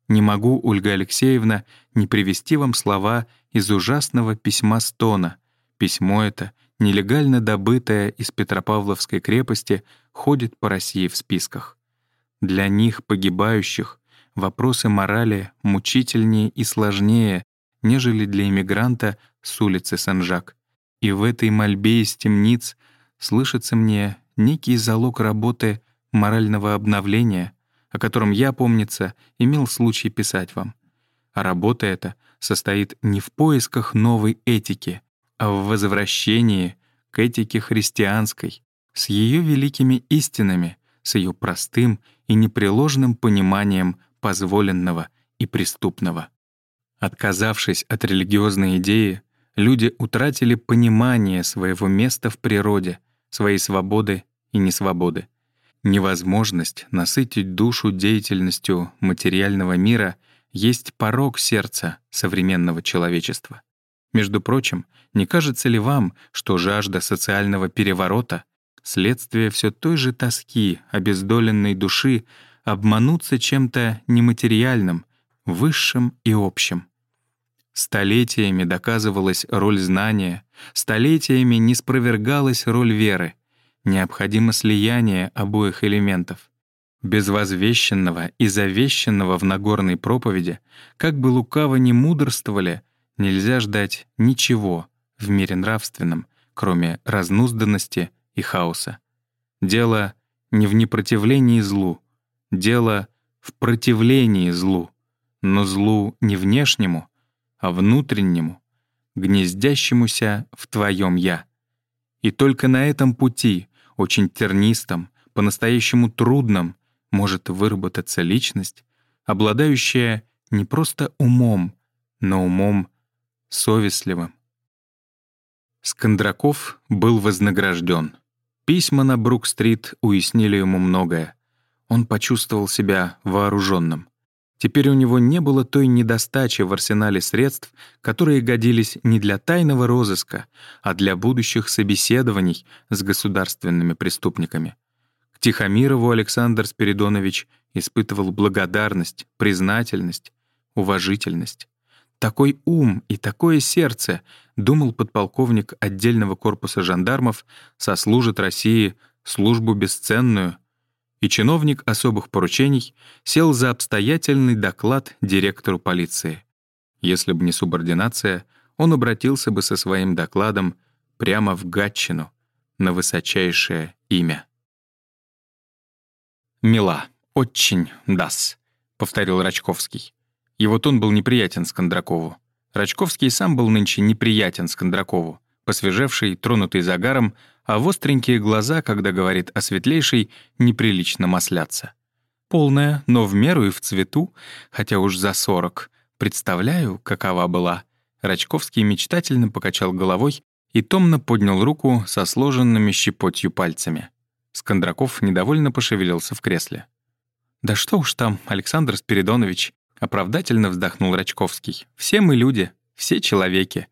[SPEAKER 2] Не могу, Ольга Алексеевна, не привести вам слова из ужасного письма Стона. Письмо это, нелегально добытое из Петропавловской крепости, ходит по России в списках. Для них, погибающих, вопросы морали мучительнее и сложнее, нежели для иммигранта с улицы Санжак. И в этой мольбе из темниц слышится мне некий залог работы морального обновления, о котором я, помнится, имел случай писать вам. А работа эта состоит не в поисках новой этики, а в возвращении к этике христианской, с ее великими истинами, с ее простым и непреложным пониманием позволенного и преступного. Отказавшись от религиозной идеи, люди утратили понимание своего места в природе, своей свободы и несвободы. Невозможность насытить душу деятельностью материального мира есть порог сердца современного человечества. Между прочим, не кажется ли вам, что жажда социального переворота — следствие все той же тоски обездоленной души обмануться чем-то нематериальным, высшим и общим? Столетиями доказывалась роль знания, столетиями не спровергалась роль веры — Необходимо слияние обоих элементов.
[SPEAKER 1] Без возвещенного и завещенного в Нагорной проповеди, как бы лукаво ни мудрствовали, нельзя ждать ничего в мире нравственном, кроме разнузданности и хаоса. Дело не в непротивлении злу, дело в противлении злу, но злу не внешнему, а внутреннему, гнездящемуся в твоем «я». И только на этом пути, очень тернистом, по-настоящему трудном, может выработаться личность, обладающая не просто умом, но умом совестливым. Скандраков был вознагражден. Письма на Брук-стрит уяснили ему многое. Он почувствовал себя вооруженным. Теперь у него не было той недостачи в арсенале средств, которые годились не для тайного розыска, а для будущих собеседований с государственными преступниками. К Тихомирову Александр Спиридонович испытывал благодарность, признательность, уважительность. Такой ум и такое сердце, думал подполковник отдельного корпуса жандармов, сослужит России службу бесценную. И чиновник особых поручений сел за обстоятельный доклад директору полиции. Если бы не субординация, он обратился бы со своим докладом прямо в Гатчину, на высочайшее имя. «Мила, очень дас», — повторил Рачковский. Его тон был неприятен Скандракову. Рачковский сам был нынче неприятен Скандракову, посвежевший, тронутый загаром, а остренькие глаза, когда говорит о светлейшей, неприлично маслятся. Полная, но в меру и в цвету, хотя уж за сорок. Представляю, какова была. Рачковский мечтательно покачал головой и томно поднял руку со сложенными щепотью пальцами. Скандраков недовольно пошевелился в кресле. «Да что уж там, Александр Спиридонович», — оправдательно вздохнул Рачковский. «Все мы люди, все человеки».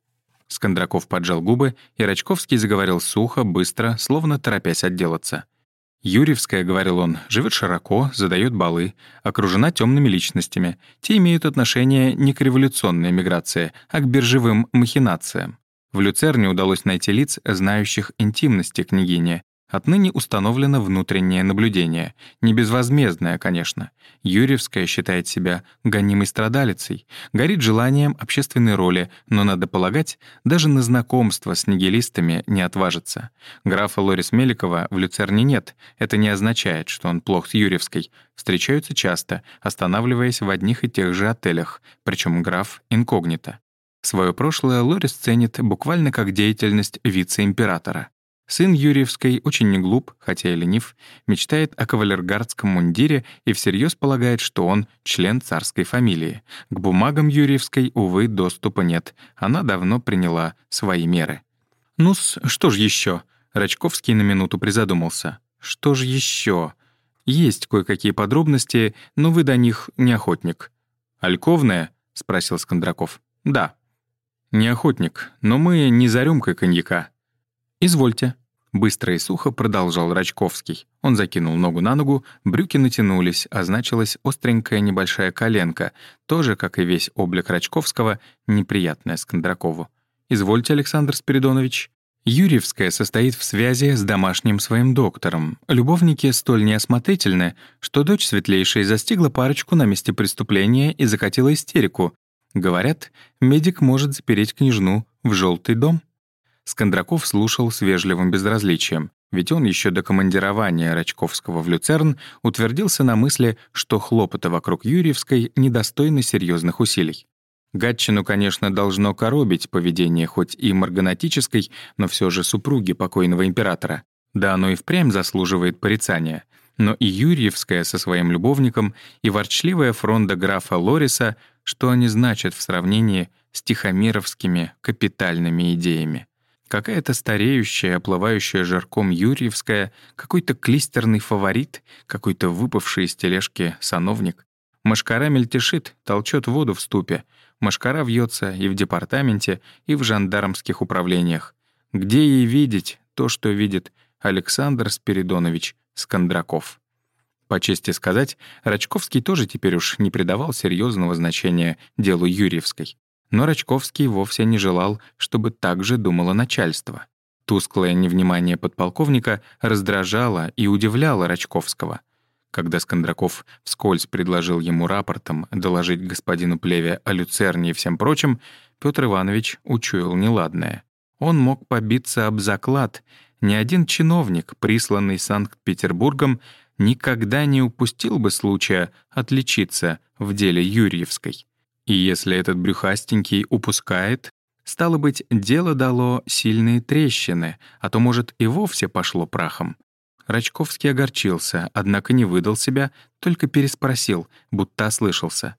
[SPEAKER 1] Скандраков поджал губы, и Рачковский заговорил сухо, быстро, словно торопясь отделаться. «Юрьевская, — говорил он, — живет широко, задает балы, окружена темными личностями. Те имеют отношение не к революционной миграции, а к биржевым махинациям. В Люцерне удалось найти лиц, знающих интимности княгини, Отныне установлено внутреннее наблюдение. Не безвозмездное, конечно. Юрьевская считает себя гонимой страдалицей, горит желанием общественной роли, но, надо полагать, даже на знакомство с нигилистами не отважится. Графа Лорис Меликова в Люцерне нет. Это не означает, что он плох с Юрьевской. Встречаются часто, останавливаясь в одних и тех же отелях, причем граф инкогнито. Свое прошлое Лорис ценит буквально как деятельность вице-императора. Сын Юрьевской очень не глуп, хотя и ленив, мечтает о кавалергардском мундире и всерьез полагает, что он член царской фамилии. К бумагам Юрьевской, увы, доступа нет. Она давно приняла свои меры. ну что ж еще? Рачковский на минуту призадумался. «Что же еще? Есть кое-какие подробности, но вы до них не охотник». «Альковная?» — спросил Скандраков. «Да». «Не охотник, но мы не за рюмкой коньяка». «Извольте». Быстро и сухо продолжал Рачковский. Он закинул ногу на ногу, брюки натянулись, а значилась остренькая небольшая коленка, тоже, как и весь облик Рачковского, неприятная Скандракову. «Извольте, Александр Спиридонович». Юрьевская состоит в связи с домашним своим доктором. Любовники столь неосмотрительны, что дочь светлейшей застигла парочку на месте преступления и закатила истерику. Говорят, медик может запереть княжну в желтый дом. Скандраков слушал с вежливым безразличием, ведь он еще до командирования Рачковского в Люцерн утвердился на мысли, что хлопоты вокруг Юрьевской недостойны серьезных усилий. Гатчину, конечно, должно коробить поведение хоть и марганатической, но все же супруги покойного императора. Да, оно и впрямь заслуживает порицания. Но и Юрьевская со своим любовником, и ворчливая фронда графа Лориса, что они значат в сравнении с тихомировскими капитальными идеями. Какая-то стареющая, оплывающая жарком Юрьевская, какой-то клистерный фаворит, какой-то выпавший из тележки сановник. Машкара мельтешит, толчет воду в ступе. Машкара вьется и в департаменте, и в жандармских управлениях. Где ей видеть то, что видит Александр Спиридонович Скандраков? По чести сказать, Рачковский тоже теперь уж не придавал серьезного значения делу Юрьевской. Но Рачковский вовсе не желал, чтобы так же думало начальство. Тусклое невнимание подполковника раздражало и удивляло Рачковского. Когда Скандраков вскользь предложил ему рапортом доложить господину Плеве о Люцерне и всем прочем, Петр Иванович учуял неладное. Он мог побиться об заклад. Ни один чиновник, присланный Санкт-Петербургом, никогда не упустил бы случая отличиться в деле Юрьевской. И если этот брюхастенький упускает, стало быть, дело дало сильные трещины, а то, может, и вовсе пошло прахом. Рачковский огорчился, однако не выдал себя, только переспросил, будто ослышался.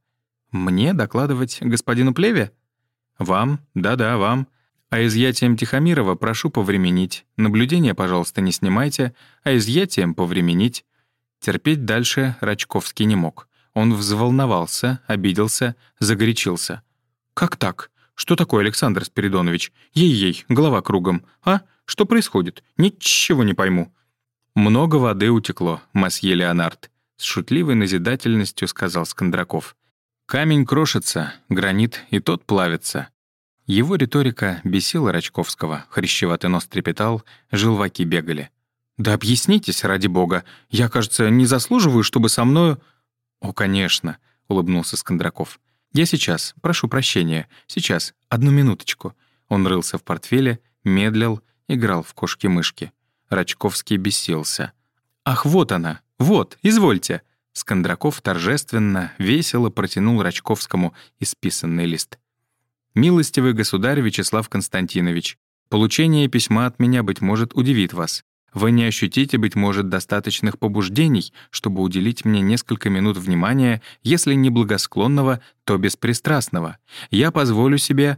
[SPEAKER 1] «Мне докладывать господину Плеве?» «Вам? Да-да, вам. А изъятием Тихомирова прошу повременить. Наблюдение, пожалуйста, не снимайте, а изъятием повременить». Терпеть дальше Рачковский не мог. Он взволновался, обиделся, загорячился. «Как так? Что такое, Александр Спиридонович? Ей-ей, голова кругом. А? Что происходит? Ничего не пойму». «Много воды утекло, масье Леонард», — с шутливой назидательностью сказал Скандраков. «Камень крошится, гранит и тот плавится». Его риторика бесила Рачковского, хрящеватый нос трепетал, желваки бегали. «Да объяснитесь, ради бога. Я, кажется, не заслуживаю, чтобы со мною...» «О, конечно», — улыбнулся Скандраков. «Я сейчас, прошу прощения. Сейчас, одну минуточку». Он рылся в портфеле, медлил, играл в кошки-мышки. Рачковский бесился. «Ах, вот она! Вот, извольте!» Скандраков торжественно, весело протянул Рачковскому исписанный лист. «Милостивый государь Вячеслав Константинович, получение письма от меня, быть может, удивит вас. Вы не ощутите, быть может, достаточных побуждений, чтобы уделить мне несколько минут внимания, если не благосклонного, то беспристрастного. Я позволю себе...»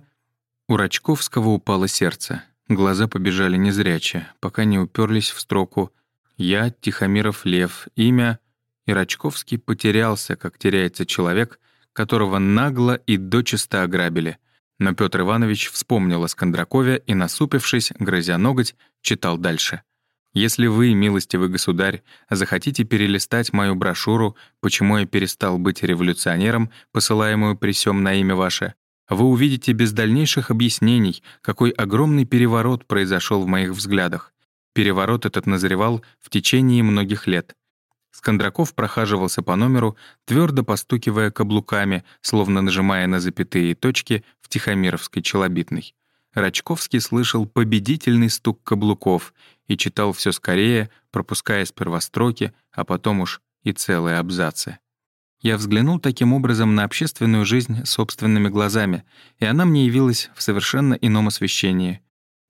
[SPEAKER 1] У Рачковского упало сердце. Глаза побежали незряче, пока не уперлись в строку «Я, Тихомиров Лев, имя...» И Рачковский потерялся, как теряется человек, которого нагло и дочисто ограбили. Но Петр Иванович вспомнил о Скандракове и, насупившись, грозя ноготь, читал дальше. «Если вы, милостивый государь, захотите перелистать мою брошюру «Почему я перестал быть революционером», посылаемую при сём на имя ваше, вы увидите без дальнейших объяснений, какой огромный переворот произошел в моих взглядах. Переворот этот назревал в течение многих лет. Скандраков прохаживался по номеру, твердо постукивая каблуками, словно нажимая на запятые точки в Тихомировской челобитной. Рачковский слышал победительный стук каблуков и читал все скорее, пропуская сперва строки, а потом уж и целые абзацы. Я взглянул таким образом на общественную жизнь собственными глазами, и она мне явилась в совершенно ином освещении.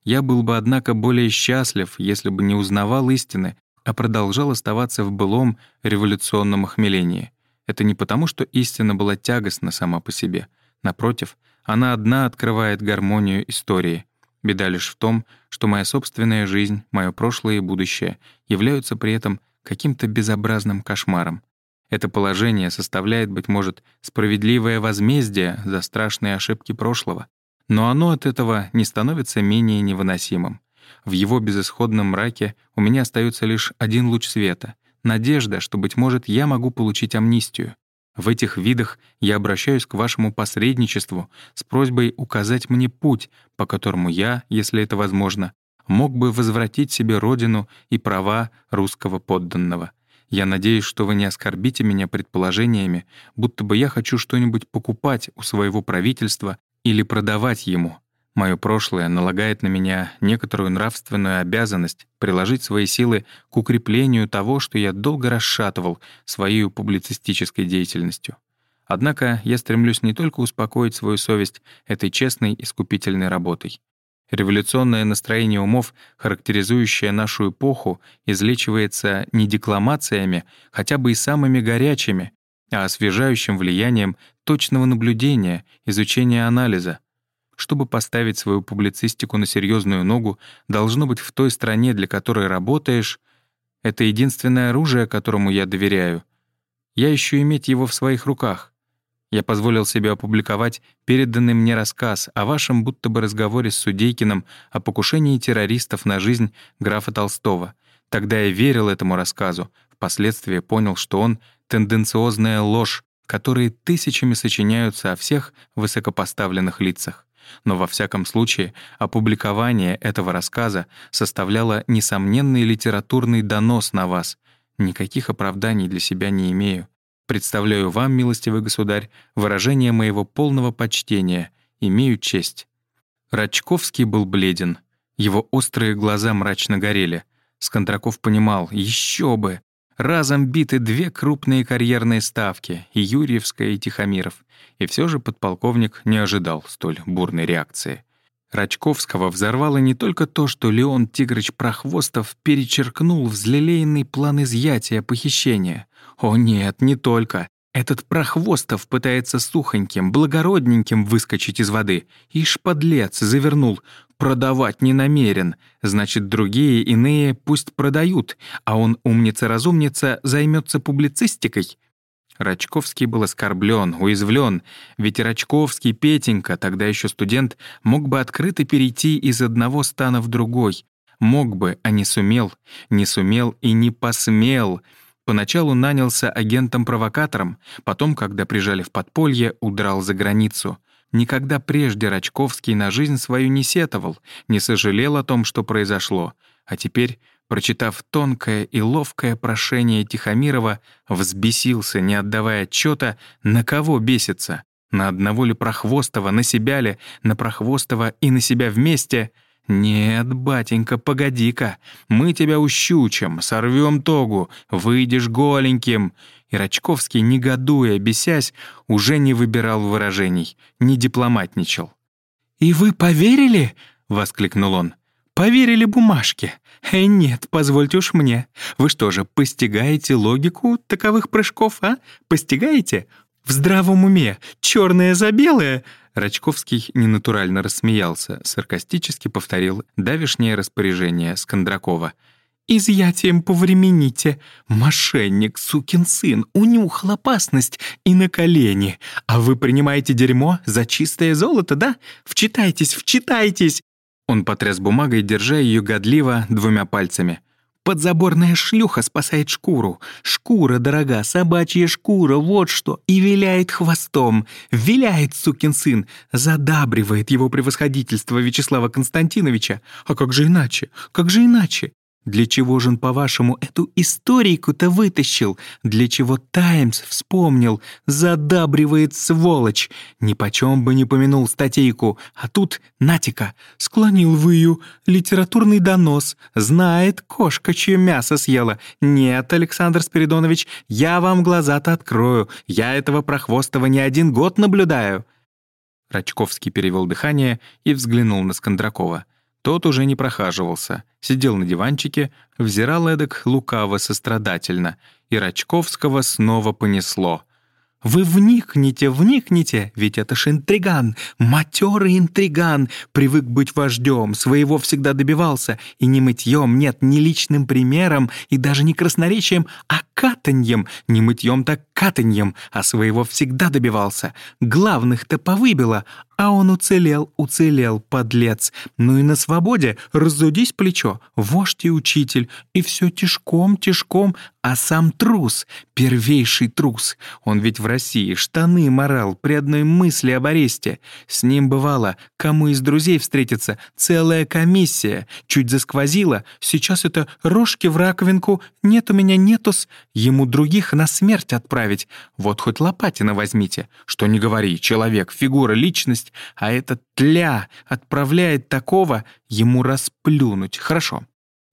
[SPEAKER 1] Я был бы, однако, более счастлив, если бы не узнавал истины, а продолжал оставаться в былом революционном охмелении. Это не потому, что истина была тягостна сама по себе. Напротив, она одна открывает гармонию истории. Беда лишь в том, что моя собственная жизнь, мое прошлое и будущее являются при этом каким-то безобразным кошмаром. Это положение составляет, быть может, справедливое возмездие за страшные ошибки прошлого. Но оно от этого не становится менее невыносимым. В его безысходном мраке у меня остается лишь один луч света — надежда, что, быть может, я могу получить амнистию. В этих видах я обращаюсь к вашему посредничеству с просьбой указать мне путь, по которому я, если это возможно, мог бы возвратить себе родину и права русского подданного. Я надеюсь, что вы не оскорбите меня предположениями, будто бы я хочу что-нибудь покупать у своего правительства или продавать ему. Мое прошлое налагает на меня некоторую нравственную обязанность приложить свои силы к укреплению того, что я долго расшатывал своей публицистической деятельностью. Однако я стремлюсь не только успокоить свою совесть этой честной искупительной работой. Революционное настроение умов, характеризующее нашу эпоху, излечивается не декламациями, хотя бы и самыми горячими, а освежающим влиянием точного наблюдения, изучения анализа. Чтобы поставить свою публицистику на серьезную ногу, должно быть в той стране, для которой работаешь. Это единственное оружие, которому я доверяю. Я ищу иметь его в своих руках. Я позволил себе опубликовать переданный мне рассказ о вашем будто бы разговоре с Судейкиным о покушении террористов на жизнь графа Толстого. Тогда я верил этому рассказу, впоследствии понял, что он — тенденциозная ложь, которые тысячами сочиняются о всех высокопоставленных лицах. Но во всяком случае, опубликование этого рассказа составляло несомненный литературный донос на вас. Никаких оправданий для себя не имею. Представляю вам, милостивый государь, выражение моего полного почтения. Имею честь». Рачковский был бледен. Его острые глаза мрачно горели. Скандраков понимал, еще бы. Разом биты две крупные карьерные ставки — и Юрьевская, и Тихомиров. И все же подполковник не ожидал столь бурной реакции. Рачковского взорвало не только то, что Леон Тигрыч Прохвостов перечеркнул взлелеянный план изъятия похищения. О нет, не только. Этот Прохвостов пытается сухоньким, благородненьким выскочить из воды. Ишь, подлец, завернул. Продавать не намерен. Значит, другие, иные пусть продают, а он, умница-разумница, займется публицистикой. Рачковский был оскорблен, уязвлен, ведь Рачковский, Петенька, тогда еще студент, мог бы открыто перейти из одного стана в другой. Мог бы, а не сумел. Не сумел и не посмел. Поначалу нанялся агентом-провокатором, потом, когда прижали в подполье, удрал за границу. Никогда прежде Рачковский на жизнь свою не сетовал, не сожалел о том, что произошло. А теперь, прочитав тонкое и ловкое прошение Тихомирова, взбесился, не отдавая отчета, на кого бесится. На одного ли Прохвостова, на себя ли, на Прохвостова и на себя вместе — «Нет, батенька, погоди-ка, мы тебя ущучим, сорвем тогу, выйдешь голеньким. И Рачковский, негодуя, бесясь, уже не выбирал выражений, не дипломатничал. «И вы поверили?» — воскликнул он. «Поверили бумажке? Э, нет, позвольте уж мне. Вы что же, постигаете логику таковых прыжков, а? Постигаете? В здравом уме, черное за белое?» Рачковский ненатурально рассмеялся, саркастически повторил давишнее распоряжение Скандракова — «Изъятием повремените. Мошенник, сукин сын, унюхал опасность и на колени. А вы принимаете дерьмо за чистое золото, да? Вчитайтесь, вчитайтесь!» Он потряс бумагой, держа ее годливо двумя пальцами. «Подзаборная шлюха спасает шкуру. Шкура дорога, собачья шкура, вот что. И виляет хвостом. Виляет, сукин сын. Задабривает его превосходительство Вячеслава Константиновича. А как же иначе? Как же иначе? Для чего же он, по-вашему, эту историку-то вытащил? Для чего «Таймс» вспомнил? Задабривает сволочь! Ни почем бы не помянул статейку. А тут, натика, склонил выю, литературный донос. Знает кошка, чье мясо съела. Нет, Александр Спиридонович, я вам глаза-то открою. Я этого прохвостого не один год наблюдаю. Рачковский перевел дыхание и взглянул на Скандракова. Тот уже не прохаживался, сидел на диванчике, взирал эдак лукаво-сострадательно, и Рачковского снова понесло. Вы вникните, вникните, ведь это ж интриган, матерый интриган, привык быть вождем, своего всегда добивался, и не мытьем, нет, не личным примером, и даже не красноречием, а катаньем, не мытьем, так катаньем, а своего всегда добивался. Главных-то повыбило, а он уцелел, уцелел, подлец. Ну и на свободе разудись плечо, вождь и учитель, и все тишком, тишком, а сам трус, первейший трус. Он ведь в России штаны морал при одной мысли об аресте. С ним бывало, кому из друзей встретиться, целая комиссия. Чуть засквозила, сейчас это рожки в раковинку, нет у меня нетус, ему других на смерть отправить. Вот хоть Лопатина возьмите. Что не говори, человек, фигура, личность, а этот тля отправляет такого, ему расплюнуть. Хорошо.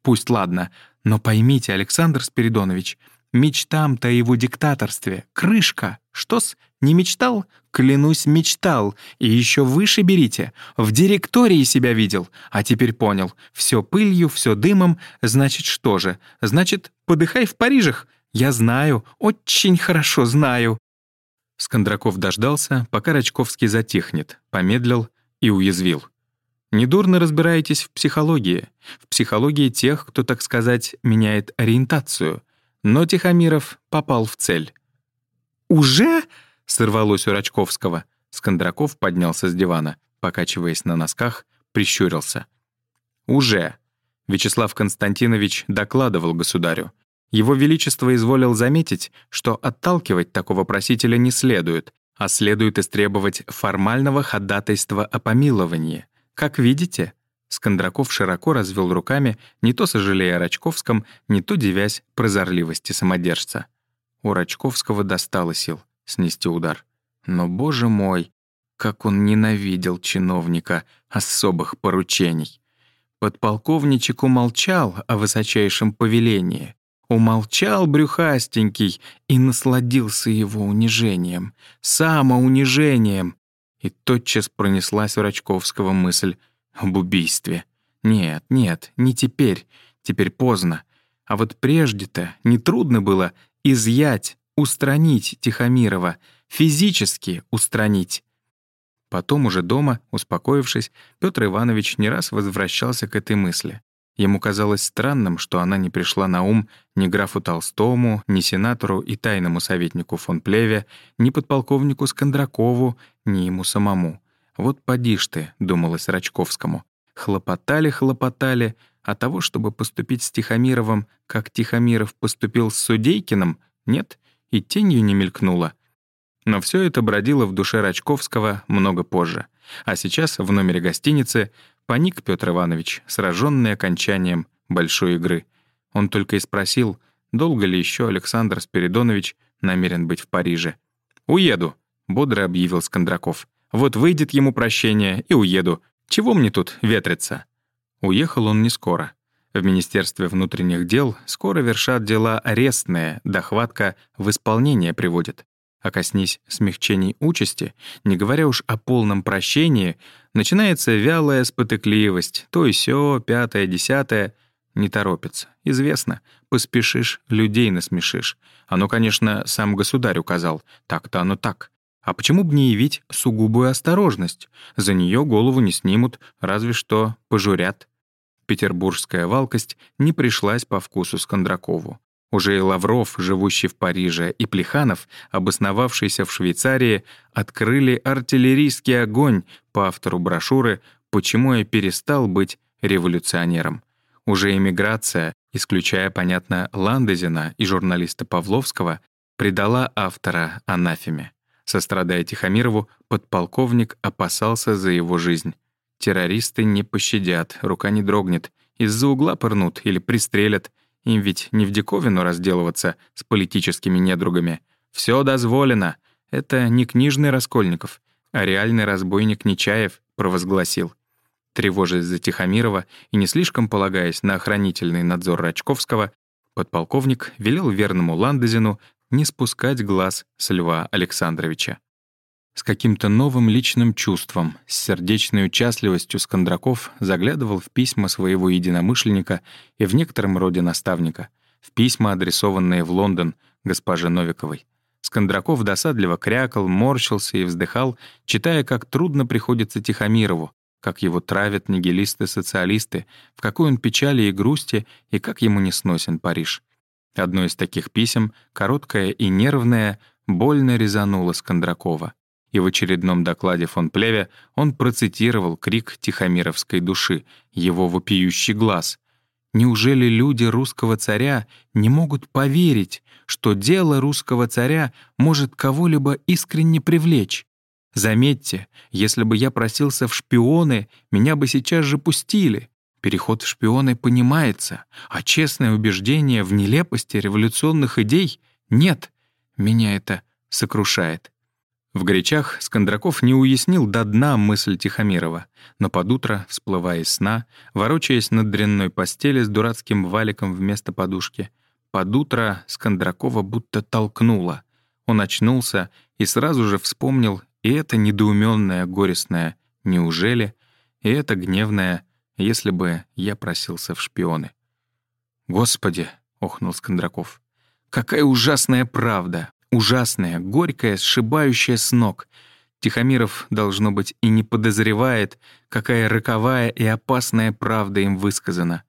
[SPEAKER 1] Пусть ладно, но поймите, Александр Спиридонович, мечтам-то его диктаторстве. Крышка. Что-с, не мечтал? Клянусь, мечтал. И еще выше берите. В директории себя видел. А теперь понял. Все пылью, все дымом. Значит, что же? Значит, подыхай в Парижах. Я знаю, очень хорошо знаю. Скандраков дождался, пока Рачковский затихнет, помедлил и уязвил. Недурно разбираетесь в психологии, в психологии тех, кто, так сказать, меняет ориентацию. Но Тихомиров попал в цель. «Уже?» — сорвалось у Рачковского. Скандраков поднялся с дивана, покачиваясь на носках, прищурился. «Уже!» — Вячеслав Константинович докладывал государю. Его Величество изволил заметить, что отталкивать такого просителя не следует, а следует истребовать формального ходатайства о помиловании. Как видите, Скандраков широко развел руками, не то сожалея о Рачковском, не то девясь прозорливости самодержца. У Рачковского достало сил снести удар. Но, боже мой, как он ненавидел чиновника особых поручений. Подполковничек умолчал о высочайшем повелении. Умолчал брюхастенький и насладился его унижением, самоунижением. И тотчас пронеслась у Рачковского мысль — об убийстве. Нет, нет, не теперь. Теперь поздно. А вот прежде-то нетрудно было изъять, устранить Тихомирова, физически устранить. Потом уже дома, успокоившись, Петр Иванович не раз возвращался к этой мысли. Ему казалось странным, что она не пришла на ум ни графу Толстому, ни сенатору и тайному советнику фон Плеве, ни подполковнику Скандракову, ни ему самому. «Вот поди ж ты», — думалось Рачковскому. Хлопотали-хлопотали, а того, чтобы поступить с Тихомировым, как Тихомиров поступил с Судейкиным, нет, и тенью не мелькнуло. Но все это бродило в душе Рачковского много позже. А сейчас в номере гостиницы паник Петр Иванович, сраженный окончанием большой игры. Он только и спросил, долго ли еще Александр Спиридонович намерен быть в Париже. «Уеду», — бодро объявил Скандраков. Вот выйдет ему прощение и уеду. Чего мне тут ветриться?» Уехал он не скоро. В Министерстве внутренних дел скоро вершат дела арестные, дохватка в исполнение приводит. А коснись смягчений участи, не говоря уж о полном прощении, начинается вялая спотыкливость, то и сё, пятое, десятое. Не торопится. Известно. Поспешишь, людей насмешишь. Оно, конечно, сам государь указал. Так-то оно так. А почему бы не явить сугубую осторожность? За нее голову не снимут, разве что пожурят. Петербургская валкость не пришлась по вкусу Скандракову. Уже и Лавров, живущий в Париже, и Плеханов, обосновавшийся в Швейцарии, открыли артиллерийский огонь по автору брошюры «Почему я перестал быть революционером». Уже эмиграция, исключая, понятно, Ландезина и журналиста Павловского, предала автора анафеме. Сострадая Тихомирову, подполковник опасался за его жизнь. Террористы не пощадят, рука не дрогнет, из-за угла пырнут или пристрелят. Им ведь не в диковину разделываться с политическими недругами. Все дозволено. Это не книжный Раскольников, а реальный разбойник Нечаев провозгласил. Тревожась за Тихомирова и не слишком полагаясь на охранительный надзор Рачковского, подполковник велел верному Ландезину не спускать глаз с Льва Александровича. С каким-то новым личным чувством, с сердечной участливостью Скандраков заглядывал в письма своего единомышленника и в некотором роде наставника, в письма, адресованные в Лондон госпоже Новиковой. Скандраков досадливо крякал, морщился и вздыхал, читая, как трудно приходится Тихомирову, как его травят нигилисты-социалисты, в какой он печали и грусти, и как ему не сносен Париж. Одно из таких писем, короткое и нервное, больно резануло Скандракова. И в очередном докладе фон Плеве он процитировал крик тихомировской души, его вопиющий глаз. Неужели люди русского царя не могут поверить, что дело русского царя может кого-либо искренне привлечь? Заметьте, если бы я просился в шпионы, меня бы сейчас же пустили. Переход в шпионы понимается, а честное убеждение в нелепости революционных идей нет. Меня это сокрушает. В горячах Скандраков не уяснил до дна мысль Тихомирова, но под утро, всплывая из сна, ворочаясь над дрянной постели с дурацким валиком вместо подушки, под утро Скандракова будто толкнуло. Он очнулся и сразу же вспомнил и это недоуменное, горестное «неужели?», и это гневное если бы я просился в шпионы. «Господи!» — охнул Скандраков. «Какая ужасная правда! Ужасная, горькая, сшибающая с ног!» Тихомиров, должно быть, и не подозревает, какая роковая и опасная правда им высказана.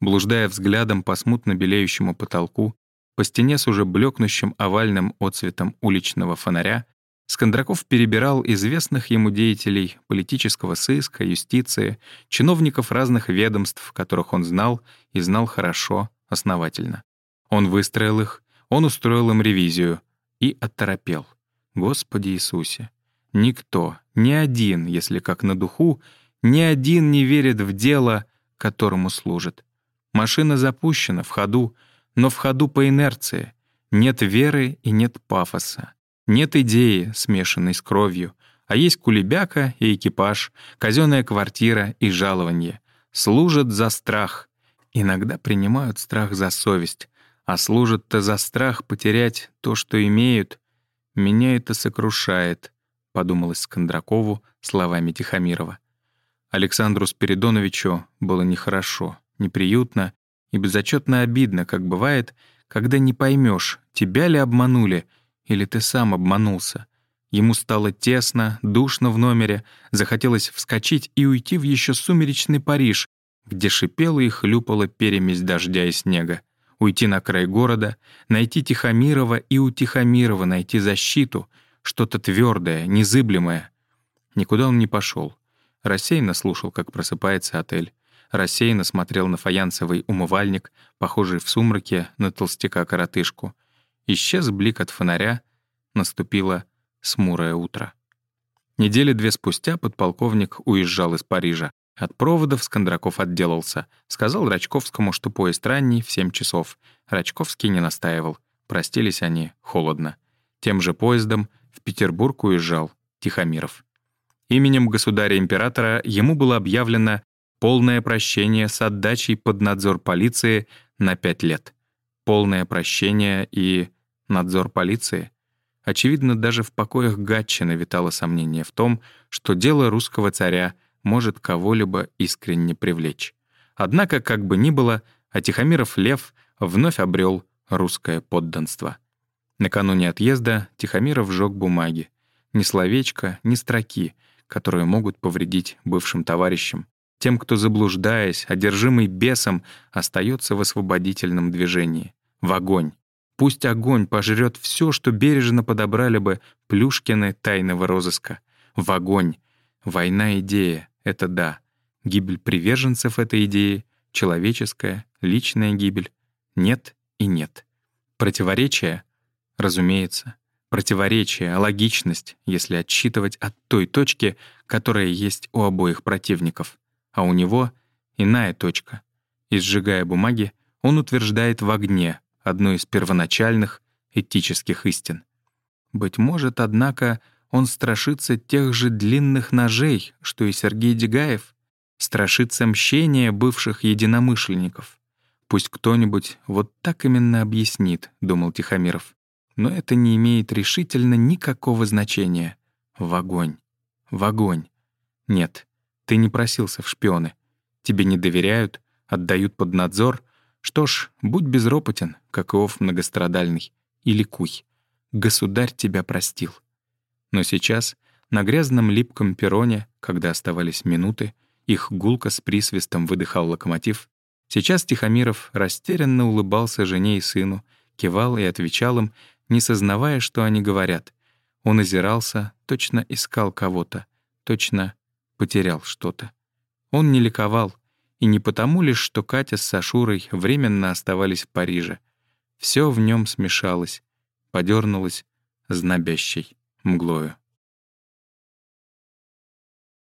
[SPEAKER 1] Блуждая взглядом по смутно белеющему потолку, по стене с уже блекнущим овальным отцветом уличного фонаря, Скандраков перебирал известных ему деятелей политического сыска, юстиции, чиновников разных ведомств, которых он знал и знал хорошо, основательно. Он выстроил их, он устроил им ревизию и оторопел. Господи Иисусе! Никто, ни один, если как на духу, Ни один не верит в дело, которому служит. Машина запущена, в ходу, но в ходу по инерции. Нет веры и нет пафоса. Нет идеи, смешанной с кровью, а есть кулебяка и экипаж, казенная квартира и жалование. Служат за страх. Иногда принимают страх за совесть, а служат-то за страх потерять то, что имеют. Меня это сокрушает, — подумалось Скандракову словами Тихомирова. Александру Спиридоновичу было нехорошо, неприютно и безотчетно обидно, как бывает, когда не поймешь, тебя ли обманули или ты сам обманулся. Ему стало тесно, душно в номере, захотелось вскочить и уйти в еще сумеречный Париж, где шипела и хлюпала перемесь дождя и снега. Уйти на край города, найти Тихомирова и у Тихомирова найти защиту, что-то твердое, незыблемое. Никуда он не пошел. Рассеянно слушал, как просыпается отель. Рассеянно смотрел на фаянсовый умывальник, похожий в сумраке на толстяка-коротышку. Исчез блик от фонаря. Наступило смурое утро. Недели две спустя подполковник уезжал из Парижа. От проводов Скандраков отделался. Сказал Рачковскому, что поезд ранний, в семь часов. Рачковский не настаивал. Простились они холодно. Тем же поездом в Петербург уезжал Тихомиров. Именем государя-императора ему было объявлено полное прощение с отдачей под надзор полиции на пять лет. Полное прощение и надзор полиции. Очевидно, даже в покоях Гатчина витало сомнение в том, что дело русского царя может кого-либо искренне привлечь. Однако, как бы ни было, а Тихомиров Лев вновь обрел русское подданство. Накануне отъезда Тихомиров сжег бумаги. Ни словечка, ни строки — которые могут повредить бывшим товарищам, тем, кто, заблуждаясь, одержимый бесом, остается в освободительном движении. В огонь. Пусть огонь пожрет все, что бережно подобрали бы Плюшкины тайного розыска. В огонь. Война — идея, это да. Гибель приверженцев этой идеи, человеческая, личная гибель. Нет и нет. Противоречия? Разумеется противоречие, логичность, если отсчитывать от той точки, которая есть у обоих противников. А у него иная точка. И сжигая бумаги, он утверждает в огне одну из первоначальных этических истин. Быть может, однако, он страшится тех же длинных ножей, что и Сергей Дегаев, страшится мщения бывших единомышленников. Пусть кто-нибудь вот так именно объяснит, — думал Тихомиров. Но это не имеет решительно никакого значения. В огонь. В огонь. Нет, ты не просился в шпионы. Тебе не доверяют, отдают под надзор. Что ж, будь безропотен, как Иов многострадальный, и ликуй. Государь тебя простил. Но сейчас, на грязном липком перроне, когда оставались минуты, их гулко с присвистом выдыхал локомотив, сейчас Тихомиров растерянно улыбался жене и сыну, кивал и отвечал им, не сознавая, что они говорят. Он озирался, точно искал кого-то, точно потерял что-то. Он не ликовал, и не потому лишь, что Катя с Сашурой временно оставались в Париже. Все в нем смешалось, подернулось знобящей мглою.